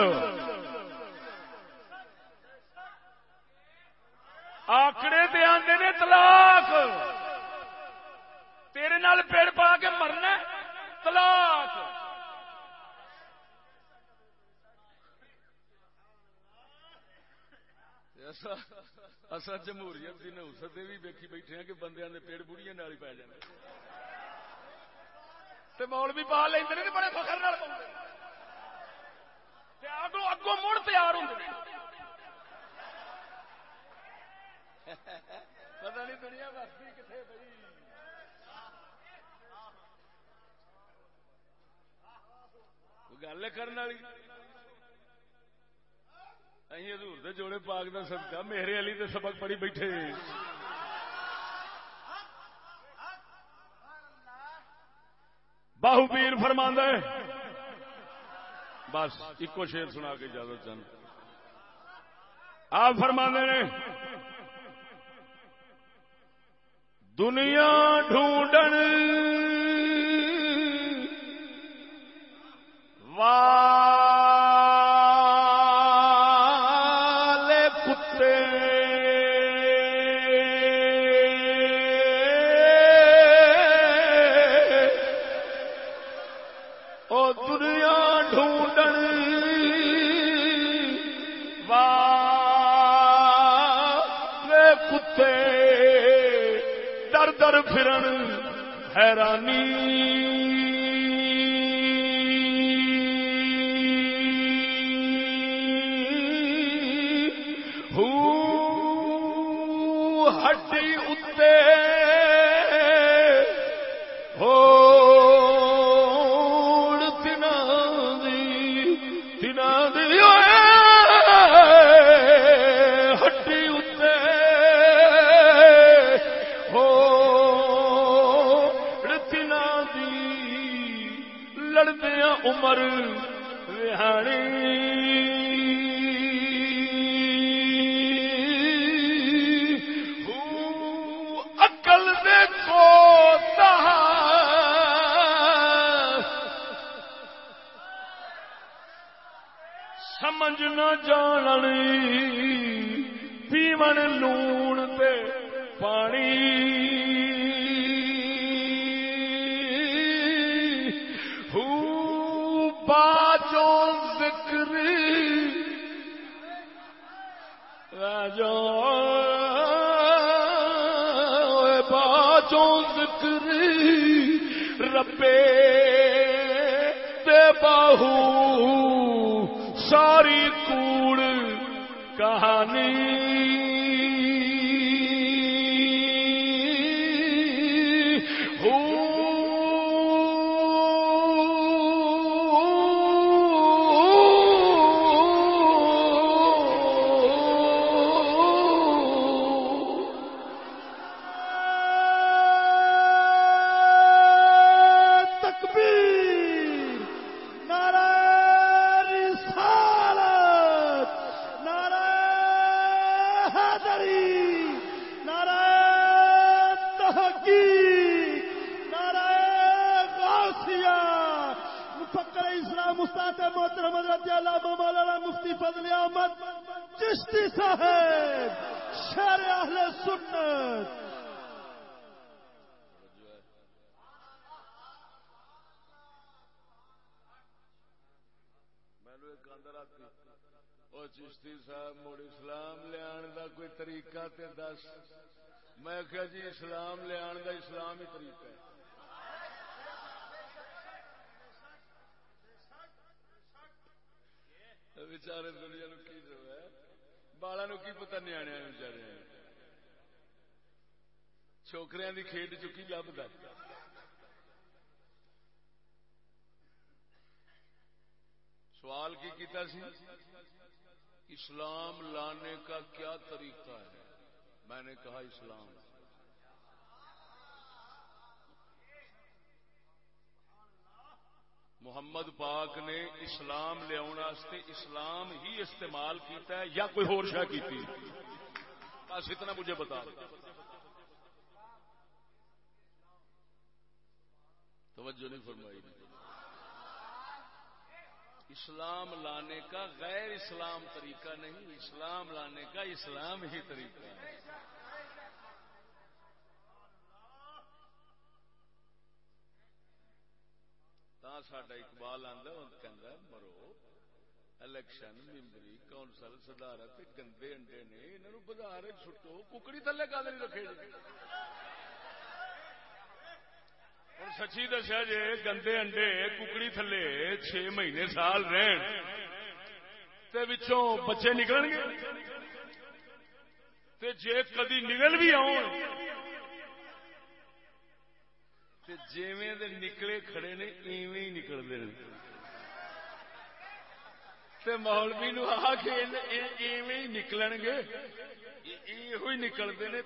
آکڑے دے آدھے نے تلاک تیرے نال پیڑ پا کے مرنا تلاک اصا جمہوریت کی نوسط بھی ویکھی بیٹھے ہیں کہ بندے نے پیڑ بڑھیا نال ہی پی جانے مول بھی پا لیں بڑے فخر اگوں اگوں مڑ تیار ہوں پتا نہیں دنیا بستی کتنے بھائی گل کرنے والی؟ حضور دے جوڑے پاک دا سب میرے علی دے سبق پڑھی بیٹھے باہو پیر فرما بس ایکو شیر سنا کے اجازت چند آپ فرما نے دنیا ڈھونڈن والے لڑدیا عمر اکل دیکھو سمجھ نہ جان پیمن لون تے پانی۔ راجو باجو ذکر ربے تے باہو ساری کوڑ کہانی۔
چشتی صاحب
مڑ اسلام لیا دا کوئی طریقہ تے دس۔ میں کہا جی اسلام لیا دا اسلام ہی طریقہ ہے۔ بچارے دنیا نو کی جو ہے بالا نو کی پتہ نیا بچارے چھوکریاں دی کھیڈ چکی لب د سوال کی کیتا سی؟ اسلام لانے کا کیا طریقہ ہے؟ میں نے کہا اسلام۔ محمد پاک نے اسلام لیا اسلام ہی استعمال کیتا ہے یا کوئی اور شاہ کی بس اتنا مجھے بتا۔ توجہ نہیں فرمائی۔ اسلام لانے کا غیر اسلام طریقہ نہیں، اسلام لانے کا اسلام ہی طریقہ ہے۔ ساڈا اقبال آدھا مرو، الیکشن، ممبری، کونسل، صدارت، گندے انڈے نے انہوں بازار چھٹو ککڑی تھلے کا رکھے جی اور سچی دسیا جی گندے انڈے ککڑی تھلے چھ مہینے سال رہن تے وچوں بچے نکل گے تے جے کدی نکل بھی آؤ جیویں دے نکلے کھڑے نے ایویں ہی نکلتے ہیں مولوی نو آ کے ایویں ہی نکلن گے یہ نکلتے نے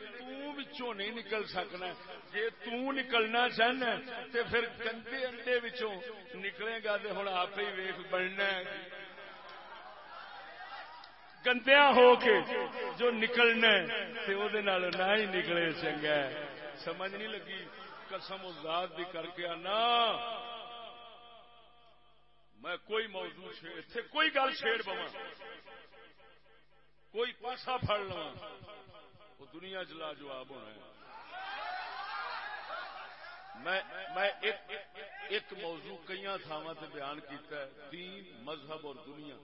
توں نہیں نکل سکنا۔ جی تکلنا چاہنا تو پھر گندے انڈے وچوں نکلے گا تو ہوں آپ ہی ویخ بننا گندیا ہو کے جو نکلنا نہ ہی نکلے چنگا سمجھ نہیں لگی؟ قسم ذات بھی کر کے آنا۔ میں کوئی موضوع اتنے کوئی گل چھیڑ پوا کوئی پاسا پڑ لوا وہ دنیا چلا جواب ہونا ہے۔ میں ایک موضوع کئی تھاواں بیان کیتا ہے، دین، مذہب اور دنیا۔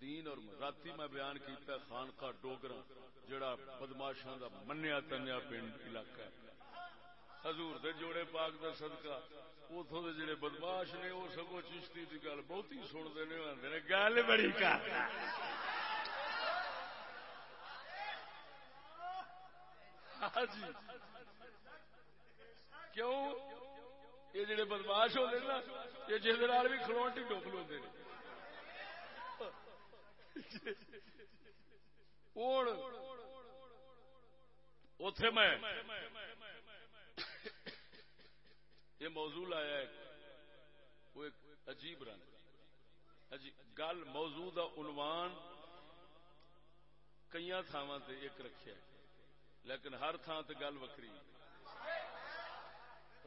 دین اور رات میں بیان کیتا ہے خانقاہ ڈوگرا جڑا بدماشاں دا منیا تنیا پنڈ علاقہ ہے۔ حضور دے جوڑے پاک دا صدقہ اتوں دے جڑے بدماش نے وہ سگو چشتی کی گل بہت ہی سنتے نے گل بڑی کر ہاں ہاں جی۔ کیوں؟ یہ جڑے بدماش ہوتے نا، یہ جس بھی کھلو ٹھیک کھلو اتے میں یہ موضوع لایا ہے۔ وہ ایک عجیب رنگ۔ گل موضوع دا عنوان کئی تھاواں ایک رکھیا ہے۔ لیکن ہر تھان تے گل وکری۔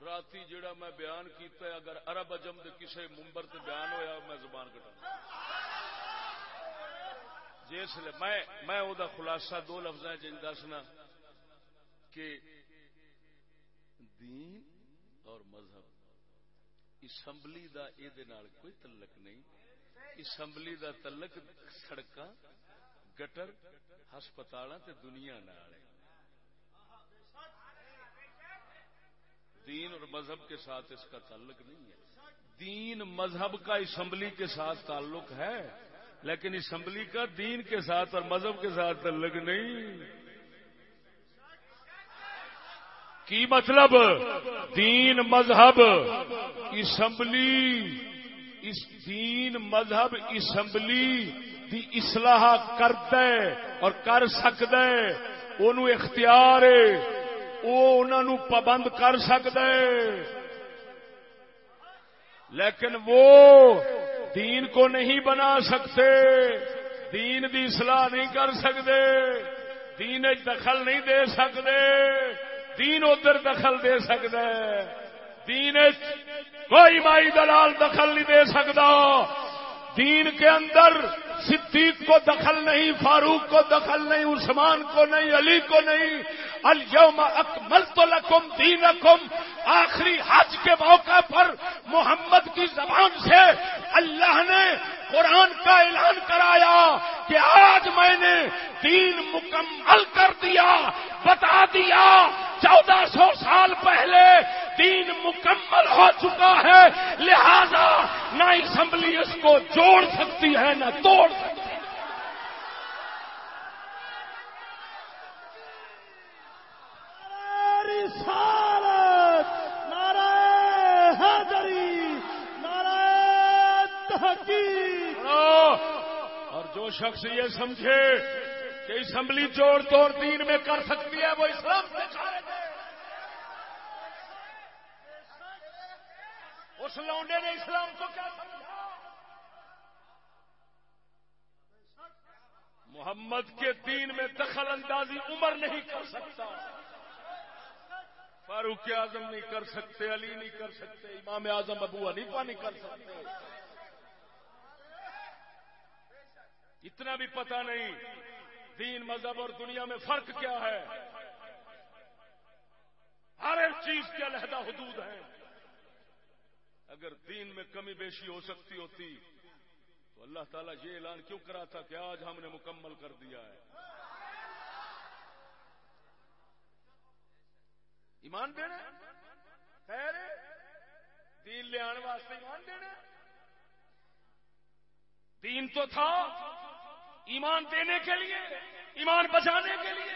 رات جڑا میں بیان کیتا ہے، اگر عرب اجم دے کسے ممبر تے بیان ہویا، میں زبان کٹا جس میں میں او دا خلاصہ دو لفظ جن دسنا کہ دین اور مذہب، اسمبلی دا اے دے نال کوئی تعلق نہیں، اسمبلی دا تعلق سڑکاں، گٹر ہسپتال دنیا نال دین اور مذہب کے ساتھ اس کا تعلق نہیں ہے۔ دین مذہب کا اسمبلی کے ساتھ تعلق ہے، لیکن اسمبلی کا دین کے ساتھ اور مذہب کے ساتھ تعلق نہیں۔ کی مطلب؟ دین مذہب۔ اسمبلی، اس دین مذہب اسمبلی دی اصلاح کرد اور کر سکد اختیار وہ پابند کر سکتا لیکن وہ دین کو نہیں بنا سکتے۔ دین دی اصلاح نہیں کر سکتے۔ دین دخل نہیں دے سکتے۔ دین ادھر دخل دے سکتا دین کوئی مائی دلال دخل نہیں دے سکتا۔ دین کے اندر صدیق کو دخل نہیں، فاروق کو دخل نہیں، عثمان کو نہیں، علی کو نہیں۔ الم اکمل تو لکم دینکم۔ آخری حج کے موقع پر محمد کی زبان سے اللہ نے قرآن کا اعلان کرایا کہ آج میں نے دین مکمل کر دیا، بتا دیا۔ چودہ سو سال پہلے دین مکمل ہو چکا ہے، لہذا نہ اسمبلی اس کو جوڑ سکتی ہے، نہ توڑ سکتی ہے۔
نعرہ حیدری نعرہ تحقیق۔
اور جو شخص یہ سمجھے کہ اسمبلی جوڑ توڑ دین میں کر سکتی ہے، وہ اسلام سے خارج ہے اس لونڈے نے اسلام کو کیا سمجھا؟ محمد کے دین میں دخل اندازی عمر نہیں کر سکتا۔ فاروق اعظم نہیں کر سکتے، علی نہیں کر سکتے، امام اعظم ابو حنیفہ نہیں کر سکتے۔ اتنا بھی پتا نہیں دین مذہب اور دنیا میں فرق کیا ہے۔ ہر ایک چیز کی علیحدہ حدود ہیں۔ اگر دین میں کمی بیشی ہو سکتی ہوتی تو اللہ تعالیٰ یہ اعلان کیوں کرا تھا کہ آج ہم نے مکمل کر دیا ہے۔ ایمان دینا خیر دین لے آنے واسطے ایمان دینا دین تو تھا۔ ایمان دینے کے لیے، ایمان بچانے کے لیے۔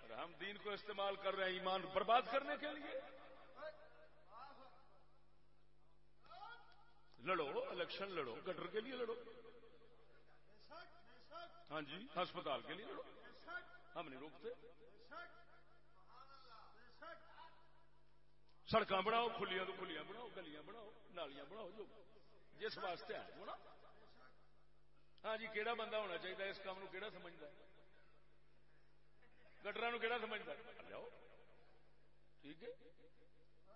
اور ہم دین کو استعمال کر رہے ہیں ایمان برباد کرنے کے لیے۔ لڑو، الیکشن لڑو، گٹر کے لیے لڑو۔ ہاں جی ہسپتال کے لیے لڑو۔ ہم نہیں روکتے۔ سڑک بناؤ، کھلیاں تو کھلیاں بناؤ، گلیاں بناؤ، نالیاں بناؤ، جو جس واسطے ہے بنا ہاں جی کہڑا بندہ ہونا چاہیے، اس کام کہڑا سمجھتا؟ گٹرا کہڑا سمجھتا؟ جاؤ ٹھیک ہے؟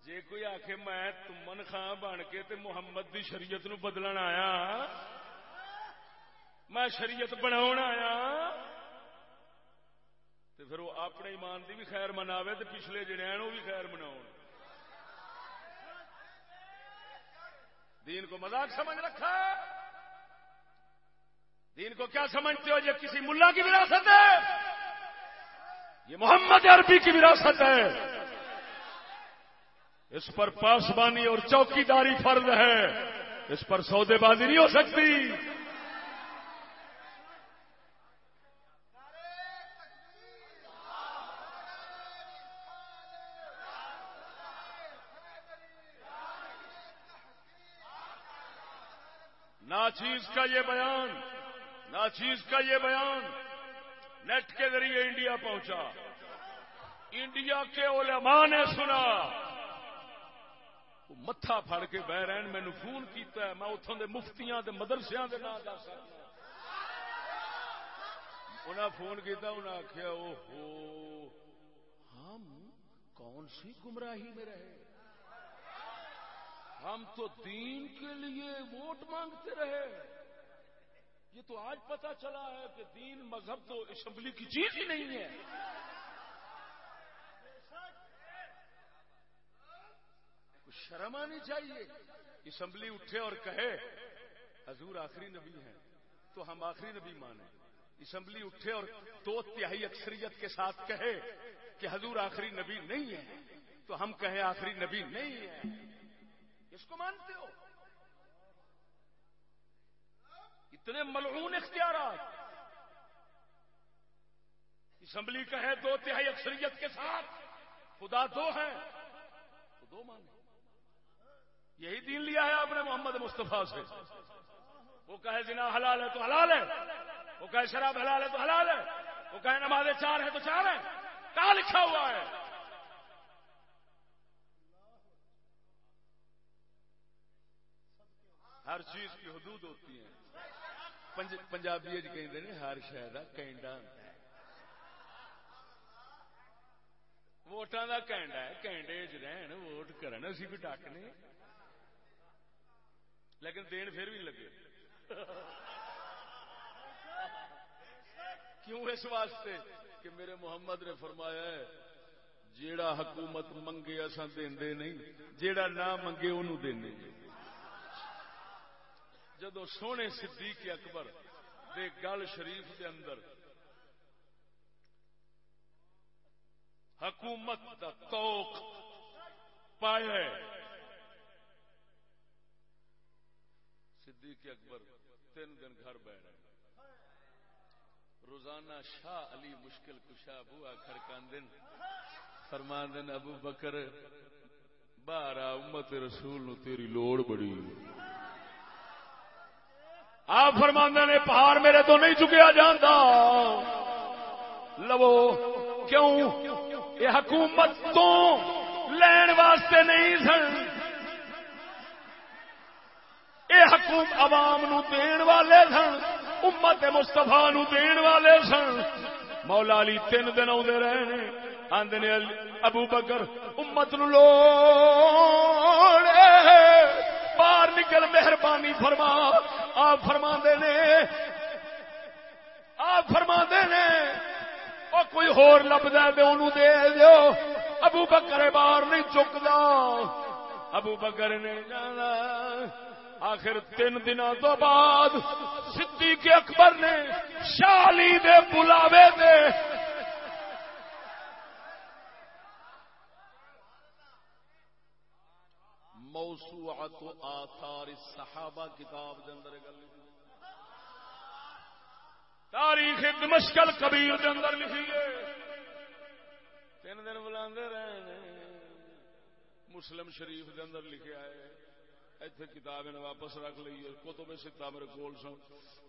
جے کوئی آخ میں تمن خان بن کے تے محمد دی شریعت نو بدلن آیا، میں شریعت بنا آیا، تے پھر وہ اپنے ایمان دی بھی خیر مناوے تے پچھلے جڑے ہیں، وہ بھی خیر مناؤ دین کو مذاق سمجھ رکھا؟ دین کو کیا سمجھتے ہو یہ کسی ملا کی وراثت ہے؟ یہ محمد عربی کی وراثت ہے۔ اس پر پاسبانی اور چوکی داری فرض ہے۔ اس پر سودے بازی نہیں ہو سکتی۔ ناچیز کا یہ بیان۔ ناچیز کا یہ بیان نیٹ کے ذریعے انڈیا پہنچا۔ انڈیا کے علماء نے سنا۔ متھا پھڑ کے بہ رہن مینو فون کیتا ہے، میں اتوں دے مفتیاں دے مدرسیاں دے نام دس انہیں فون کیتا انہیں آخیا او ہو ہم کون سی گمراہی میں رہے؟ ہم تو دین کے لیے ووٹ مانگتے رہے۔ یہ تو آج پتا چلا ہے کہ دین مذہب تو اسمبلی کی چیز ہی نہیں ہے۔ کچھ شرم آنی چاہیے۔ اسمبلی اٹھے اور کہے، حضور آخری نبی ہیں، تو ہم آخری نبی مانیں۔ اسمبلی اٹھے اور دو تہائی اکثریت کے ساتھ کہے کہ حضور آخری نبی نہیں ہے، تو ہم کہیں آخری نبی نہیں ہے۔ اس کو مانتے ہو؟ اتنے ملعون اختیارات۔ اسمبلی کا ہے دو تہائی اکثریت کے ساتھ، خدا دو ہیں، تو دو مانے یہی دین لیا ہے آپ نے محمد مصطفیٰ سے۔ وہ کہے جنا حلال ہے تو حلال ہے، وہ کہے شراب حلال ہے تو حلال ہے، وہ کہے نمازیں چار ہے تو چار ہے کہاں لکھا ہوا ہے؟ ہر چیز کی حدود ہوتی ہیں۔ پنجابی کہتے ہیں ہر شہر کا کینڈا ہوتا ہے۔ ووٹان کا کینڈا ہے، کینڈے چ رہن، ووٹ کرن، اسی بھی ڈکنے لیکن دین پھر بھی لگے۔
کیوں اس واسطے کہ میرے محمد نے فرمایا ہے، جیڑا حکومت منگے اصا دے نہیں، جیڑا نہ منگے انہوں دینے جدو سونے صدیق اکبر دے گل شریف دے اندر حکومت دا توق پایا ہے، صدیق اکبر تین دن گھر بہ رہے روزانہ شاہ علی مشکل کشا بوا کھڑکاندن فرماندن ابو بکر بارا امت رسول نو تیری لوڑ بڑی۔
آپ فرماندے نے پہاڑ میرے تو نہیں چکیا جاتا لو، کیوں؟ یہ حکومت تو لین واسطے نہیں سن۔ یہ حکومت عوام نو دین والے سن، امت مستفا نو دین والے سن۔ مولا علی تین دن آدھے رہے آدھے ابو بکر امت نو لوڑ باہر نکل مہربانی فرما۔ آپ فرما نے۔ آپ فرما نے۔ وہ کوئی ہور لبدا تو انہوں دے دیو۔ ابو بکر باہر نہیں چکتا ابو بکر نے جانا۔ آخر تین دن تو بعد صدیق اکبر نے شالی دے بلاوے دے
موسوعت آثار الصحابہ کتاب دے اندر گل
تاریخ دمشکل کبیر دے اندر لکھی ہے۔ تین دن بلا رہے مسلم شریف دے اندر لکھے آئے اتنے کتاب نے واپس رکھ لی ہے۔ کتب ستا میرے کول سن۔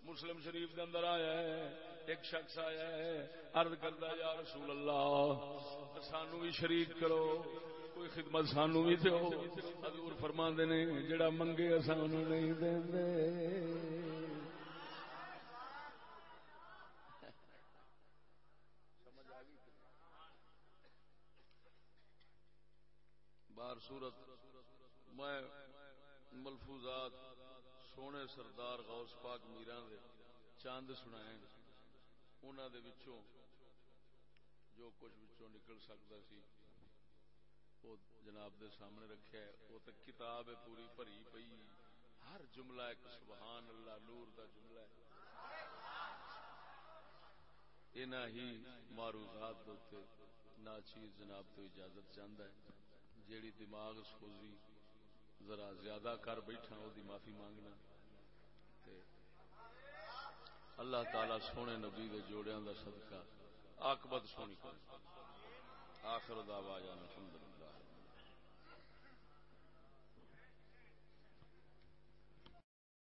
مسلم شریف دے اندر آیا ہے۔ ایک شخص آیا ہے۔ عرض کرتا یا رسول اللہ سانو بھی شریک کرو۔ کوئی خدمت سانو بھی دو حضور فرما نے، جڑا منگے سانو نہیں دیں بار صورت میں ملفوظات سونے سردار غوث پاک میران دے چاند سنائے انہوں دے وچوں جو کچھ وچوں نکل سکتا سی وہ جناب دے سامنے رکھے ہے، وہ تو کتاب ہے پوری بھری پئی۔ ہر جملہ ایک سبحان اللہ، نور دا جملہ ہے۔ اینا ہی معروضات دوتے نا چیز جناب تو اجازت چاہتا ہے۔ جیڑی دماغ سوزی، ذرا زیادہ کر بیٹھا وہ معافی مانگنا۔ تے اللہ تعالی سونے نبی دے جوڑیاں دا صدقہ، آکبت سونی۔ کر آخر دعوانا الحمدللہ۔